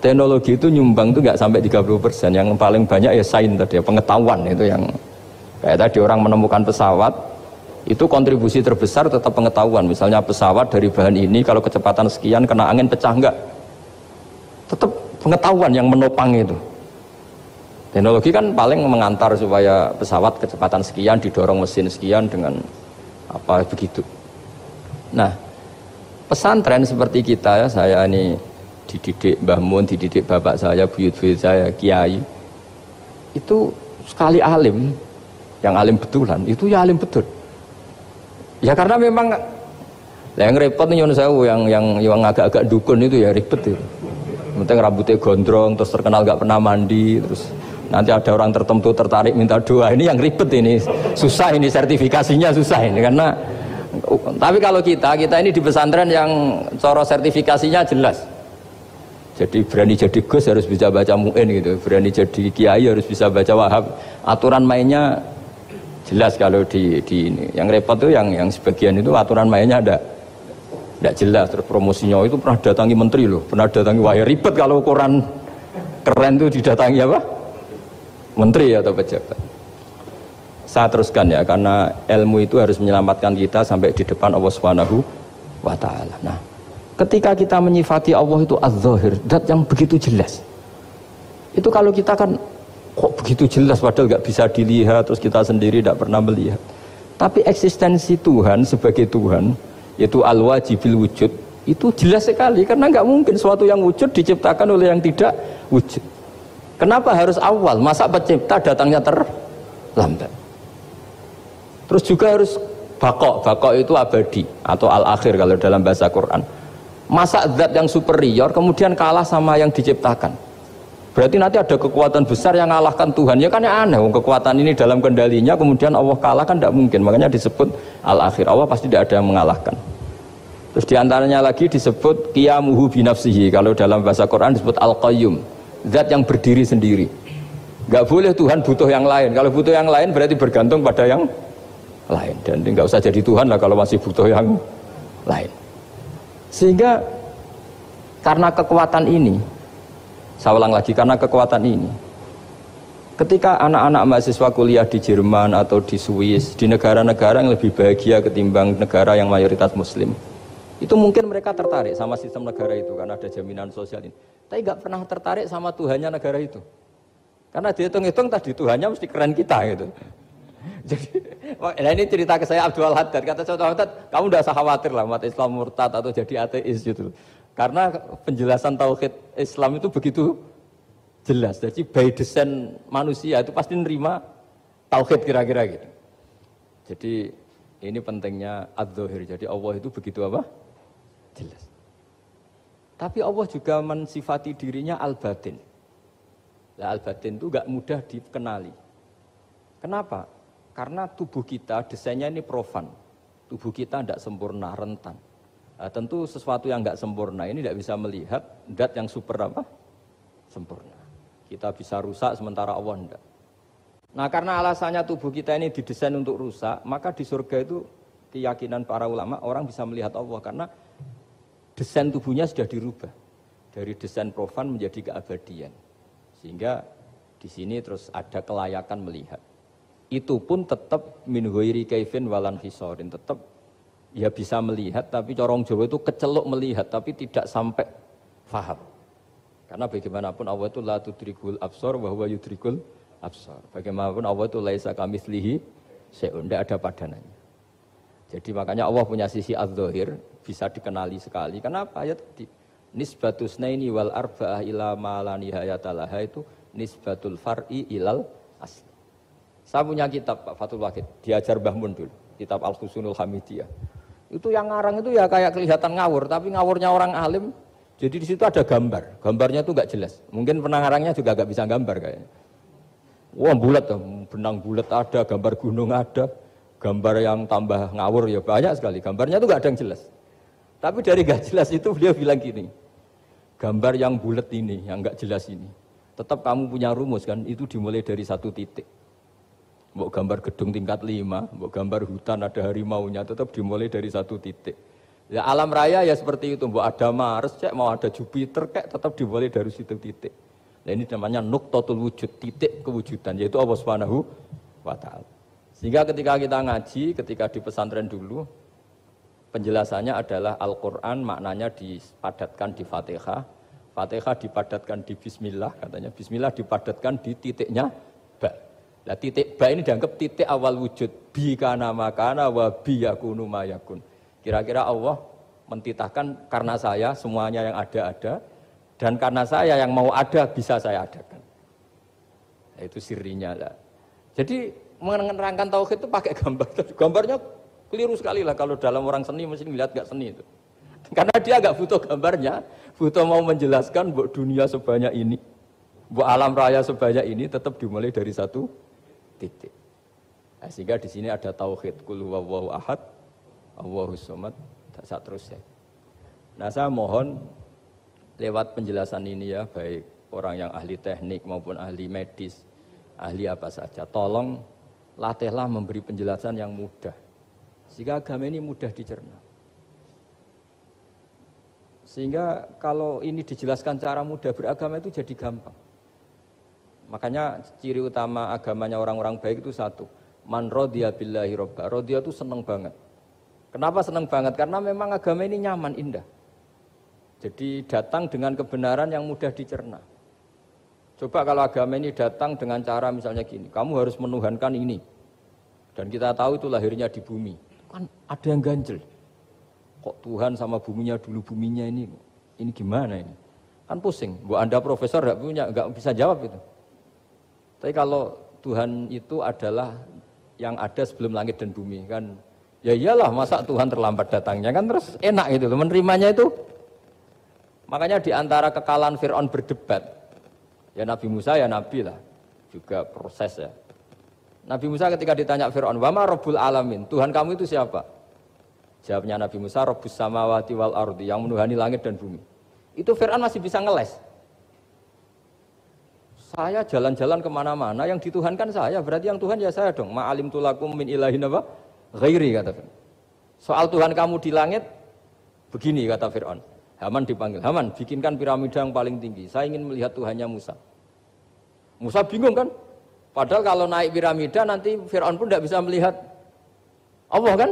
teknologi itu nyumbang itu nggak sampai 30 persen yang paling banyak ya sains tadi ya, pengetahuan itu yang kayak tadi orang menemukan pesawat itu kontribusi terbesar tetap pengetahuan misalnya pesawat dari bahan ini kalau kecepatan sekian kena angin pecah enggak tetap pengetahuan yang menopang itu teknologi kan paling mengantar supaya pesawat kecepatan sekian didorong mesin sekian dengan apa begitu nah pesantren seperti kita ya saya ini dididik Mbah Mun, dididik bapak saya, buyut-buyut saya, kiai. Itu sekali alim, yang alim betulan, itu ya alim betul. Ya karena memang yang repot nih saya yang yang yang agak-agak dukun itu ya ribet itu. Penting rambutnya gondrong, terus terkenal gak pernah mandi, terus nanti ada orang tertentu tertarik minta doa. Ini yang ribet ini, susah ini sertifikasinya susah ini karena tapi kalau kita, kita ini di pesantren yang coro sertifikasinya jelas. Jadi berani jadi Gus harus bisa baca mu'in gitu. Berani jadi kiai harus bisa baca wahab. Aturan mainnya jelas kalau di, di ini. Yang repot tuh yang yang sebagian itu aturan mainnya ada tidak jelas. Terus promosinya itu pernah datangi menteri loh. Pernah datangi wahai ribet kalau koran keren tuh didatangi apa? Menteri atau pejabat. Saya teruskan ya karena ilmu itu harus menyelamatkan kita sampai di depan Allah Subhanahu wa taala. Nah, Ketika kita menyifati Allah itu az-zahir, dat yang begitu jelas. Itu kalau kita kan kok begitu jelas padahal nggak bisa dilihat terus kita sendiri tidak pernah melihat. Tapi eksistensi Tuhan sebagai Tuhan yaitu al-wajibil wujud itu jelas sekali karena nggak mungkin suatu yang wujud diciptakan oleh yang tidak wujud. Kenapa harus awal? Masa pencipta datangnya terlambat? Terus juga harus bakok. Bakok itu abadi atau al-akhir kalau dalam bahasa Quran. Masa zat yang superior kemudian kalah sama yang diciptakan. Berarti nanti ada kekuatan besar yang mengalahkan Tuhan. Ya kan ya aneh, kekuatan ini dalam kendalinya kemudian Allah kalah kan tidak mungkin. Makanya disebut al-akhir. Allah pasti tidak ada yang mengalahkan. Terus di antaranya lagi disebut qiyamuhu binafsihi. Kalau dalam bahasa Quran disebut al-qayyum zat yang berdiri sendiri. Gak boleh Tuhan butuh yang lain. Kalau butuh yang lain berarti bergantung pada yang lain. Dan nggak usah jadi Tuhan lah kalau masih butuh yang lain. Sehingga karena kekuatan ini, saya ulang lagi karena kekuatan ini, ketika anak-anak mahasiswa kuliah di Jerman atau di Swiss, di negara-negara yang lebih bahagia ketimbang negara yang mayoritas Muslim, itu mungkin mereka tertarik sama sistem negara itu karena ada jaminan sosial ini. Tapi nggak pernah tertarik sama Tuhannya negara itu. Karena dihitung-hitung tadi Tuhannya mesti keren kita gitu. Jadi, nah ini cerita ke saya Abdul Haddad. Kata saya Abdul Haddad, kamu udah usah khawatir lah umat Islam murtad atau jadi ateis gitu. Karena penjelasan tauhid Islam itu begitu jelas. Jadi by design manusia itu pasti nerima tauhid kira-kira gitu. Jadi ini pentingnya ad Jadi Allah itu begitu apa? Jelas. Tapi Allah juga mensifati dirinya al-batin. Nah, al-batin itu gak mudah dikenali. Kenapa? Karena tubuh kita desainnya ini profan. Tubuh kita tidak sempurna, rentan. Nah, tentu sesuatu yang nggak sempurna ini tidak bisa melihat dat yang super apa? Sempurna. Kita bisa rusak sementara Allah tidak. Nah karena alasannya tubuh kita ini didesain untuk rusak, maka di surga itu keyakinan para ulama orang bisa melihat Allah karena desain tubuhnya sudah dirubah dari desain profan menjadi keabadian. Sehingga di sini terus ada kelayakan melihat. Itu pun tetap min huiri kaifin walan hisorin, tetap ya bisa melihat tapi corong Jawa itu kecelok melihat tapi tidak sampai faham. Karena bagaimanapun Allah itu la tudrikul absor bahwa yudrikul absor. Bagaimanapun Allah itu laisa kamislihi seun, tidak ada padanannya. Jadi makanya Allah punya sisi az-zahir, bisa dikenali sekali. Kenapa? Ya tadi nisbatus naini wal arba'ah ila ma la itu nisbatul far'i ilal asli. Saya punya kitab Pak Fatul Wahid, diajar Mbah Mun dulu, kitab Al-Husunul Hamidiyah. Itu yang ngarang itu ya kayak kelihatan ngawur, tapi ngawurnya orang alim. Jadi di situ ada gambar, gambarnya itu nggak jelas. Mungkin penangarangnya juga nggak bisa gambar kayaknya. Wah bulat, benang bulat ada, gambar gunung ada, gambar yang tambah ngawur ya banyak sekali. Gambarnya itu nggak ada yang jelas. Tapi dari nggak jelas itu beliau bilang gini, gambar yang bulat ini, yang nggak jelas ini, tetap kamu punya rumus kan, itu dimulai dari satu titik. Mau gambar gedung tingkat lima, mau gambar hutan ada harimaunya, tetap dimulai dari satu titik. Ya alam raya ya seperti itu, mau ada Mars, cek, mau ada Jupiter, kayak tetap dimulai dari situ titik. Nah ini namanya nuktotul wujud, titik kewujudan, yaitu Allah Subhanahu wa Ta'ala. Sehingga ketika kita ngaji, ketika di pesantren dulu, penjelasannya adalah Al-Quran maknanya dipadatkan di Fatihah, Fatihah dipadatkan di Bismillah, katanya Bismillah dipadatkan di titiknya. Nah titik ba ini dianggap titik awal wujud, bi kana makana wa bi yakunu mayakun. Kira-kira Allah mentitahkan karena saya semuanya yang ada ada, dan karena saya yang mau ada bisa saya adakan. Nah, itu sirinya lah. Jadi menerangkan tauhid itu pakai gambar. Gambarnya keliru sekali lah kalau dalam orang seni mesti melihat gak seni itu. Karena dia gak butuh gambarnya, butuh mau menjelaskan buat dunia sebanyak ini, buat alam raya sebanyak ini tetap dimulai dari satu titik. Nah, sehingga di sini ada tauhid kul huwallahu ahad, Allahu samad, tak terus. Nah, saya mohon lewat penjelasan ini ya, baik orang yang ahli teknik maupun ahli medis, ahli apa saja, tolong latihlah memberi penjelasan yang mudah. Sehingga agama ini mudah dicerna. Sehingga kalau ini dijelaskan cara mudah beragama itu jadi gampang. Makanya ciri utama agamanya orang-orang baik itu satu. Man rodiya billahi robba. Rodiya itu seneng banget. Kenapa seneng banget? Karena memang agama ini nyaman, indah. Jadi datang dengan kebenaran yang mudah dicerna. Coba kalau agama ini datang dengan cara misalnya gini, kamu harus menuhankan ini. Dan kita tahu itu lahirnya di bumi. Kan ada yang ganjel. Kok Tuhan sama buminya dulu buminya ini, ini gimana ini? Kan pusing. Bu Anda profesor nggak punya, nggak bisa jawab itu. Tapi kalau Tuhan itu adalah yang ada sebelum langit dan bumi kan? Ya iyalah masa Tuhan terlambat datangnya kan? Terus enak gitu loh menerimanya itu. Makanya di antara kekalahan Fir'aun berdebat ya Nabi Musa ya Nabi lah juga proses ya. Nabi Musa ketika ditanya Fir'aun wama Rabbul Alamin? Tuhan kamu itu siapa? Jawabnya Nabi Musa Rabbus Samawati wal Ardi yang menuhani langit dan bumi. Itu Fir'aun masih bisa ngeles saya jalan-jalan ke mana-mana, yang dituhankan saya, berarti yang Tuhan ya saya dong. Ma'alim tulakum min ilahin apa? Ghairi kata Fir'aun. Soal Tuhan kamu di langit, begini kata Fir'aun. Haman dipanggil, Haman bikinkan piramida yang paling tinggi. Saya ingin melihat Tuhannya Musa. Musa bingung kan? Padahal kalau naik piramida nanti Fir'aun pun tidak bisa melihat Allah kan?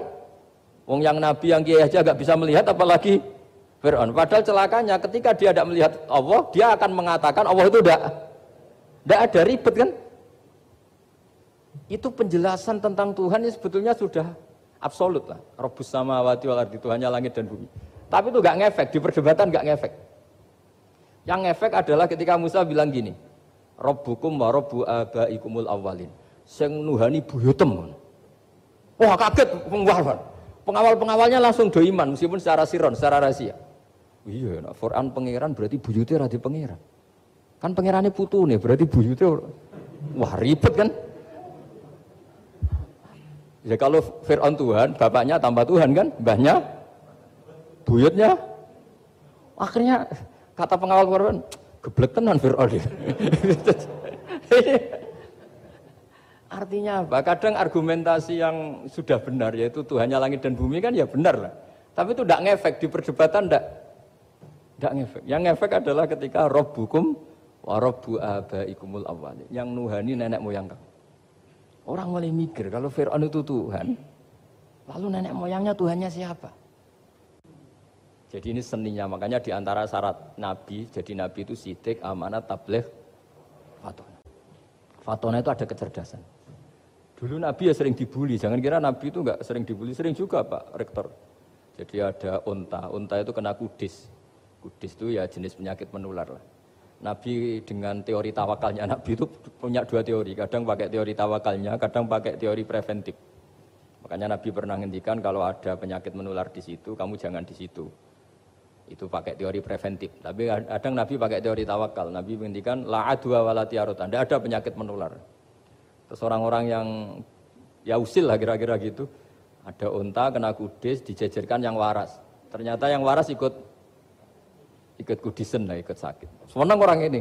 Wong yang Nabi yang kiai aja gak bisa melihat apalagi Fir'aun. Padahal celakanya ketika dia tidak melihat Allah, dia akan mengatakan Allah itu tidak tidak ada ribet kan? Itu penjelasan tentang Tuhan ini sebetulnya sudah absolut lah. Robus sama wati wal ardi Tuhannya langit dan bumi. Tapi itu gak ngefek, di perdebatan gak ngefek. Yang ngefek adalah ketika Musa bilang gini, Robbukum wa robbu abaikumul awalin. Sing nuhani buyutem. Wah kaget pengawal. Pengawal-pengawalnya langsung do iman meskipun secara siron, secara rahasia. Iya, nah, Quran pangeran berarti buyutnya radi pangeran. Kan pangerannya putu nih, berarti buyutnya wah ribet kan? Ya kalau Fir'aun Tuhan, bapaknya tambah Tuhan kan, mbahnya, buyutnya. Akhirnya kata pengawal Quran, geblek tenan Fir'aun. Artinya apa? Kadang argumentasi yang sudah benar yaitu Tuhannya langit dan bumi kan ya benar lah. Tapi itu tidak ngefek di perdebatan tidak tidak ngefek. Yang ngefek adalah ketika rob hukum Warabu abaikumul awali. Yang nuhani nenek moyang kamu. Orang mulai mikir kalau Fir'aun itu Tuhan, lalu nenek moyangnya Tuhannya siapa? Jadi ini seninya, makanya di antara syarat Nabi, jadi Nabi itu sidik, amanat, tabligh, fatona. Fatona itu ada kecerdasan. Dulu Nabi ya sering dibully, jangan kira Nabi itu enggak sering dibully, sering juga Pak Rektor. Jadi ada unta, unta itu kena kudis. Kudis itu ya jenis penyakit menular lah. Nabi dengan teori tawakalnya Nabi itu punya dua teori, kadang pakai teori tawakalnya, kadang pakai teori preventif. Makanya Nabi pernah ngendikan kalau ada penyakit menular di situ, kamu jangan di situ. Itu pakai teori preventif. Tapi kadang Nabi pakai teori tawakal. Nabi menghentikan la adwa wala tiarutan. Tidak ada penyakit menular. Terus orang-orang yang ya usil lah kira-kira gitu. Ada unta kena kudis dijejerkan yang waras. Ternyata yang waras ikut ikut kudisen lah, ikut sakit. Semenang orang ini.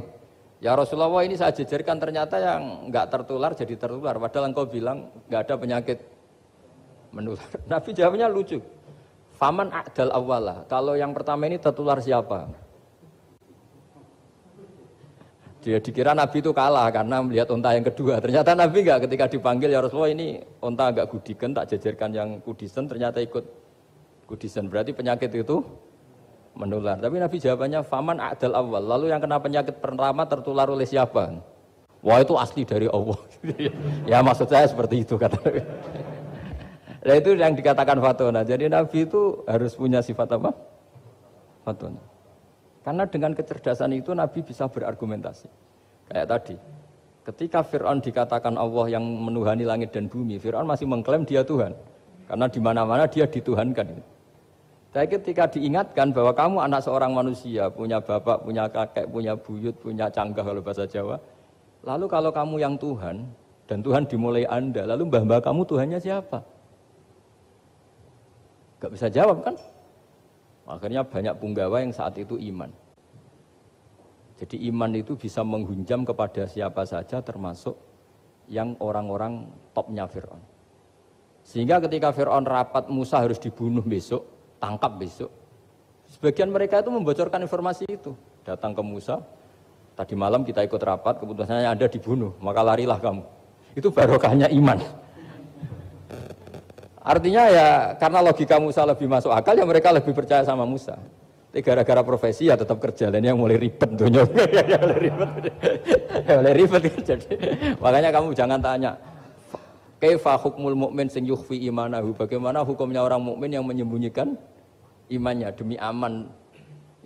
Ya Rasulullah ini saya jejerkan ternyata yang nggak tertular jadi tertular. Padahal engkau bilang nggak ada penyakit menular. Nabi jawabnya lucu. Faman adal awala. Kalau yang pertama ini tertular siapa? Dia dikira Nabi itu kalah karena melihat unta yang kedua. Ternyata Nabi nggak ketika dipanggil ya Rasulullah ini unta agak gudikan tak jejerkan yang kudisen ternyata ikut kudisen. Berarti penyakit itu menular. Tapi Nabi jawabannya faman adal awal. Lalu yang kena penyakit pertama tertular oleh siapa? Wah itu asli dari Allah. ya maksud saya seperti itu kata. Nah itu yang dikatakan fatona. Jadi Nabi itu harus punya sifat apa? Fatona. Karena dengan kecerdasan itu Nabi bisa berargumentasi. Kayak tadi. Ketika Fir'aun dikatakan Allah yang menuhani langit dan bumi, Fir'aun masih mengklaim dia Tuhan. Karena di mana-mana dia dituhankan. Tapi ketika diingatkan bahwa kamu anak seorang manusia, punya bapak, punya kakek, punya buyut, punya canggah kalau bahasa Jawa. Lalu kalau kamu yang Tuhan, dan Tuhan dimulai Anda, lalu mbah-mbah kamu Tuhannya siapa? Gak bisa jawab kan? Akhirnya banyak punggawa yang saat itu iman. Jadi iman itu bisa menghunjam kepada siapa saja termasuk yang orang-orang topnya Fir'aun. Sehingga ketika Fir'aun rapat Musa harus dibunuh besok, tangkap besok. Sebagian mereka itu membocorkan informasi itu. Datang ke Musa, tadi malam kita ikut rapat, keputusannya ada dibunuh, maka larilah kamu. Itu barokahnya iman. Artinya ya karena logika Musa lebih masuk akal ya mereka lebih percaya sama Musa. Tapi gara-gara profesi ya tetap kerja dan yang mulai ribet tuh ya mulai ribet. ya mulai ribet jadi makanya kamu jangan tanya Kaifa hukmul mukmin sing yukhfi imanahu? Bagaimana hukumnya orang mukmin yang menyembunyikan imannya demi aman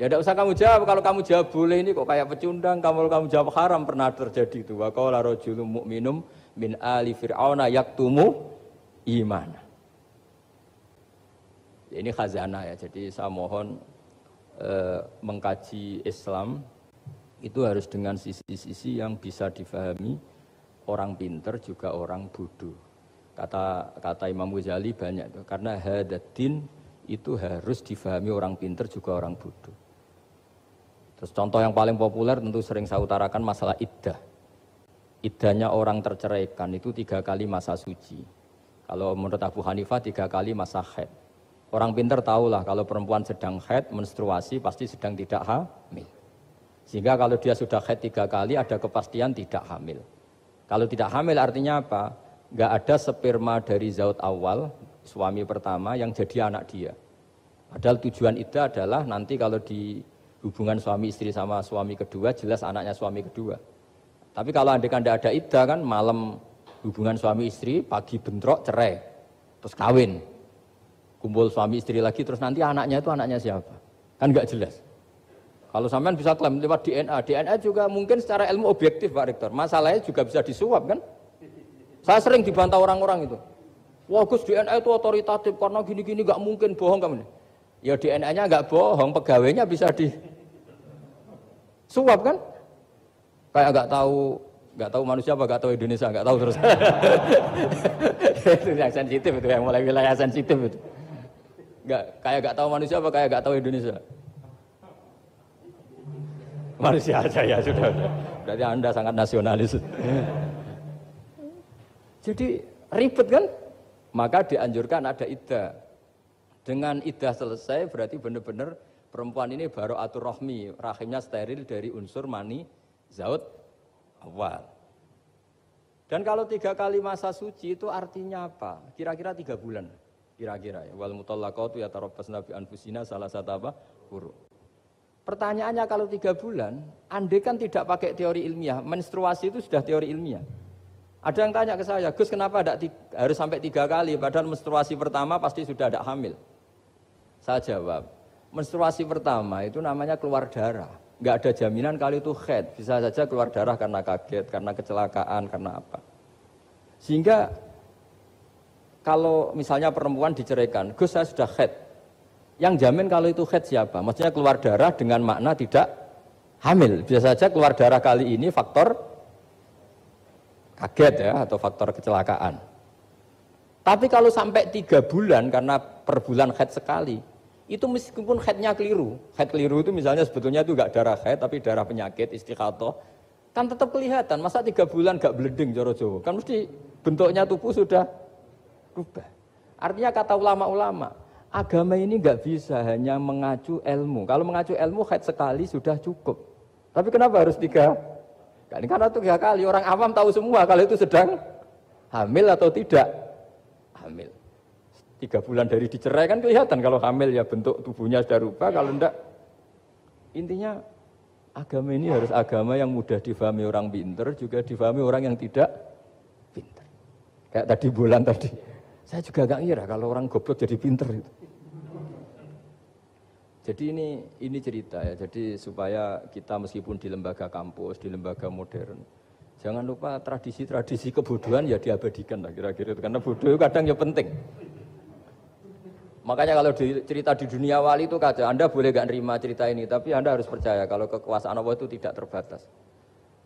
Ya tidak usah kamu jawab. Kalau kamu jawab boleh ini kok kayak pecundang. Kamu kamu jawab haram pernah terjadi itu. Wa qala rajulun mu'minum min ali fir'auna yaktumu iman. Ya, ini khazanah ya. Jadi saya mohon eh, mengkaji Islam itu harus dengan sisi-sisi yang bisa difahami orang pinter juga orang bodoh. Kata kata Imam Ghazali banyak itu karena hadatin itu harus difahami orang pinter juga orang bodoh. Terus contoh yang paling populer tentu sering saya utarakan masalah iddah. Iddahnya orang terceraikan itu tiga kali masa suci. Kalau menurut Abu Hanifah tiga kali masa haid. Orang pinter tahulah kalau perempuan sedang haid, menstruasi pasti sedang tidak hamil. Sehingga kalau dia sudah haid tiga kali ada kepastian tidak hamil. Kalau tidak hamil artinya apa? Gak ada sperma dari zaut awal, suami pertama yang jadi anak dia. Padahal tujuan itu adalah nanti kalau di hubungan suami istri sama suami kedua jelas anaknya suami kedua. Tapi kalau anda kan ada ida kan malam hubungan suami istri pagi bentrok cerai terus kawin kumpul suami istri lagi terus nanti anaknya itu anaknya siapa kan nggak jelas. Kalau sampean bisa klaim lewat DNA, DNA juga mungkin secara ilmu objektif Pak Rektor. Masalahnya juga bisa disuap kan? Saya sering dibantah orang-orang itu. Wah Gus DNA itu otoritatif karena gini-gini gak mungkin bohong kamu. Ya DNA-nya gak bohong, pegawainya bisa di suap kan? Kayak gak tahu nggak tahu manusia apa nggak tahu Indonesia nggak tahu terus itu yang sensitif itu yang mulai wilayah sensitif itu nggak kayak nggak tahu manusia apa kayak nggak tahu Indonesia manusia aja ya sudah, Berarti Anda sangat nasionalis. Jadi ribet kan? Maka dianjurkan ada iddah. Dengan iddah selesai berarti benar-benar perempuan ini baru atur rohmi, rahimnya steril dari unsur mani zaut awal. Dan kalau tiga kali masa suci itu artinya apa? Kira-kira tiga bulan. Kira-kira ya. Wal mutallaqatu ya tarabbas nabi anfusina salah satu apa? Huruf. Pertanyaannya kalau tiga bulan, andai kan tidak pakai teori ilmiah, menstruasi itu sudah teori ilmiah. Ada yang tanya ke saya, Gus kenapa tidak harus sampai tiga kali, padahal menstruasi pertama pasti sudah ada hamil. Saya jawab, menstruasi pertama itu namanya keluar darah. Nggak ada jaminan kali itu head, bisa saja keluar darah karena kaget, karena kecelakaan, karena apa. Sehingga kalau misalnya perempuan diceraikan, Gus saya sudah head, yang jamin kalau itu head siapa? Maksudnya keluar darah dengan makna tidak hamil. Bisa saja keluar darah kali ini faktor kaget ya atau faktor kecelakaan. Tapi kalau sampai tiga bulan karena per bulan head sekali, itu meskipun headnya keliru, head keliru itu misalnya sebetulnya itu nggak darah head tapi darah penyakit istiqatoh, kan tetap kelihatan. Masa tiga bulan nggak bleeding joro jowo? Kan mesti bentuknya tubuh sudah rubah. Artinya kata ulama-ulama, agama ini nggak bisa hanya mengacu ilmu. Kalau mengacu ilmu haid sekali sudah cukup. Tapi kenapa harus tiga kali? Karena tiga kali orang awam tahu semua kalau itu sedang hamil atau tidak hamil. Tiga bulan dari dicerai kan kelihatan kalau hamil ya bentuk tubuhnya sudah rubah. Kalau enggak intinya agama ini harus agama yang mudah difahami orang pinter juga difahami orang yang tidak pinter. Kayak tadi bulan tadi. Saya juga gak ngira kalau orang goblok jadi pinter itu. Jadi ini ini cerita ya. Jadi supaya kita meskipun di lembaga kampus, di lembaga modern, jangan lupa tradisi-tradisi kebodohan ya diabadikan lah kira-kira itu. Karena bodoh kadang ya penting. Makanya kalau di, cerita di dunia wali itu kaca, Anda boleh gak nerima cerita ini, tapi Anda harus percaya kalau kekuasaan Allah itu tidak terbatas.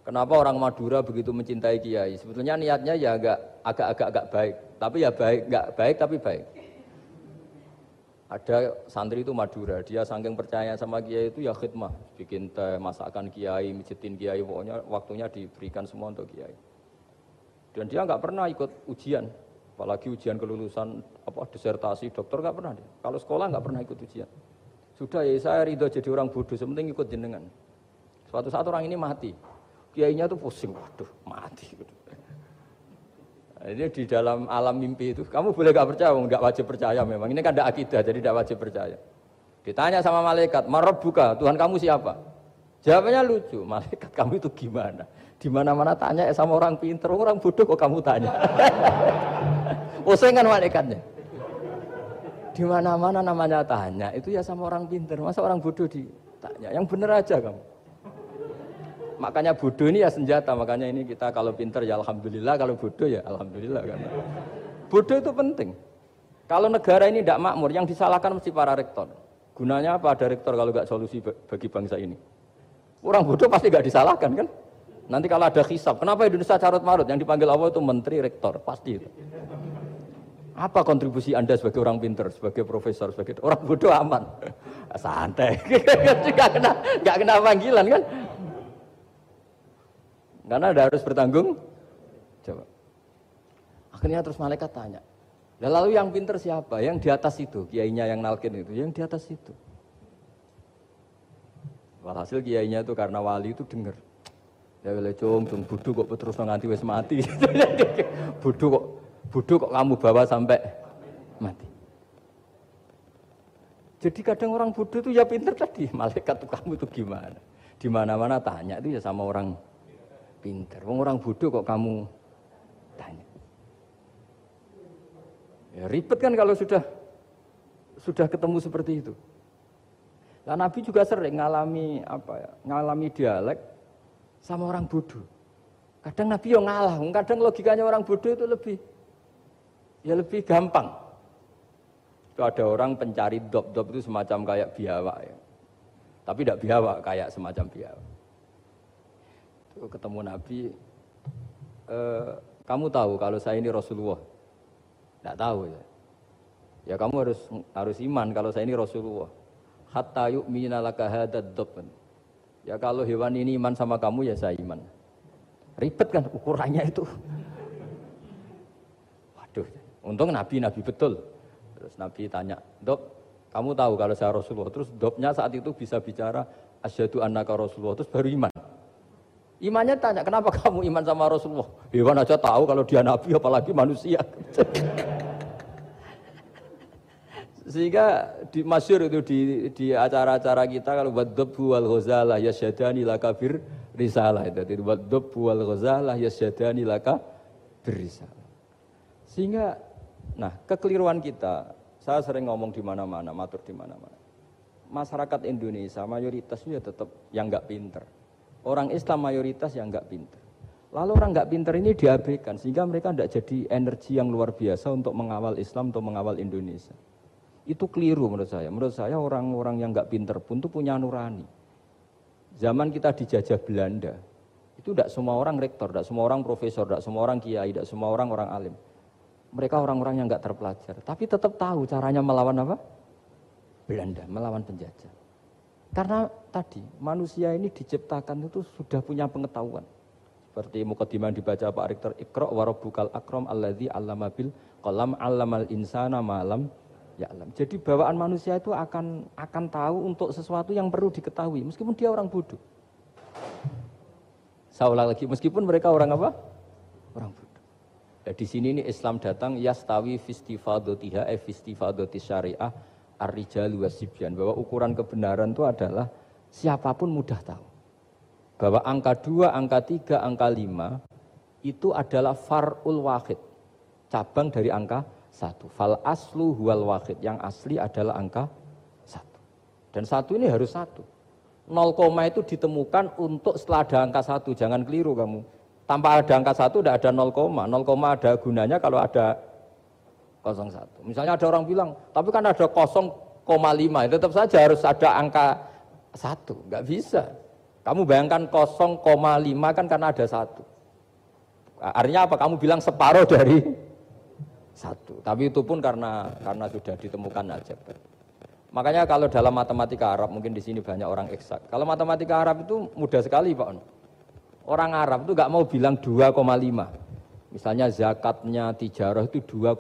Kenapa orang Madura begitu mencintai Kiai? Sebetulnya niatnya ya agak agak agak baik, tapi ya baik, nggak baik tapi baik. Ada santri itu Madura, dia saking percaya sama kiai itu ya khidmah, bikin teh, masakan kiai, mijitin kiai, pokoknya waktunya diberikan semua untuk kiai. Dan dia nggak pernah ikut ujian, apalagi ujian kelulusan apa disertasi dokter nggak pernah dia. Kalau sekolah nggak pernah ikut ujian. Sudah ya saya ridho jadi orang bodoh, sementing ikut jenengan. Suatu saat orang ini mati, kiainya tuh pusing, waduh mati. Gitu. Ini di dalam alam mimpi itu, kamu boleh gak percaya, nggak wajib percaya memang. Ini kan ada akidah, jadi tidak wajib percaya. Ditanya sama malaikat, marab buka, Tuhan kamu siapa? Jawabannya lucu, malaikat kamu itu gimana? Di mana-mana tanya sama orang pinter, orang bodoh kok kamu tanya? Pusing kan malaikatnya. Di mana-mana namanya tanya, itu ya sama orang pinter, masa orang bodoh di Tanya, yang bener aja kamu. Makanya bodoh ini ya senjata, makanya ini kita kalau pinter ya alhamdulillah, kalau bodoh ya alhamdulillah karena bodoh itu penting. Kalau negara ini tidak makmur, yang disalahkan mesti para rektor. Gunanya apa ada rektor kalau nggak solusi bagi bangsa ini? Orang bodoh pasti nggak disalahkan kan? Nanti kalau ada hisap, kenapa Indonesia carut marut? Yang dipanggil Allah itu menteri rektor, pasti itu. Apa kontribusi Anda sebagai orang pinter, sebagai profesor, sebagai orang bodoh aman? Santai, nggak kena, nggak kena panggilan kan? Karena ada harus bertanggung coba. Akhirnya terus malaikat tanya, lalu yang pinter siapa? Yang di atas itu, kiainya yang nalkin itu, yang di atas itu. Walhasil kiainya itu karena wali itu dengar. Ya wile cung, cung budu kok terus nganti wis mati. budu kok budu kok kamu bawa sampai mati. Jadi kadang orang bodoh itu ya pinter tadi, malaikat tuh kamu itu gimana? Di mana-mana tanya itu ya sama orang pinter. Wong orang bodoh kok kamu tanya. Ya ribet kan kalau sudah sudah ketemu seperti itu. Nah, Nabi juga sering ngalami apa ya, ngalami dialek sama orang bodoh. Kadang Nabi yang ngalah, kadang logikanya orang bodoh itu lebih ya lebih gampang. Itu ada orang pencari dop-dop itu semacam kayak biawak ya. Tapi tidak biawak, kayak semacam biawak. Ketemu Nabi, e, kamu tahu kalau saya ini Rasulullah? Tidak tahu ya. Ya kamu harus harus iman kalau saya ini Rasulullah hatta yu'mina laka hadad Ya kalau hewan ini iman sama kamu ya saya iman. Ribet kan ukurannya itu. Waduh, untung Nabi Nabi betul. Terus Nabi tanya, "Dok, kamu tahu kalau saya Rasulullah?" Terus doknya saat itu bisa bicara asyhadu annaka Rasulullah terus baru iman. Imannya tanya, "Kenapa kamu iman sama Rasulullah?" Hewan aja tahu kalau dia nabi apalagi manusia. Sehingga di masyur itu di di acara-acara kita kalau buat debu wal ghazalah yasyadani laka bir risalah. Jadi buat debu wal ghazalah yasyadani laka risalah. Sehingga nah kekeliruan kita, saya sering ngomong di mana-mana, matur di mana-mana. Masyarakat Indonesia mayoritasnya tetap yang nggak pinter. Orang Islam mayoritas yang nggak pinter. Lalu orang nggak pinter ini diabaikan sehingga mereka tidak jadi energi yang luar biasa untuk mengawal Islam atau mengawal Indonesia. Itu keliru menurut saya. Menurut saya orang-orang yang nggak pinter pun tuh punya nurani. Zaman kita dijajah Belanda, itu tidak semua orang rektor, tidak semua orang profesor, tidak semua orang kiai, tidak semua orang orang alim. Mereka orang-orang yang nggak terpelajar, tapi tetap tahu caranya melawan apa? Belanda, melawan penjajah. Karena tadi manusia ini diciptakan itu sudah punya pengetahuan. Seperti mukadimah dibaca Pak Rektor Iqra wa rabbukal akram alladzi 'allama bil qalam 'allamal insana malam ya alam. Jadi bawaan manusia itu akan akan tahu untuk sesuatu yang perlu diketahui meskipun dia orang bodoh. Saya ulang lagi, meskipun mereka orang apa? Orang bodoh. Nah, di sini ini Islam datang yastawi fistifadotiha e fistifadoti syariah ar-rijalu wasibyan. Bahwa ukuran kebenaran itu adalah siapa pun mudah tahu. Bahwa angka dua, angka tiga, angka lima itu adalah farul wahid. Cabang dari angka satu. Fal aslu huwal wahid. Yang asli adalah angka satu. Dan satu ini harus satu. Nol koma itu ditemukan untuk setelah ada angka satu. Jangan keliru kamu. Tanpa ada angka satu tidak ada nol koma. Nol koma ada gunanya kalau ada kosong satu. Misalnya ada orang bilang, tapi kan ada kosong koma lima. Tetap saja harus ada angka satu. Nggak bisa. Kamu bayangkan kosong koma lima kan karena ada satu. Artinya apa? Kamu bilang separuh dari satu. Tapi itu pun karena karena sudah ditemukan aljabar. Makanya kalau dalam matematika Arab mungkin di sini banyak orang eksak. Kalau matematika Arab itu mudah sekali Pak. Orang Arab itu nggak mau bilang 2,5. Misalnya zakatnya tijarah itu 2,5.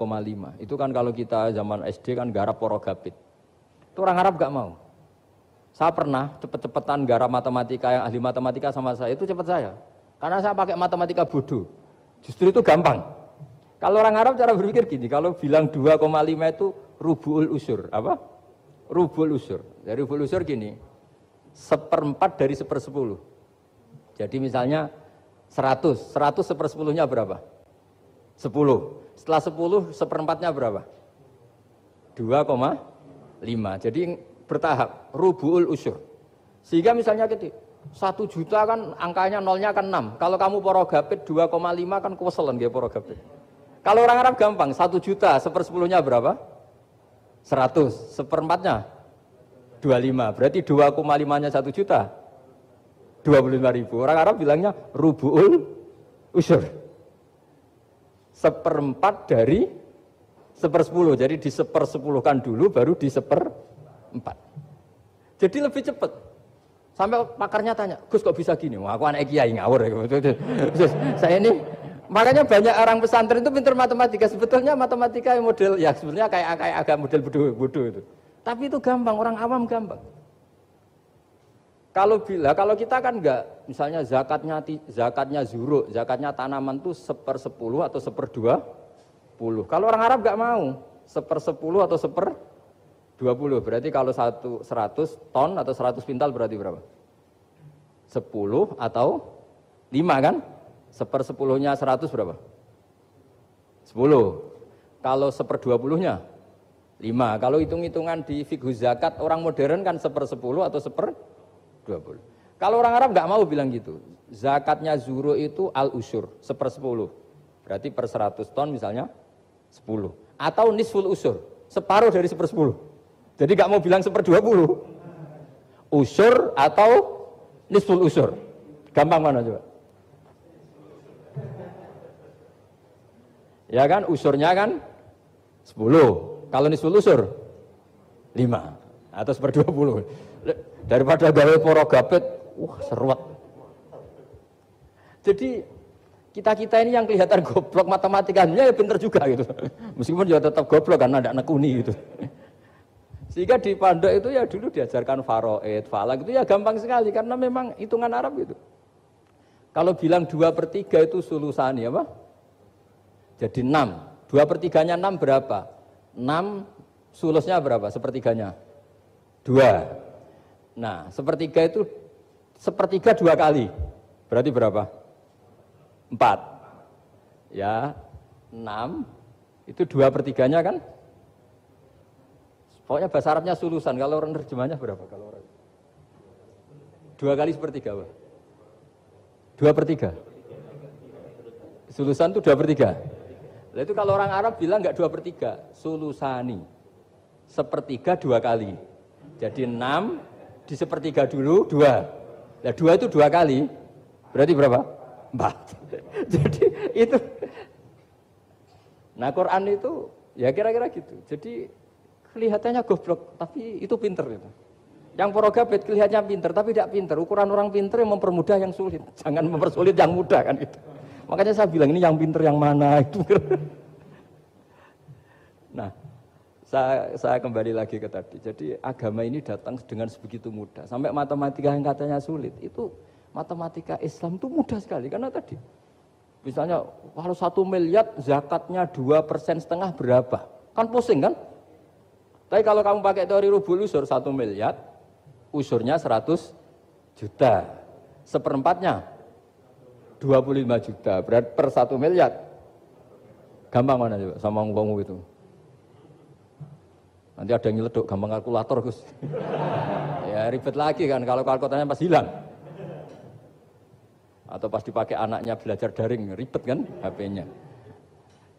Itu kan kalau kita zaman SD kan garap porogapit. Itu orang Arab nggak mau. Saya pernah cepet-cepetan garap matematika yang ahli matematika sama saya itu cepet saya. Karena saya pakai matematika bodoh. Justru itu gampang. Kalau orang Arab cara berpikir gini, kalau bilang 2,5 itu rubul usur, apa? Rubul usur. Dari rubul usur gini, seperempat dari sepersepuluh. Jadi misalnya 100, 100 sepersepuluhnya berapa? 10. Setelah 10, seperempatnya berapa? 2,5. Jadi bertahap, rubul usur. Sehingga misalnya gitu, satu juta kan angkanya nolnya kan 6. Kalau kamu porogapit 2,5 kan kuweselan dia porogapit. Kalau orang Arab gampang, satu juta sepersepuluhnya berapa? 100, seperempatnya 25, berarti 2,5 nya satu juta 25 ribu. Orang Arab bilangnya rubuul usur. Seperempat dari sepersepuluh. Jadi di sepersepuluhkan dulu baru di seperempat. Jadi lebih cepat. Sampai pakarnya tanya, Gus kok bisa gini? Wah, aku anak kiai ngawur. Saya ini Makanya banyak orang pesantren itu pintar matematika. Sebetulnya matematika model ya sebenarnya kayak kayak agak model bodoh-bodoh itu. Tapi itu gampang, orang awam gampang. Kalau bila kalau kita kan enggak, misalnya zakatnya zakatnya zuru, zakatnya tanaman itu seper sepuluh atau seper dua puluh. Kalau orang Arab enggak mau seper sepuluh atau seper dua puluh. Berarti kalau satu seratus ton atau seratus pintal berarti berapa? Sepuluh atau lima kan? Sepersepuluhnya seratus berapa? Sepuluh. Kalau seper dua puluhnya? Lima. Kalau hitung-hitungan di fikhu zakat, orang modern kan sepersepuluh atau seper dua puluh. Kalau orang Arab nggak mau bilang gitu. Zakatnya zuru itu al-usur, sepersepuluh. Berarti per seratus ton misalnya sepuluh. Atau nisful usur, separuh dari sepersepuluh. Jadi nggak mau bilang seper dua puluh. Usur atau nisful usur. Gampang mana coba? Ya kan, usurnya kan 10. Kalau nisful usur 5 atau seper 20. Daripada gawe poro gapet, wah seruat. Jadi kita-kita ini yang kelihatan goblok matematikanya ya pinter juga gitu. Meskipun juga tetap goblok karena ada nekuni gitu. Sehingga di pondok itu ya dulu diajarkan faroid, falak itu ya gampang sekali karena memang hitungan Arab gitu. Kalau bilang dua per tiga itu sulusani apa? Jadi 6. 2 per 3 6 berapa? 6 sulusnya berapa? Sepertiganya? 2. Nah, sepertiga itu sepertiga dua kali. Berarti berapa? 4. Ya, 6 itu 2 per 3 kan? Pokoknya bahasa Arabnya sulusan. Kalau orang terjemahnya berapa? Kalau orang dua kali sepertiga, Dua per tiga. Sulusan itu dua per tiga. Nah, itu kalau orang Arab bilang nggak dua per tiga, sulusani. Sepertiga dua kali. Jadi enam di sepertiga dulu dua. Nah dua itu dua kali. Berarti berapa? Empat. Jadi itu. Nah Quran itu ya kira-kira gitu. Jadi kelihatannya goblok, tapi itu pinter itu. Yang porogabet kelihatannya pinter, tapi tidak pinter. Ukuran orang pinter yang mempermudah yang sulit. Jangan mempersulit yang mudah kan itu. Makanya saya bilang ini yang pinter yang mana itu. Saya, saya kembali lagi ke tadi. Jadi agama ini datang dengan sebegitu mudah. Sampai matematika yang katanya sulit, itu matematika Islam itu mudah sekali. Karena tadi, misalnya kalau satu miliar zakatnya dua persen setengah berapa? Kan pusing kan? Tapi kalau kamu pakai teori rubul usur satu miliar, usurnya 100 juta. Seperempatnya 25 juta, berarti per satu miliar. Gampang mana coba sama ngomong itu. Nanti ada yang nyeleduk, gampang kalkulator Gus. ya ribet lagi kan kalau kalkulatornya pas hilang. Atau pas dipakai anaknya belajar daring, ribet kan HP-nya.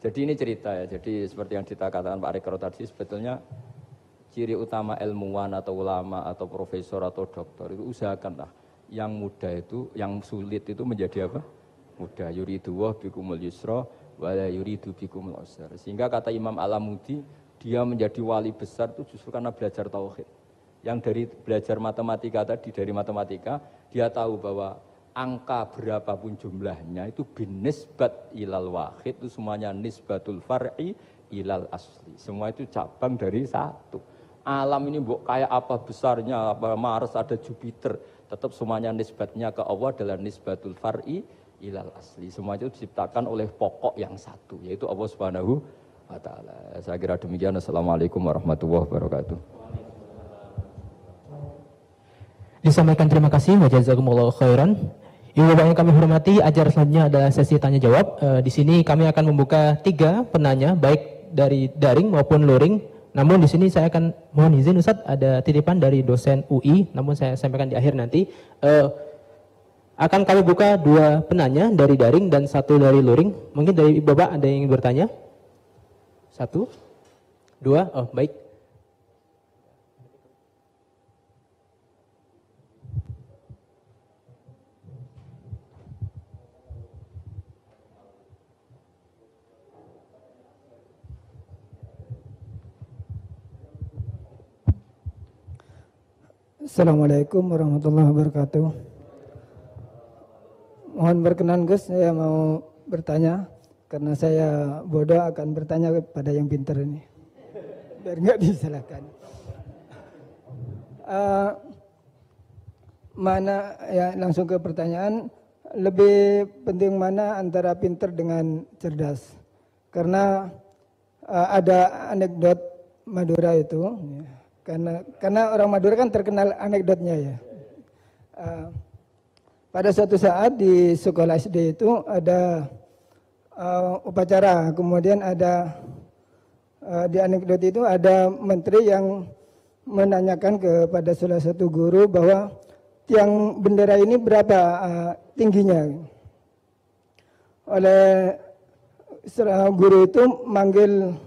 Jadi ini cerita ya, jadi seperti yang kita katakan Pak Rekro tadi sebetulnya ciri utama ilmuwan atau ulama atau profesor atau dokter itu usahakanlah yang muda itu, yang sulit itu menjadi apa? Mudah. Yuridu wa bikumul yusra wa la yuridu bikumul usra. Sehingga kata Imam Alamudi, dia menjadi wali besar itu justru karena belajar tauhid. Yang dari belajar matematika tadi, dari matematika, dia tahu bahwa angka berapapun jumlahnya itu binisbat ilal wahid itu semuanya nisbatul far'i ilal asli. Semua itu cabang dari satu. Alam ini bu, kayak apa besarnya, apa Mars ada Jupiter, tetap semuanya nisbatnya ke Allah adalah nisbatul far'i ilal asli. Semua itu diciptakan oleh pokok yang satu, yaitu Allah Subhanahu wa taala. Saya kira demikian. Assalamualaikum warahmatullahi wabarakatuh. Disampaikan terima kasih wa jazakumullahu khairan. Ibu Bapak yang kami hormati, ajar selanjutnya adalah sesi tanya jawab. E, di sini kami akan membuka tiga penanya, baik dari daring maupun luring. Namun di sini saya akan mohon izin Ustadz ada titipan dari dosen UI, namun saya sampaikan di akhir nanti. Uh, akan kami buka dua penanya dari daring dan satu dari luring. Mungkin dari Bapak ada yang ingin bertanya? Satu, dua, oh baik. Assalamualaikum warahmatullahi wabarakatuh. Mohon berkenan Gus, saya mau bertanya karena saya bodoh akan bertanya kepada yang pintar ini. Biar nggak disalahkan. Uh, mana ya langsung ke pertanyaan lebih penting mana antara pintar dengan cerdas? Karena uh, ada anekdot Madura itu. Ya karena karena orang Madura kan terkenal anekdotnya ya. Uh, pada suatu saat di sekolah SD itu ada uh, upacara, kemudian ada uh, di anekdot itu ada menteri yang menanyakan kepada salah satu guru bahwa tiang bendera ini berapa uh, tingginya. Oleh guru itu manggil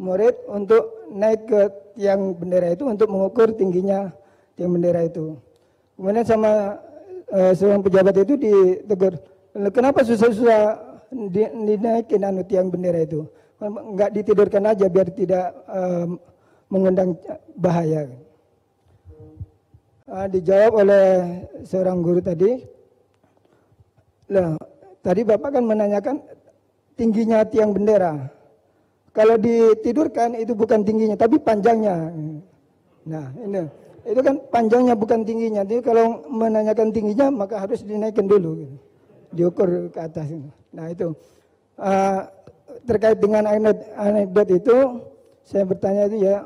murid untuk naik ke tiang bendera itu untuk mengukur tingginya tiang bendera itu. Kemudian sama uh, seorang pejabat itu ditegur, kenapa susah-susah dinaikin anu tiang bendera itu? Enggak ditidurkan aja biar tidak uh, mengundang bahaya. Uh, dijawab oleh seorang guru tadi, lah tadi bapak kan menanyakan tingginya tiang bendera. Kalau ditidurkan itu bukan tingginya, tapi panjangnya. Nah, ini itu kan panjangnya bukan tingginya. Jadi kalau menanyakan tingginya maka harus dinaikkan dulu, diukur ke atas. Nah itu uh, terkait dengan anekdot itu, saya bertanya itu ya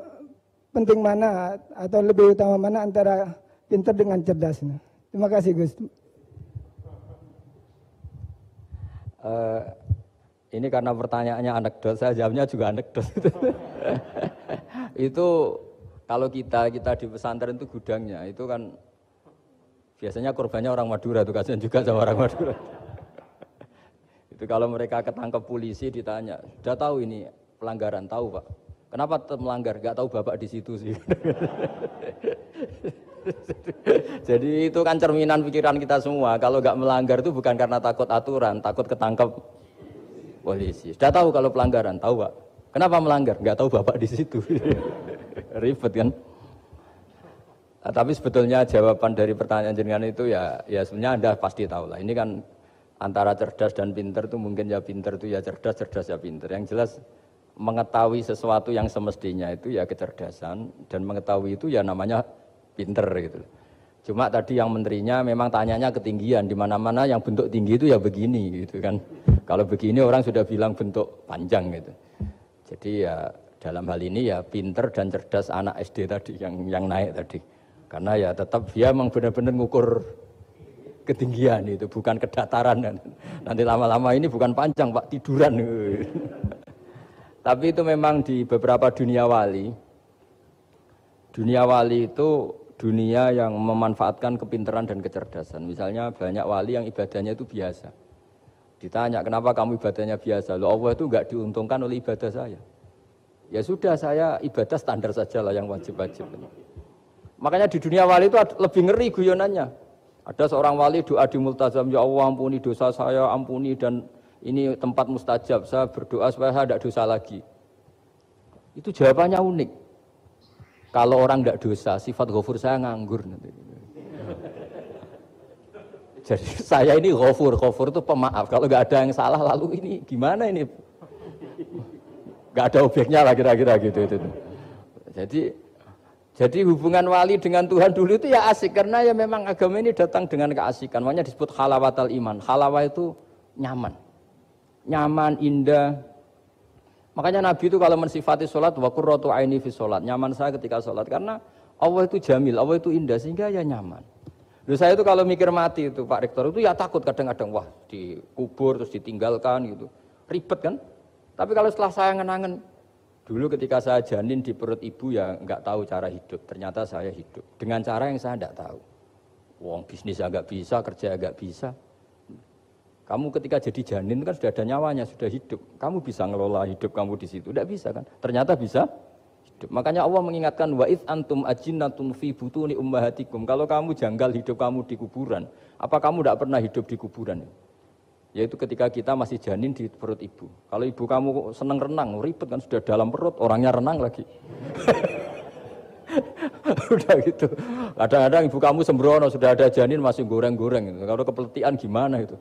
penting mana atau lebih utama mana antara pintar dengan cerdas. Terima kasih Gus. Uh, ini karena pertanyaannya anekdot, saya jawabnya juga anekdot. itu kalau kita kita di pesantren itu gudangnya, itu kan biasanya korbannya orang Madura, itu kasihan juga sama orang Madura. Itu kalau mereka ketangkep polisi ditanya, sudah tahu ini pelanggaran, tahu pak? Kenapa melanggar? Gak tahu bapak di situ sih. Jadi itu kan cerminan pikiran kita semua. Kalau gak melanggar itu bukan karena takut aturan, takut ketangkep polisi. Sudah tahu kalau pelanggaran, tahu pak? Kenapa melanggar? Nggak tahu bapak di situ. Ribet kan? Nah, tapi sebetulnya jawaban dari pertanyaan jenengan itu ya, ya sebenarnya anda pasti tahu lah. Ini kan antara cerdas dan pinter itu mungkin ya pinter itu ya cerdas, cerdas ya pinter. Yang jelas mengetahui sesuatu yang semestinya itu ya kecerdasan dan mengetahui itu ya namanya pinter gitu. Cuma tadi yang menterinya memang tanyanya ketinggian di mana-mana yang bentuk tinggi itu ya begini gitu kan. Kalau begini orang sudah bilang bentuk panjang gitu. Jadi ya dalam hal ini ya pinter dan cerdas anak SD tadi yang yang naik tadi. Karena ya tetap dia memang benar-benar ngukur ketinggian itu bukan kedataran. Nanti lama-lama ini bukan panjang Pak tiduran. Tapi itu memang di beberapa dunia wali. Dunia wali itu dunia yang memanfaatkan kepintaran dan kecerdasan. Misalnya banyak wali yang ibadahnya itu biasa. Ditanya, kenapa kamu ibadahnya biasa? Loh Allah itu enggak diuntungkan oleh ibadah saya. Ya sudah, saya ibadah standar saja lah yang wajib-wajib. Makanya di dunia wali itu lebih ngeri guyonannya. Ada seorang wali doa di multazam, ya Allah ampuni dosa saya, ampuni dan ini tempat mustajab, saya berdoa supaya saya tidak dosa lagi. Itu jawabannya unik. Kalau orang tidak dosa, sifat ghafur saya nganggur. Jadi saya ini ghafur, ghafur itu pemaaf. Kalau nggak ada yang salah, lalu ini gimana ini? Nggak ada objeknya lah kira-kira gitu itu. Jadi jadi hubungan wali dengan Tuhan dulu itu ya asik karena ya memang agama ini datang dengan keasikan. Makanya disebut halawatal iman. Halawah itu nyaman. Nyaman, indah, Makanya Nabi itu kalau mensifati sholat, wa qurratu aini fi sholat. Nyaman saya ketika sholat. Karena Allah itu jamil, Allah itu indah, sehingga ya nyaman. Lalu saya itu kalau mikir mati itu Pak Rektor itu ya takut kadang-kadang wah dikubur terus ditinggalkan gitu. Ribet kan? Tapi kalau setelah saya ngenangen Dulu ketika saya janin di perut ibu ya nggak tahu cara hidup. Ternyata saya hidup dengan cara yang saya nggak tahu. Wong bisnis agak bisa, kerja agak bisa. Kamu ketika jadi janin kan sudah ada nyawanya, sudah hidup. Kamu bisa ngelola hidup kamu di situ. Tidak bisa kan? Ternyata bisa hidup. Makanya Allah mengingatkan wa antum ajinnatun fi butuni ummahatikum. Kalau kamu janggal hidup kamu di kuburan, apa kamu tidak pernah hidup di kuburan? Yaitu ketika kita masih janin di perut ibu. Kalau ibu kamu seneng renang, ribet kan sudah dalam perut, orangnya renang lagi. Udah gitu. Kadang-kadang ibu kamu sembrono sudah ada janin masih goreng-goreng. Gitu. Kalau kepelitian gimana itu?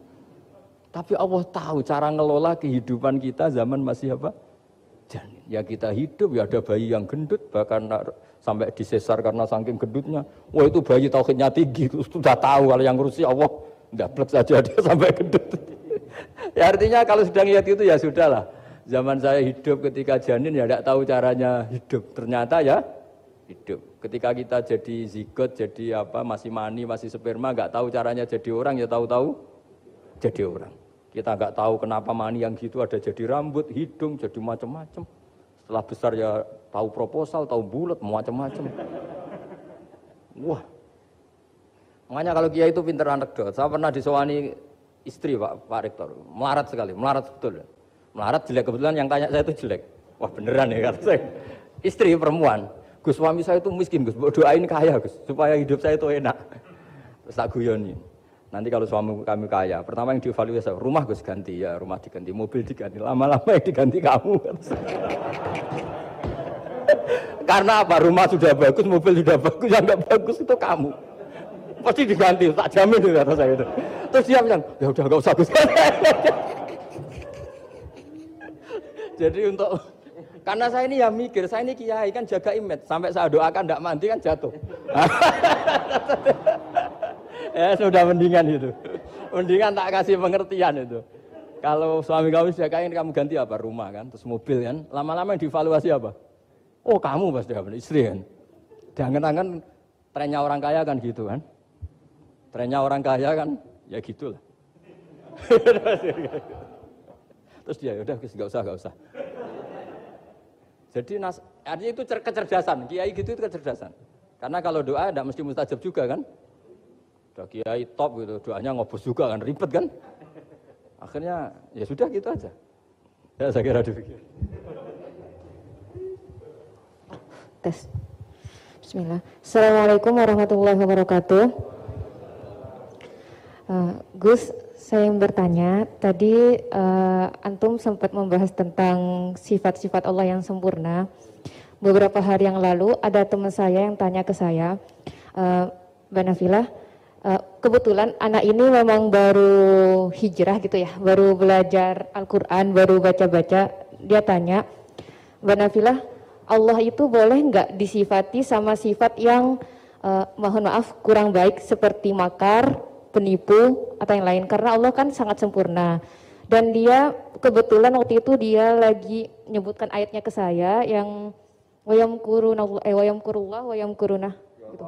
Tapi Allah tahu cara ngelola kehidupan kita zaman masih apa? Janin. Ya kita hidup ya ada bayi yang gendut bahkan sampai disesar karena saking gendutnya. Wah itu bayi tauhidnya tinggi, sudah tahu kalau yang ngurusi Allah. Dapat saja dia sampai gendut ya artinya kalau sudah lihat itu ya sudahlah. Zaman saya hidup ketika janin ya tidak tahu caranya hidup. Ternyata ya hidup. Ketika kita jadi zigot, jadi apa masih mani, masih sperma, nggak tahu caranya jadi orang ya tahu-tahu jadi orang. Kita nggak tahu kenapa mani yang gitu ada jadi rambut, hidung, jadi macam-macam. Setelah besar ya tahu proposal, tahu bulat, macam-macam. Wah. Makanya kalau kiai itu pinter anekdot. Saya pernah disewani istri Pak, Pak Rektor, melarat sekali, melarat betul. Melarat jelek kebetulan yang tanya saya itu jelek. Wah beneran ya kata saya. Istri perempuan, Gus suami saya itu miskin Gus, doain kaya Gus, supaya hidup saya itu enak. Terus tak guyoni. Nanti kalau suami kami kaya, pertama yang dievaluasi rumah Gus ganti ya, rumah diganti, mobil diganti, lama-lama yang diganti kamu. Karena apa? Rumah sudah bagus, mobil sudah bagus, yang nggak bagus itu kamu. Pasti diganti, tak jamin itu kata saya itu. Terus dia bilang, ya udah nggak usah Gus. Jadi untuk karena saya ini ya mikir, saya ini kiai kan jaga image. Sampai saya doakan tidak mandi kan jatuh. ya sudah mendingan itu. Mendingan tak kasih pengertian itu. Kalau suami kamu sudah kaya kamu ganti apa? Rumah kan, terus mobil kan. Lama-lama yang divaluasi apa? Oh kamu pasti apa? Istri kan. Jangan-jangan trennya orang kaya kan gitu kan. Trennya orang kaya kan ya gitulah. Terus dia ya udah nggak usah nggak usah. Jadi nas, artinya itu kecerdasan, kiai gitu itu kecerdasan. Karena kalau doa tidak mesti mustajab juga kan. Udah kiai top gitu, doanya ngobos juga kan, ribet kan. Akhirnya ya sudah gitu aja. Ya saya kira dipikir. Tes. Bismillah. Assalamualaikum warahmatullahi wabarakatuh. Uh, Gus, saya yang bertanya, tadi uh, Antum sempat membahas tentang sifat-sifat Allah yang sempurna. Beberapa hari yang lalu ada teman saya yang tanya ke saya, uh, Mbak uh, kebetulan anak ini memang baru hijrah gitu ya, baru belajar Al-Quran, baru baca-baca. Dia tanya, Mbak Allah itu boleh nggak disifati sama sifat yang uh, mohon maaf kurang baik seperti makar, penipu atau yang lain karena Allah kan sangat sempurna dan dia kebetulan waktu itu dia lagi menyebutkan ayatnya ke saya yang wayam kuruna eh wayam kurullah wayam kuruna gitu.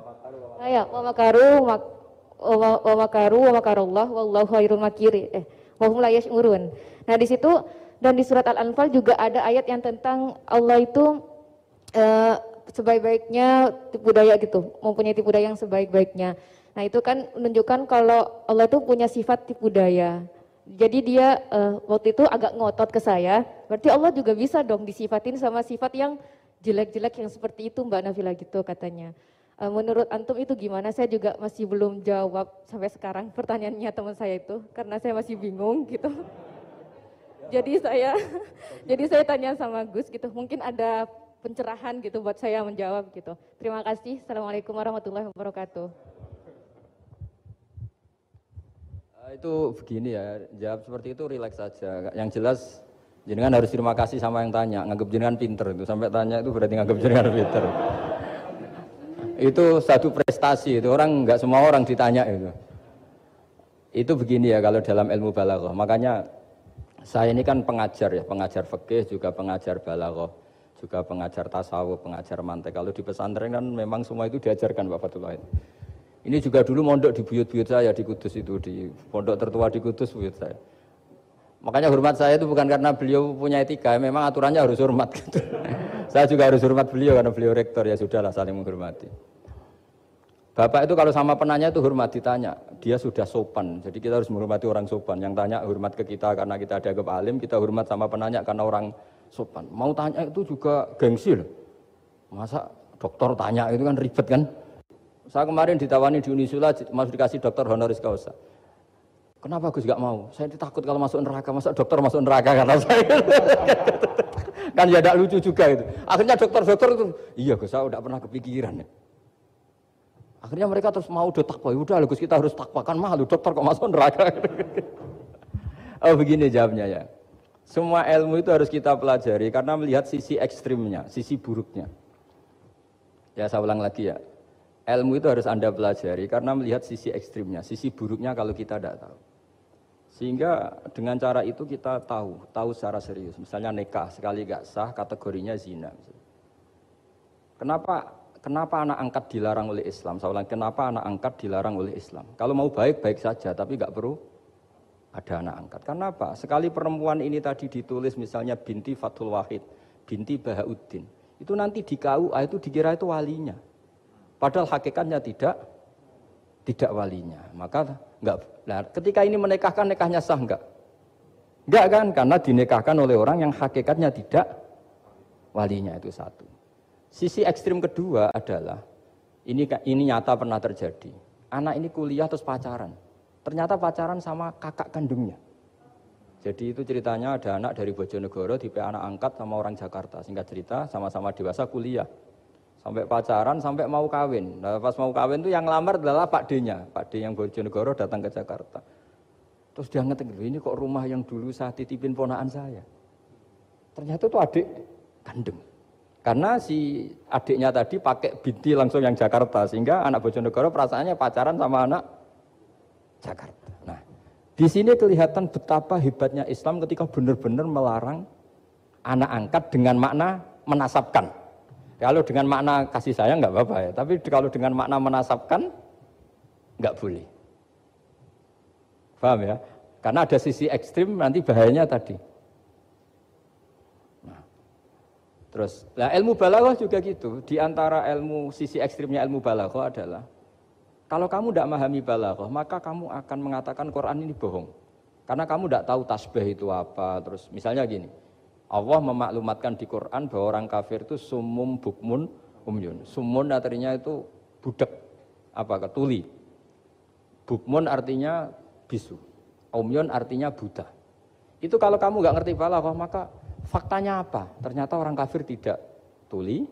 Ya wa makaru wa makaru wa makarullah wallahu khairul makiri eh wa hum la yash'urun. Nah di situ dan di surat Al-Anfal juga ada ayat yang tentang Allah itu uh, sebaik-baiknya tipu daya gitu, mempunyai tipu daya yang sebaik-baiknya. Nah itu kan menunjukkan kalau Allah itu punya sifat tipu daya. Jadi dia uh, waktu itu agak ngotot ke saya, berarti Allah juga bisa dong disifatin sama sifat yang jelek-jelek yang seperti itu Mbak Nafila gitu katanya. Uh, menurut Antum itu gimana? Saya juga masih belum jawab sampai sekarang pertanyaannya teman saya itu, karena saya masih bingung gitu. jadi saya, jadi saya tanya sama Gus gitu, mungkin ada pencerahan gitu buat saya menjawab gitu. Terima kasih. Assalamualaikum warahmatullahi wabarakatuh. Eh, itu begini ya, jawab seperti itu rileks saja. Yang jelas jenengan harus terima kasih sama yang tanya, nganggap jenengan pinter itu. Sampai tanya itu berarti nganggap jenengan pinter. itu satu prestasi itu orang nggak semua orang ditanya itu. Itu begini ya kalau dalam ilmu balaghah. Makanya saya ini kan pengajar ya, pengajar fikih juga pengajar balaghah, juga pengajar tasawuf, pengajar mantek. Kalau di pesantren kan memang semua itu diajarkan Bapak Fatullah. Ini juga dulu mondok di buyut-buyut saya di Kudus itu, di pondok tertua di Kudus buyut saya. Makanya hormat saya itu bukan karena beliau punya etika, memang aturannya harus hormat gitu. Saya juga harus hormat beliau karena beliau rektor ya sudahlah saling menghormati. Bapak itu kalau sama penanya itu hormat ditanya, dia sudah sopan. Jadi kita harus menghormati orang sopan. Yang tanya hormat ke kita karena kita ada alim, kita hormat sama penanya karena orang sopan. Mau tanya itu juga gengsi loh. Masa dokter tanya itu kan ribet kan? Saya kemarin ditawani di Unisula, masuk dikasih dokter honoris causa. Kenapa Gus gak mau? Saya takut kalau masuk neraka, masa dokter masuk neraka kata saya. kan ya tidak lucu juga itu. Akhirnya dokter-dokter itu, iya Gus, saya udah pernah kepikiran ya. Akhirnya mereka terus mau udah takwa, ya udah Gus kita harus takwa kan malu dokter kok masuk neraka. oh begini jawabnya ya. Semua ilmu itu harus kita pelajari karena melihat sisi ekstrimnya, sisi buruknya. Ya saya ulang lagi ya. Ilmu itu harus Anda pelajari karena melihat sisi ekstrimnya, sisi buruknya kalau kita tidak tahu. Sehingga dengan cara itu kita tahu, tahu secara serius. Misalnya nikah sekali gak sah kategorinya zina. Kenapa kenapa anak angkat dilarang oleh Islam? Saya ulang, kenapa anak angkat dilarang oleh Islam? Kalau mau baik baik saja, tapi gak perlu ada anak angkat. Karena apa? Sekali perempuan ini tadi ditulis misalnya binti Fatul Wahid, binti Bahauddin, itu nanti di KUA itu dikira itu walinya. Padahal hakikatnya tidak tidak walinya. Maka enggak. Nah, ketika ini menikahkan nikahnya sah enggak? Enggak kan? Karena dinikahkan oleh orang yang hakikatnya tidak walinya itu satu. Sisi ekstrim kedua adalah ini ini nyata pernah terjadi. Anak ini kuliah terus pacaran. Ternyata pacaran sama kakak kandungnya. Jadi itu ceritanya ada anak dari Bojonegoro tipe anak angkat sama orang Jakarta. Singkat cerita sama-sama dewasa kuliah sampai pacaran sampai mau kawin. Nah, pas mau kawin tuh yang lamar adalah Pak D-nya. Pak D yang Bojonegoro datang ke Jakarta. Terus dia ngetik, ini kok rumah yang dulu saya titipin ponaan saya. Ternyata itu adik kandung. Karena si adiknya tadi pakai binti langsung yang Jakarta. Sehingga anak Bojonegoro perasaannya pacaran sama anak Jakarta. Nah, di sini kelihatan betapa hebatnya Islam ketika benar-benar melarang anak angkat dengan makna menasabkan. Kalau dengan makna kasih sayang nggak apa-apa ya, tapi kalau dengan makna menasabkan nggak boleh. Paham ya? Karena ada sisi ekstrim nanti bahayanya tadi. Nah, terus, nah ilmu balaghah juga gitu. Di antara ilmu sisi ekstrimnya ilmu balaghah adalah kalau kamu tidak memahami balaghah, maka kamu akan mengatakan Quran ini bohong. Karena kamu tidak tahu tasbih itu apa. Terus misalnya gini, Allah memaklumatkan di Quran bahwa orang kafir itu sumum bukmun umyun. Sumun artinya itu budak apa ketuli. Bukmun artinya bisu. Umyun artinya buta. Itu kalau kamu nggak ngerti balaghah maka faktanya apa? Ternyata orang kafir tidak tuli,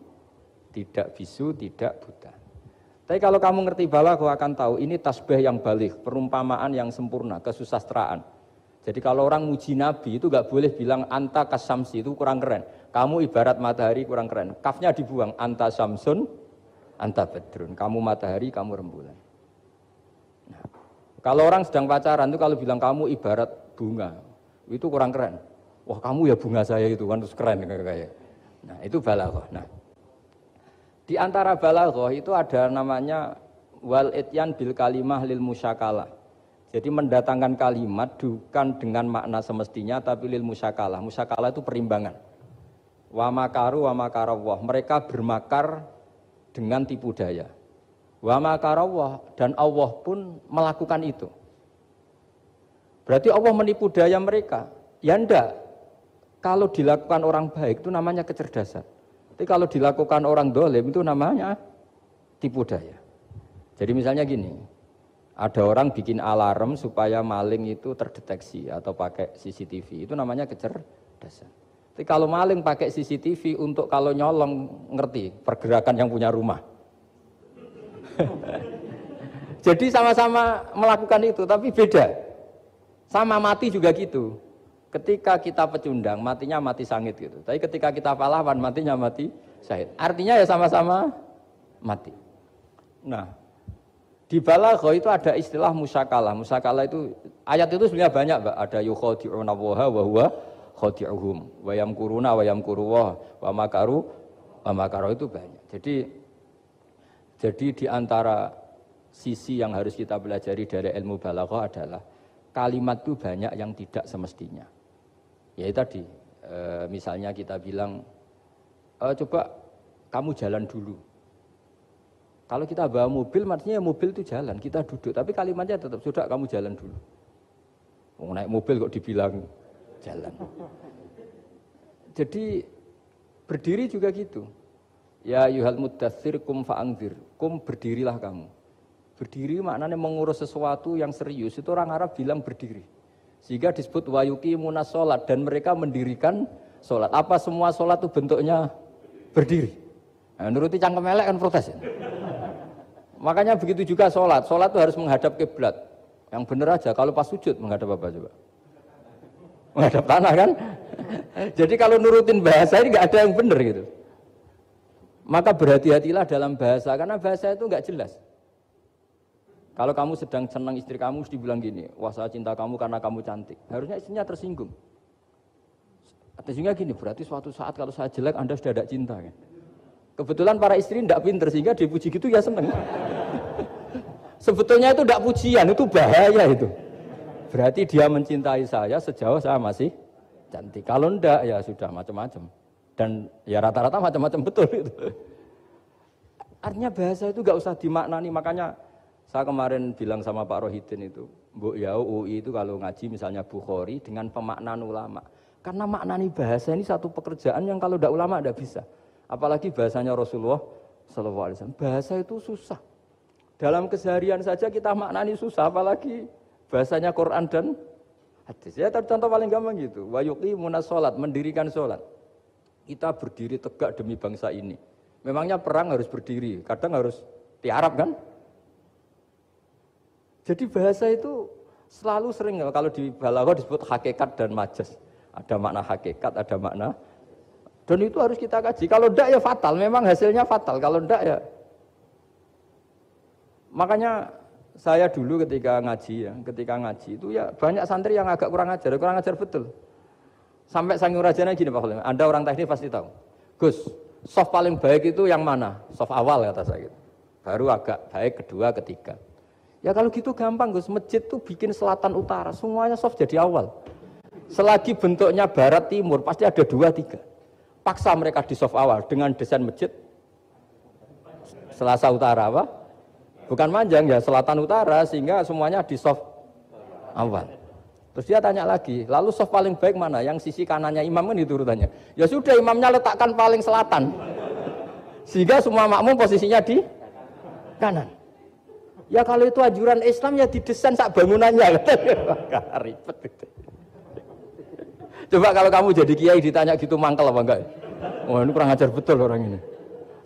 tidak bisu, tidak buta. Tapi kalau kamu ngerti balaghah akan tahu ini tasbih yang balik, perumpamaan yang sempurna, kesusastraan. Jadi kalau orang muji Nabi itu gak boleh bilang anta kasamsi itu kurang keren. Kamu ibarat matahari kurang keren. Kafnya dibuang anta samsun, anta bedrun. Kamu matahari, kamu rembulan. Nah, kalau orang sedang pacaran itu kalau bilang kamu ibarat bunga, itu kurang keren. Wah kamu ya bunga saya itu kan terus keren kayak. Nah itu balaghah. Nah di antara balaghah itu ada namanya wal ityan bil kalimah lil musyakalah. Jadi mendatangkan kalimat bukan dengan makna semestinya tapi lil musyakalah. Musyakalah itu perimbangan. Wa makaru wa makarawah. Mereka bermakar dengan tipu daya. Wa makarawah dan Allah pun melakukan itu. Berarti Allah menipu daya mereka. Ya enggak. Kalau dilakukan orang baik itu namanya kecerdasan. Tapi kalau dilakukan orang dolim itu namanya tipu daya. Jadi misalnya gini, ada orang bikin alarm supaya maling itu terdeteksi atau pakai CCTV. Itu namanya kecerdasan. Tapi kalau maling pakai CCTV untuk kalau nyolong ngerti pergerakan yang punya rumah. Jadi sama-sama melakukan itu tapi beda. Sama mati juga gitu. Ketika kita pecundang matinya mati sangit gitu. Tapi ketika kita pahlawan matinya mati syahid. Artinya ya sama-sama mati. Nah, di balaghah itu ada istilah musakalah. Musakalah itu ayat itu sebenarnya banyak, Mbak. Ada yukhadi'una waha wa huwa khadi'uhum. Wa yamkuruna wa yamkuruwah wa makaru wa makaru itu banyak. Jadi jadi di antara sisi yang harus kita pelajari dari ilmu balaghah adalah kalimat itu banyak yang tidak semestinya. Ya tadi, e, misalnya kita bilang e, coba kamu jalan dulu. Kalau kita bawa mobil, maksudnya mobil itu jalan, kita duduk. Tapi kalimatnya tetap, sudah kamu jalan dulu. Mau naik mobil kok dibilang jalan. Jadi berdiri juga gitu. Ya yuhal mudathir kum fa'angdir. Kum berdirilah kamu. Berdiri maknanya mengurus sesuatu yang serius. Itu orang Arab bilang berdiri. Sehingga disebut wayuki munas sholat. Dan mereka mendirikan sholat. Apa semua sholat itu bentuknya berdiri? Nah, nuruti cangkem kan protes ya? Makanya begitu juga sholat. Sholat itu harus menghadap kiblat. Yang benar aja. Kalau pas sujud menghadap apa coba? Menghadap tanah kan? Jadi kalau nurutin bahasa ini nggak ada yang benar gitu. Maka berhati-hatilah dalam bahasa karena bahasa itu nggak jelas. Kalau kamu sedang senang istri kamu, mesti bilang gini, wah saya cinta kamu karena kamu cantik. Harusnya istrinya tersinggung. Sehingga gini, berarti suatu saat kalau saya jelek, Anda sudah ada cinta kan? Kebetulan para istri tidak pinter sehingga dipuji gitu ya seneng. Sebetulnya itu tidak pujian, itu bahaya itu. Berarti dia mencintai saya sejauh saya masih cantik. Kalau enggak ya sudah macam-macam. Dan ya rata-rata macam-macam betul itu. Artinya bahasa itu gak usah dimaknani. Makanya saya kemarin bilang sama Pak Rohidin itu, Bu Yau UI itu kalau ngaji misalnya Bukhari dengan pemaknaan ulama. Karena maknani bahasa ini satu pekerjaan yang kalau tidak ulama tidak bisa. Apalagi bahasanya Rasulullah Wasallam. Bahasa itu susah. Dalam keseharian saja kita maknani susah, apalagi bahasanya Quran dan hadis. Ya contoh paling gampang gitu. Wayuki munas sholat, mendirikan sholat. Kita berdiri tegak demi bangsa ini. Memangnya perang harus berdiri, kadang harus tiarap kan? Jadi bahasa itu selalu sering kalau di balaghah disebut hakikat dan majas. Ada makna hakikat, ada makna dan itu harus kita kaji. Kalau tidak ya fatal, memang hasilnya fatal. Kalau tidak ya. Makanya saya dulu ketika ngaji ya, ketika ngaji itu ya banyak santri yang agak kurang ajar, kurang ajar betul. Sampai sangi rajanya gini Pak Khalim, Anda orang teknik pasti tahu. Gus, soft paling baik itu yang mana? Soft awal kata saya gitu. Baru agak baik kedua, ketiga. Ya kalau gitu gampang Gus, masjid tuh bikin selatan utara, semuanya soft jadi awal. Selagi bentuknya barat timur pasti ada dua tiga paksa mereka di soft awal dengan desain masjid Selasa Utara apa? Bukan manjang ya, selatan utara sehingga semuanya di soft awal. Terus dia tanya lagi, lalu soft paling baik mana? Yang sisi kanannya imam kan itu urutannya. Ya sudah imamnya letakkan paling selatan. Sehingga semua makmum posisinya di kanan. Ya kalau itu ajuran Islam ya didesain sak bangunannya. Ribet itu. Coba kalau kamu jadi kiai ditanya gitu mangkel apa enggak? Wah ini kurang ajar betul orang ini.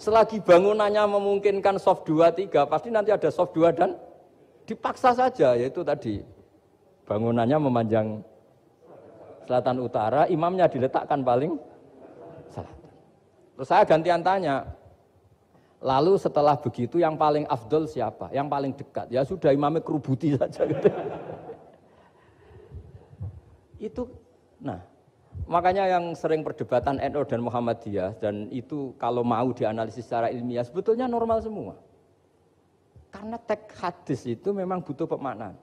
Selagi bangunannya memungkinkan soft 2, 3, pasti nanti ada soft 2 dan dipaksa saja, yaitu tadi bangunannya memanjang selatan utara, imamnya diletakkan paling selatan. Terus saya gantian tanya, lalu setelah begitu yang paling afdol siapa? Yang paling dekat? Ya sudah imamnya kerubuti saja. Gitu. Itu, nah Makanya yang sering perdebatan NU dan Muhammadiyah dan itu kalau mau dianalisis secara ilmiah sebetulnya normal semua. Karena teks hadis itu memang butuh pemaknaan.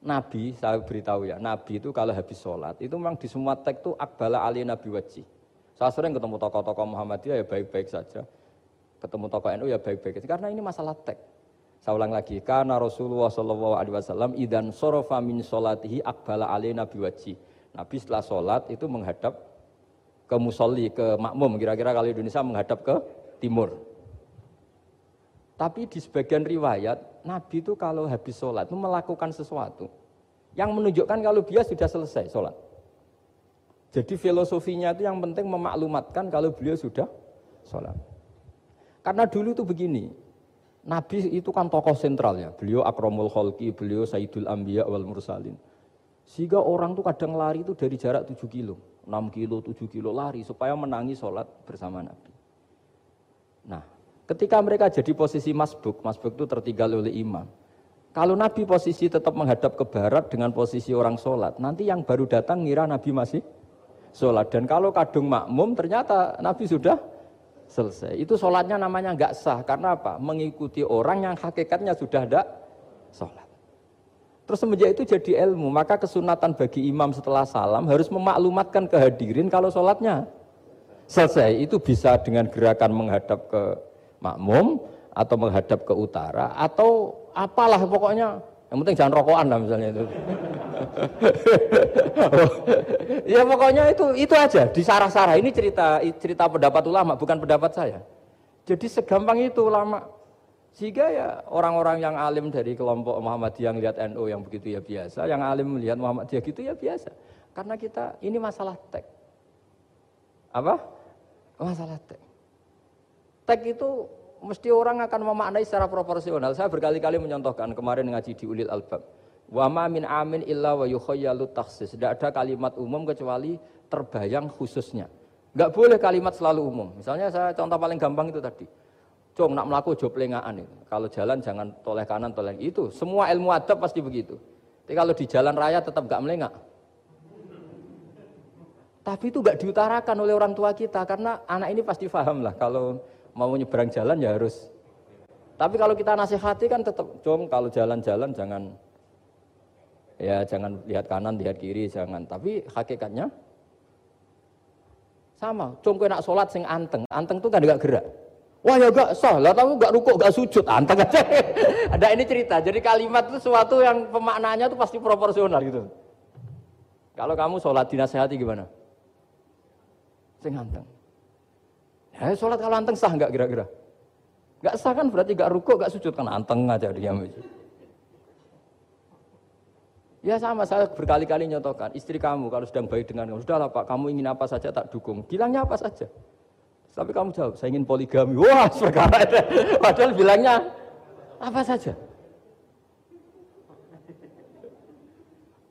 Nabi, saya beritahu ya, Nabi itu kalau habis sholat, itu memang di semua teks itu akbala ali Nabi wajib. Saya sering ketemu tokoh-tokoh Muhammadiyah ya baik-baik saja. Ketemu tokoh NU ya baik-baik saja. Karena ini masalah teks. Saya ulang lagi, karena Rasulullah Wasallam idan sorofa min sholatihi akbala ali Nabi wajib Nabi setelah sholat itu menghadap ke musolli, ke makmum. Kira-kira kalau Indonesia menghadap ke timur. Tapi di sebagian riwayat, Nabi itu kalau habis sholat itu melakukan sesuatu yang menunjukkan kalau dia sudah selesai sholat. Jadi filosofinya itu yang penting memaklumatkan kalau beliau sudah sholat. Karena dulu itu begini, Nabi itu kan tokoh sentral ya, beliau akromul kholki, beliau sayyidul ambiya wal mursalin. Sehingga orang tuh kadang lari itu dari jarak 7 kilo, 6 kilo, 7 kilo lari supaya menangi sholat bersama Nabi. Nah, ketika mereka jadi posisi masbuk, masbuk itu tertinggal oleh imam. Kalau Nabi posisi tetap menghadap ke barat dengan posisi orang sholat, nanti yang baru datang ngira Nabi masih sholat. Dan kalau kadung makmum ternyata Nabi sudah selesai. Itu sholatnya namanya nggak sah. Karena apa? Mengikuti orang yang hakikatnya sudah ada sholat. Terus semenjak itu jadi ilmu, maka kesunatan bagi imam setelah salam harus memaklumatkan kehadirin kalau sholatnya. Selesai itu bisa dengan gerakan menghadap ke makmum atau menghadap ke utara atau apalah pokoknya. Yang penting jangan rokokan lah misalnya itu. Ya pokoknya itu itu aja. Di sarah-sarah ini cerita cerita pendapat ulama bukan pendapat saya. Jadi segampang itu ulama sehingga ya orang-orang yang alim dari kelompok Muhammadiyah yang lihat NU yang begitu ya biasa yang alim melihat Muhammadiyah gitu ya biasa karena kita ini masalah teks apa masalah teks teks itu mesti orang akan memaknai secara proporsional. Saya berkali-kali menyontohkan kemarin ngaji di Ulil Albab. Wa ma min amin illa wa yukhayyalu taksis. Tidak ada kalimat umum kecuali terbayang khususnya. Enggak boleh kalimat selalu umum. Misalnya saya contoh paling gampang itu tadi. Cung nak melaku lengaan itu. Kalau jalan jangan toleh kanan toleh itu. Semua ilmu adab pasti begitu. Tapi kalau di jalan raya tetap enggak melengak. Tapi itu enggak diutarakan oleh orang tua kita karena anak ini pasti paham lah kalau mau nyebrang jalan ya harus. Tapi kalau kita nasihati kan tetap, com kalau jalan-jalan jangan ya jangan lihat kanan, lihat kiri, jangan. Tapi hakikatnya sama. Kue nak sholat sing anteng, anteng tuh kan gak gerak. Wah ya gak sah, lah tahu gak rukuk, gak sujud, anteng aja. Ada ini cerita, jadi kalimat itu sesuatu yang pemaknanya tuh pasti proporsional gitu. Kalau kamu sholat dinasehati gimana? Sing anteng. Ya, sholat kalau anteng sah nggak kira-kira? Nggak sah kan berarti nggak rukuk, nggak sujud kan anteng aja dia. Ya sama saya berkali-kali nyontohkan istri kamu kalau sedang baik dengan kamu sudahlah pak kamu ingin apa saja tak dukung bilangnya apa saja tapi kamu jawab saya ingin poligami wah perkara padahal bilangnya apa saja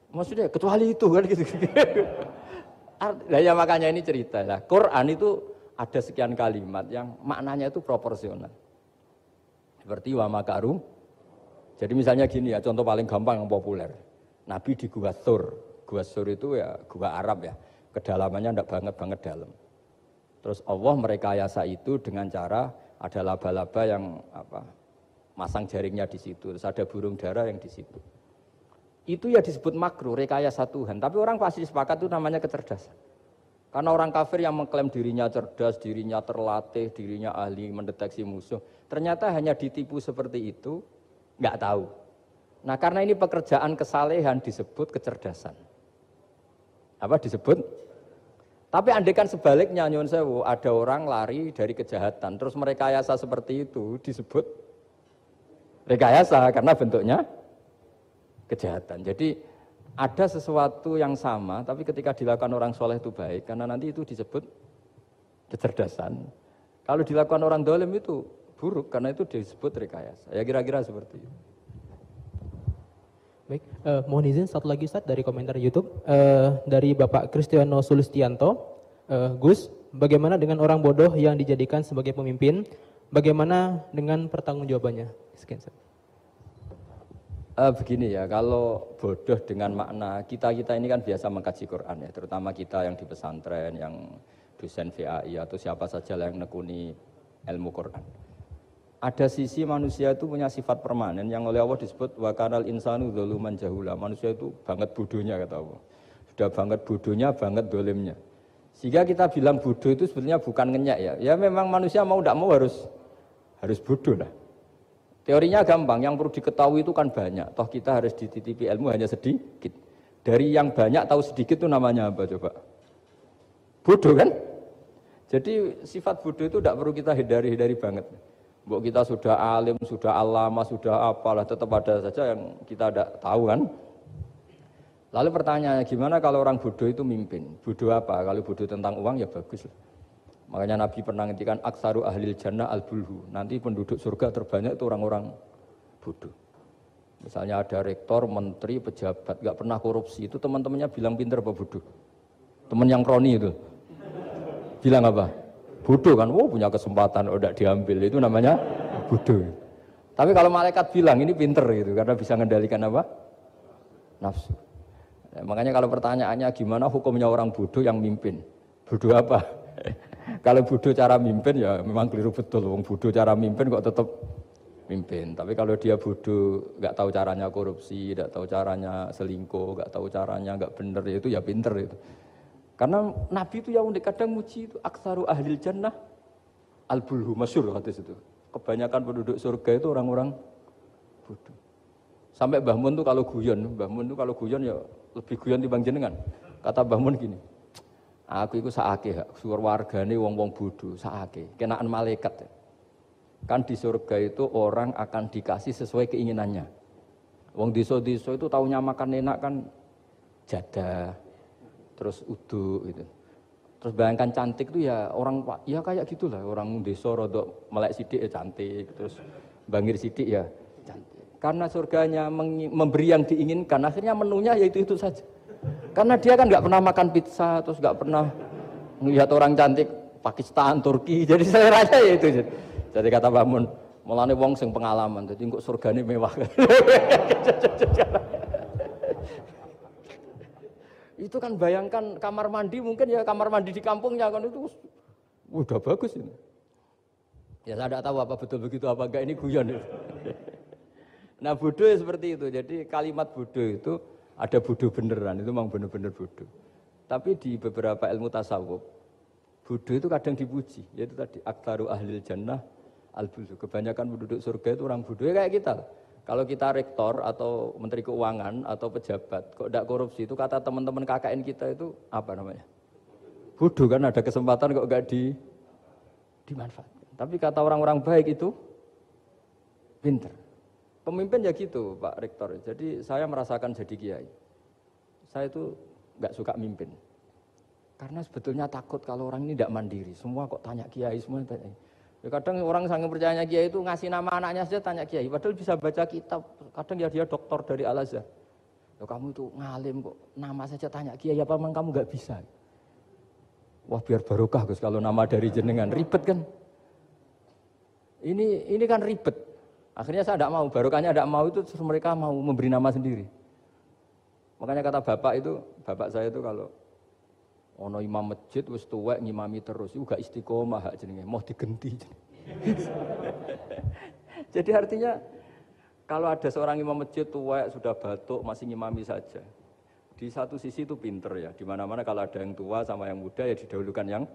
maksudnya kecuali itu kan gitu nah, ya makanya ini cerita lah Quran itu ada sekian kalimat yang maknanya itu proporsional. Seperti wa makaru. Jadi misalnya gini ya, contoh paling gampang yang populer. Nabi di Gua Sur. Gua Sur itu ya gua Arab ya. Kedalamannya tidak banget-banget dalam. Terus Allah merekayasa itu dengan cara ada laba-laba yang apa masang jaringnya di situ, terus ada burung dara yang di situ. Itu ya disebut makruh, rekayasa Tuhan. Tapi orang pasti sepakat itu namanya kecerdasan. Karena orang kafir yang mengklaim dirinya cerdas, dirinya terlatih, dirinya ahli mendeteksi musuh, ternyata hanya ditipu seperti itu, nggak tahu. Nah karena ini pekerjaan kesalehan disebut kecerdasan. Apa disebut? Tapi andekan sebaliknya nyun sewu, ada orang lari dari kejahatan, terus merekayasa seperti itu disebut rekayasa karena bentuknya kejahatan. Jadi ada sesuatu yang sama, tapi ketika dilakukan orang soleh itu baik, karena nanti itu disebut kecerdasan. Kalau dilakukan orang dolim itu buruk, karena itu disebut rekayasa. Ya kira-kira seperti itu. Baik, uh, mohon izin satu lagi Ustaz dari komentar YouTube uh, dari Bapak Kristiano Sulistianto. Uh, Gus, bagaimana dengan orang bodoh yang dijadikan sebagai pemimpin? Bagaimana dengan pertanggungjawabannya? Sekian Ustaz. Uh, begini ya, kalau bodoh dengan makna kita kita ini kan biasa mengkaji Quran ya, terutama kita yang di pesantren, yang dosen VAI atau siapa saja yang nekuni ilmu Quran. Ada sisi manusia itu punya sifat permanen yang oleh Allah disebut wakanal insanu doluman jahula. Manusia itu banget bodohnya kata Allah. Sudah banget bodohnya, banget dolimnya. Sehingga kita bilang bodoh itu sebenarnya bukan ngenyak ya. Ya memang manusia mau tidak mau harus harus bodoh lah. Teorinya gampang, yang perlu diketahui itu kan banyak. Toh kita harus dititipi ilmu hanya sedikit. Dari yang banyak tahu sedikit itu namanya apa coba? Bodoh kan? Jadi sifat bodoh itu tidak perlu kita hindari-hindari banget. Mbok kita sudah alim, sudah alama, sudah apalah, tetap ada saja yang kita tidak tahu kan. Lalu pertanyaannya gimana kalau orang bodoh itu mimpin? Bodoh apa? Kalau bodoh tentang uang ya bagus. Makanya Nabi pernah ngintikan aksaru ahlil jannah al bulhu. Nanti penduduk surga terbanyak itu orang-orang bodoh. Misalnya ada rektor, menteri, pejabat, nggak pernah korupsi. Itu teman-temannya bilang pinter apa bodoh? Teman yang kroni itu. Bilang apa? Bodoh kan, oh punya kesempatan, udah diambil. Itu namanya bodoh. Tapi kalau malaikat bilang ini pinter gitu, karena bisa mengendalikan apa? Nafsu. Ya, makanya kalau pertanyaannya gimana hukumnya orang bodoh yang mimpin? Bodoh apa? kalau bodoh cara mimpin ya memang keliru betul. Wong bodoh cara mimpin kok tetap mimpin. Tapi kalau dia bodoh, nggak tahu caranya korupsi, nggak tahu caranya selingkuh, nggak tahu caranya nggak bener, ya itu ya pinter itu. Karena Nabi itu yang unik kadang muji itu aksaru ahli jannah al-bulhu masyur hadis itu. Kebanyakan penduduk surga itu orang-orang bodoh. Sampai Mbah Mun tuh kalau guyon, Mbah Mun tuh kalau guyon ya lebih guyon dibanding jenengan. Kata Mbah Mun gini, aku itu saake, suar wargane wong-wong bodoh, saake, kenaan malaikat. Ya. Kan di surga itu orang akan dikasih sesuai keinginannya. Wong diso-diso itu tahunya makan enak kan jadah, terus uduk gitu. Terus bayangkan cantik tuh ya orang ya kayak gitulah orang desa rodok melek sidik ya cantik, terus bangir sidik ya cantik. Karena surganya memberi yang diinginkan, akhirnya menunya ya itu itu saja. Karena dia kan nggak pernah makan pizza, terus nggak pernah melihat orang cantik Pakistan, Turki, jadi seleranya ya itu. Jadi kata Bangun, mulane wong sing pengalaman, jadi kok surganya mewah. Itu kan bayangkan kamar mandi mungkin ya kamar mandi di kampungnya kan itu udah bagus ini. Ya saya tidak tahu apa betul begitu apa enggak ini guyon itu. Nah bodoh ya seperti itu. Jadi kalimat bodoh itu ada bodoh beneran itu memang bener-bener bodoh. Tapi di beberapa ilmu tasawuf bodoh itu kadang dipuji. Yaitu tadi aktaru ahlil jannah al Kebanyakan penduduk surga itu orang bodoh ya kayak kita. Kalau kita rektor atau menteri keuangan atau pejabat kok tidak korupsi itu kata teman-teman KKN kita itu apa namanya? Bodoh kan ada kesempatan kok gak di dimanfaatkan. Tapi kata orang-orang baik itu pinter. Pemimpin ya gitu Pak Rektor. Jadi saya merasakan jadi kiai. Saya itu nggak suka mimpin. Karena sebetulnya takut kalau orang ini tidak mandiri. Semua kok tanya kiai, semua tanya. Ya kadang orang sangat percayanya kiai itu ngasih nama anaknya saja tanya kiai, padahal bisa baca kitab. Kadang ya dia doktor dari Al Azhar. Ya kamu itu ngalim kok nama saja tanya kiai apa memang kamu nggak bisa? Wah biar barokah Gus kalau nama dari jenengan ribet kan? Ini ini kan ribet. Akhirnya saya tidak mau, barokahnya tidak mau itu terus mereka mau memberi nama sendiri. Makanya kata bapak itu, bapak saya itu kalau Ono imam masjid wis tuwek ngimami terus iku gak istiqomah hak jenenge, mau digenti. Jadi artinya kalau ada seorang imam masjid tuwek sudah batuk masih ngimami saja. Di satu sisi itu pinter ya, di mana-mana kalau ada yang tua sama yang muda ya didahulukan yang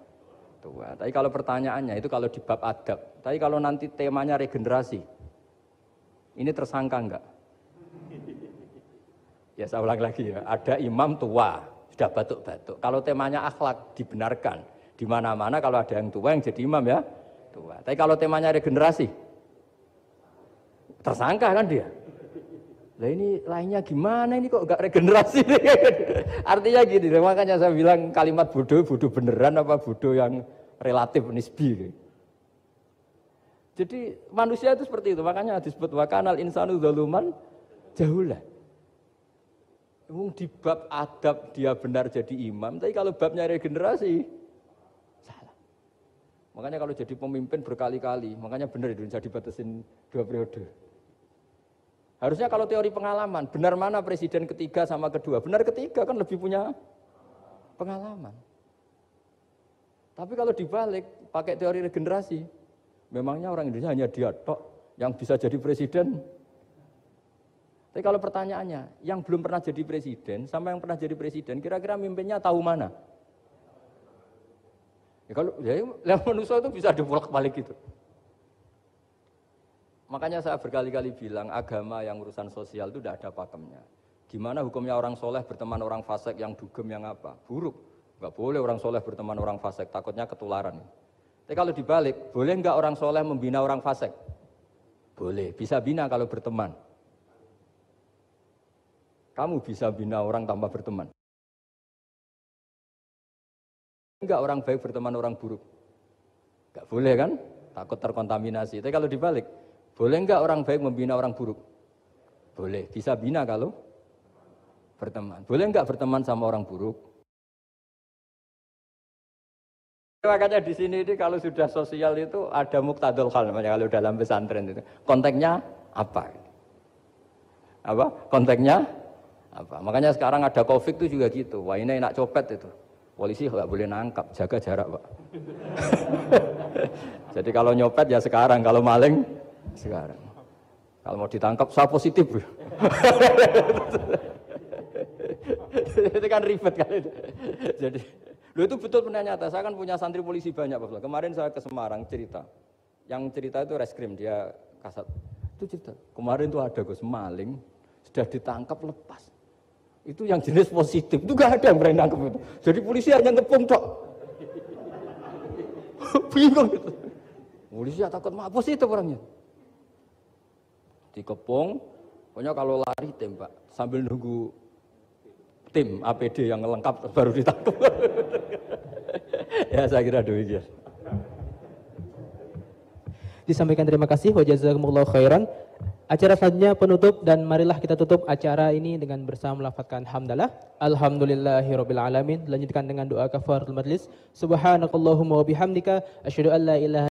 tua. Tapi kalau pertanyaannya itu kalau di bab adab. Tapi kalau nanti temanya regenerasi, ini tersangka enggak? Ya saya ulang lagi ya, ada imam tua, sudah batuk-batuk. Kalau temanya akhlak dibenarkan. Di mana-mana kalau ada yang tua yang jadi imam ya tua. Tapi kalau temanya regenerasi, tersangka kan dia. Lah ini lainnya gimana ini kok gak regenerasi? Artinya gini, makanya saya bilang kalimat bodoh, bodoh beneran apa bodoh yang relatif nisbi. Jadi manusia itu seperti itu, makanya disebut wakanal insanu zaluman jahulah. Wong di bab adab dia benar jadi imam, tapi kalau babnya regenerasi salah. Makanya kalau jadi pemimpin berkali-kali, makanya benar Indonesia dibatasin dua periode. Harusnya kalau teori pengalaman, benar mana presiden ketiga sama kedua? Benar ketiga kan lebih punya pengalaman. Tapi kalau dibalik, pakai teori regenerasi, memangnya orang Indonesia hanya dia tok yang bisa jadi presiden tapi kalau pertanyaannya, yang belum pernah jadi presiden sama yang pernah jadi presiden, kira-kira mimpinnya tahu mana? Ya kalau ya, ya manusia itu bisa dibolak balik gitu. Makanya saya berkali-kali bilang agama yang urusan sosial itu tidak ada pakemnya. Gimana hukumnya orang soleh berteman orang fasik yang dugem yang apa? Buruk. Gak boleh orang soleh berteman orang fasik, takutnya ketularan. Tapi kalau dibalik, boleh nggak orang soleh membina orang fasik? Boleh, bisa bina kalau berteman. Kamu bisa bina orang tanpa berteman. Enggak orang baik berteman orang buruk. Enggak boleh kan? Takut terkontaminasi. Tapi kalau dibalik, boleh enggak orang baik membina orang buruk? Boleh. Bisa bina kalau berteman. Boleh enggak berteman sama orang buruk? Makanya di sini ini kalau sudah sosial itu ada muktadul hal namanya kalau dalam pesantren itu. Konteksnya apa? Apa? Konteksnya apa makanya sekarang ada covid itu juga gitu wah ini enak copet itu polisi nggak boleh nangkap jaga jarak pak jadi kalau nyopet ya sekarang kalau maling sekarang kalau mau ditangkap saya positif itu kan ribet kan jadi Lo itu betul benar nyata. Saya kan punya santri polisi banyak Pak. Kemarin saya ke Semarang cerita. Yang cerita itu reskrim dia kasat. Itu cerita. Kemarin tuh ada Gus maling sudah ditangkap lepas. Itu yang jenis positif. Itu gak ada yang berani nangkep itu. Jadi polisi hanya ngepung tok. Bingung gitu. Polisi ya takut mah positif orangnya. Dikepung, pokoknya kalau lari tembak sambil nunggu tim APD yang lengkap baru ditangkap. ya saya kira demikian. Disampaikan terima kasih wa jazakumullahu khairan. Acara selanjutnya penutup dan marilah kita tutup acara ini dengan bersama melafazkan hamdalah. Alhamdulillahirabbil alamin. Lanjutkan dengan doa kafaratul majlis. Subhanakallahumma wa bihamdika an la ilaha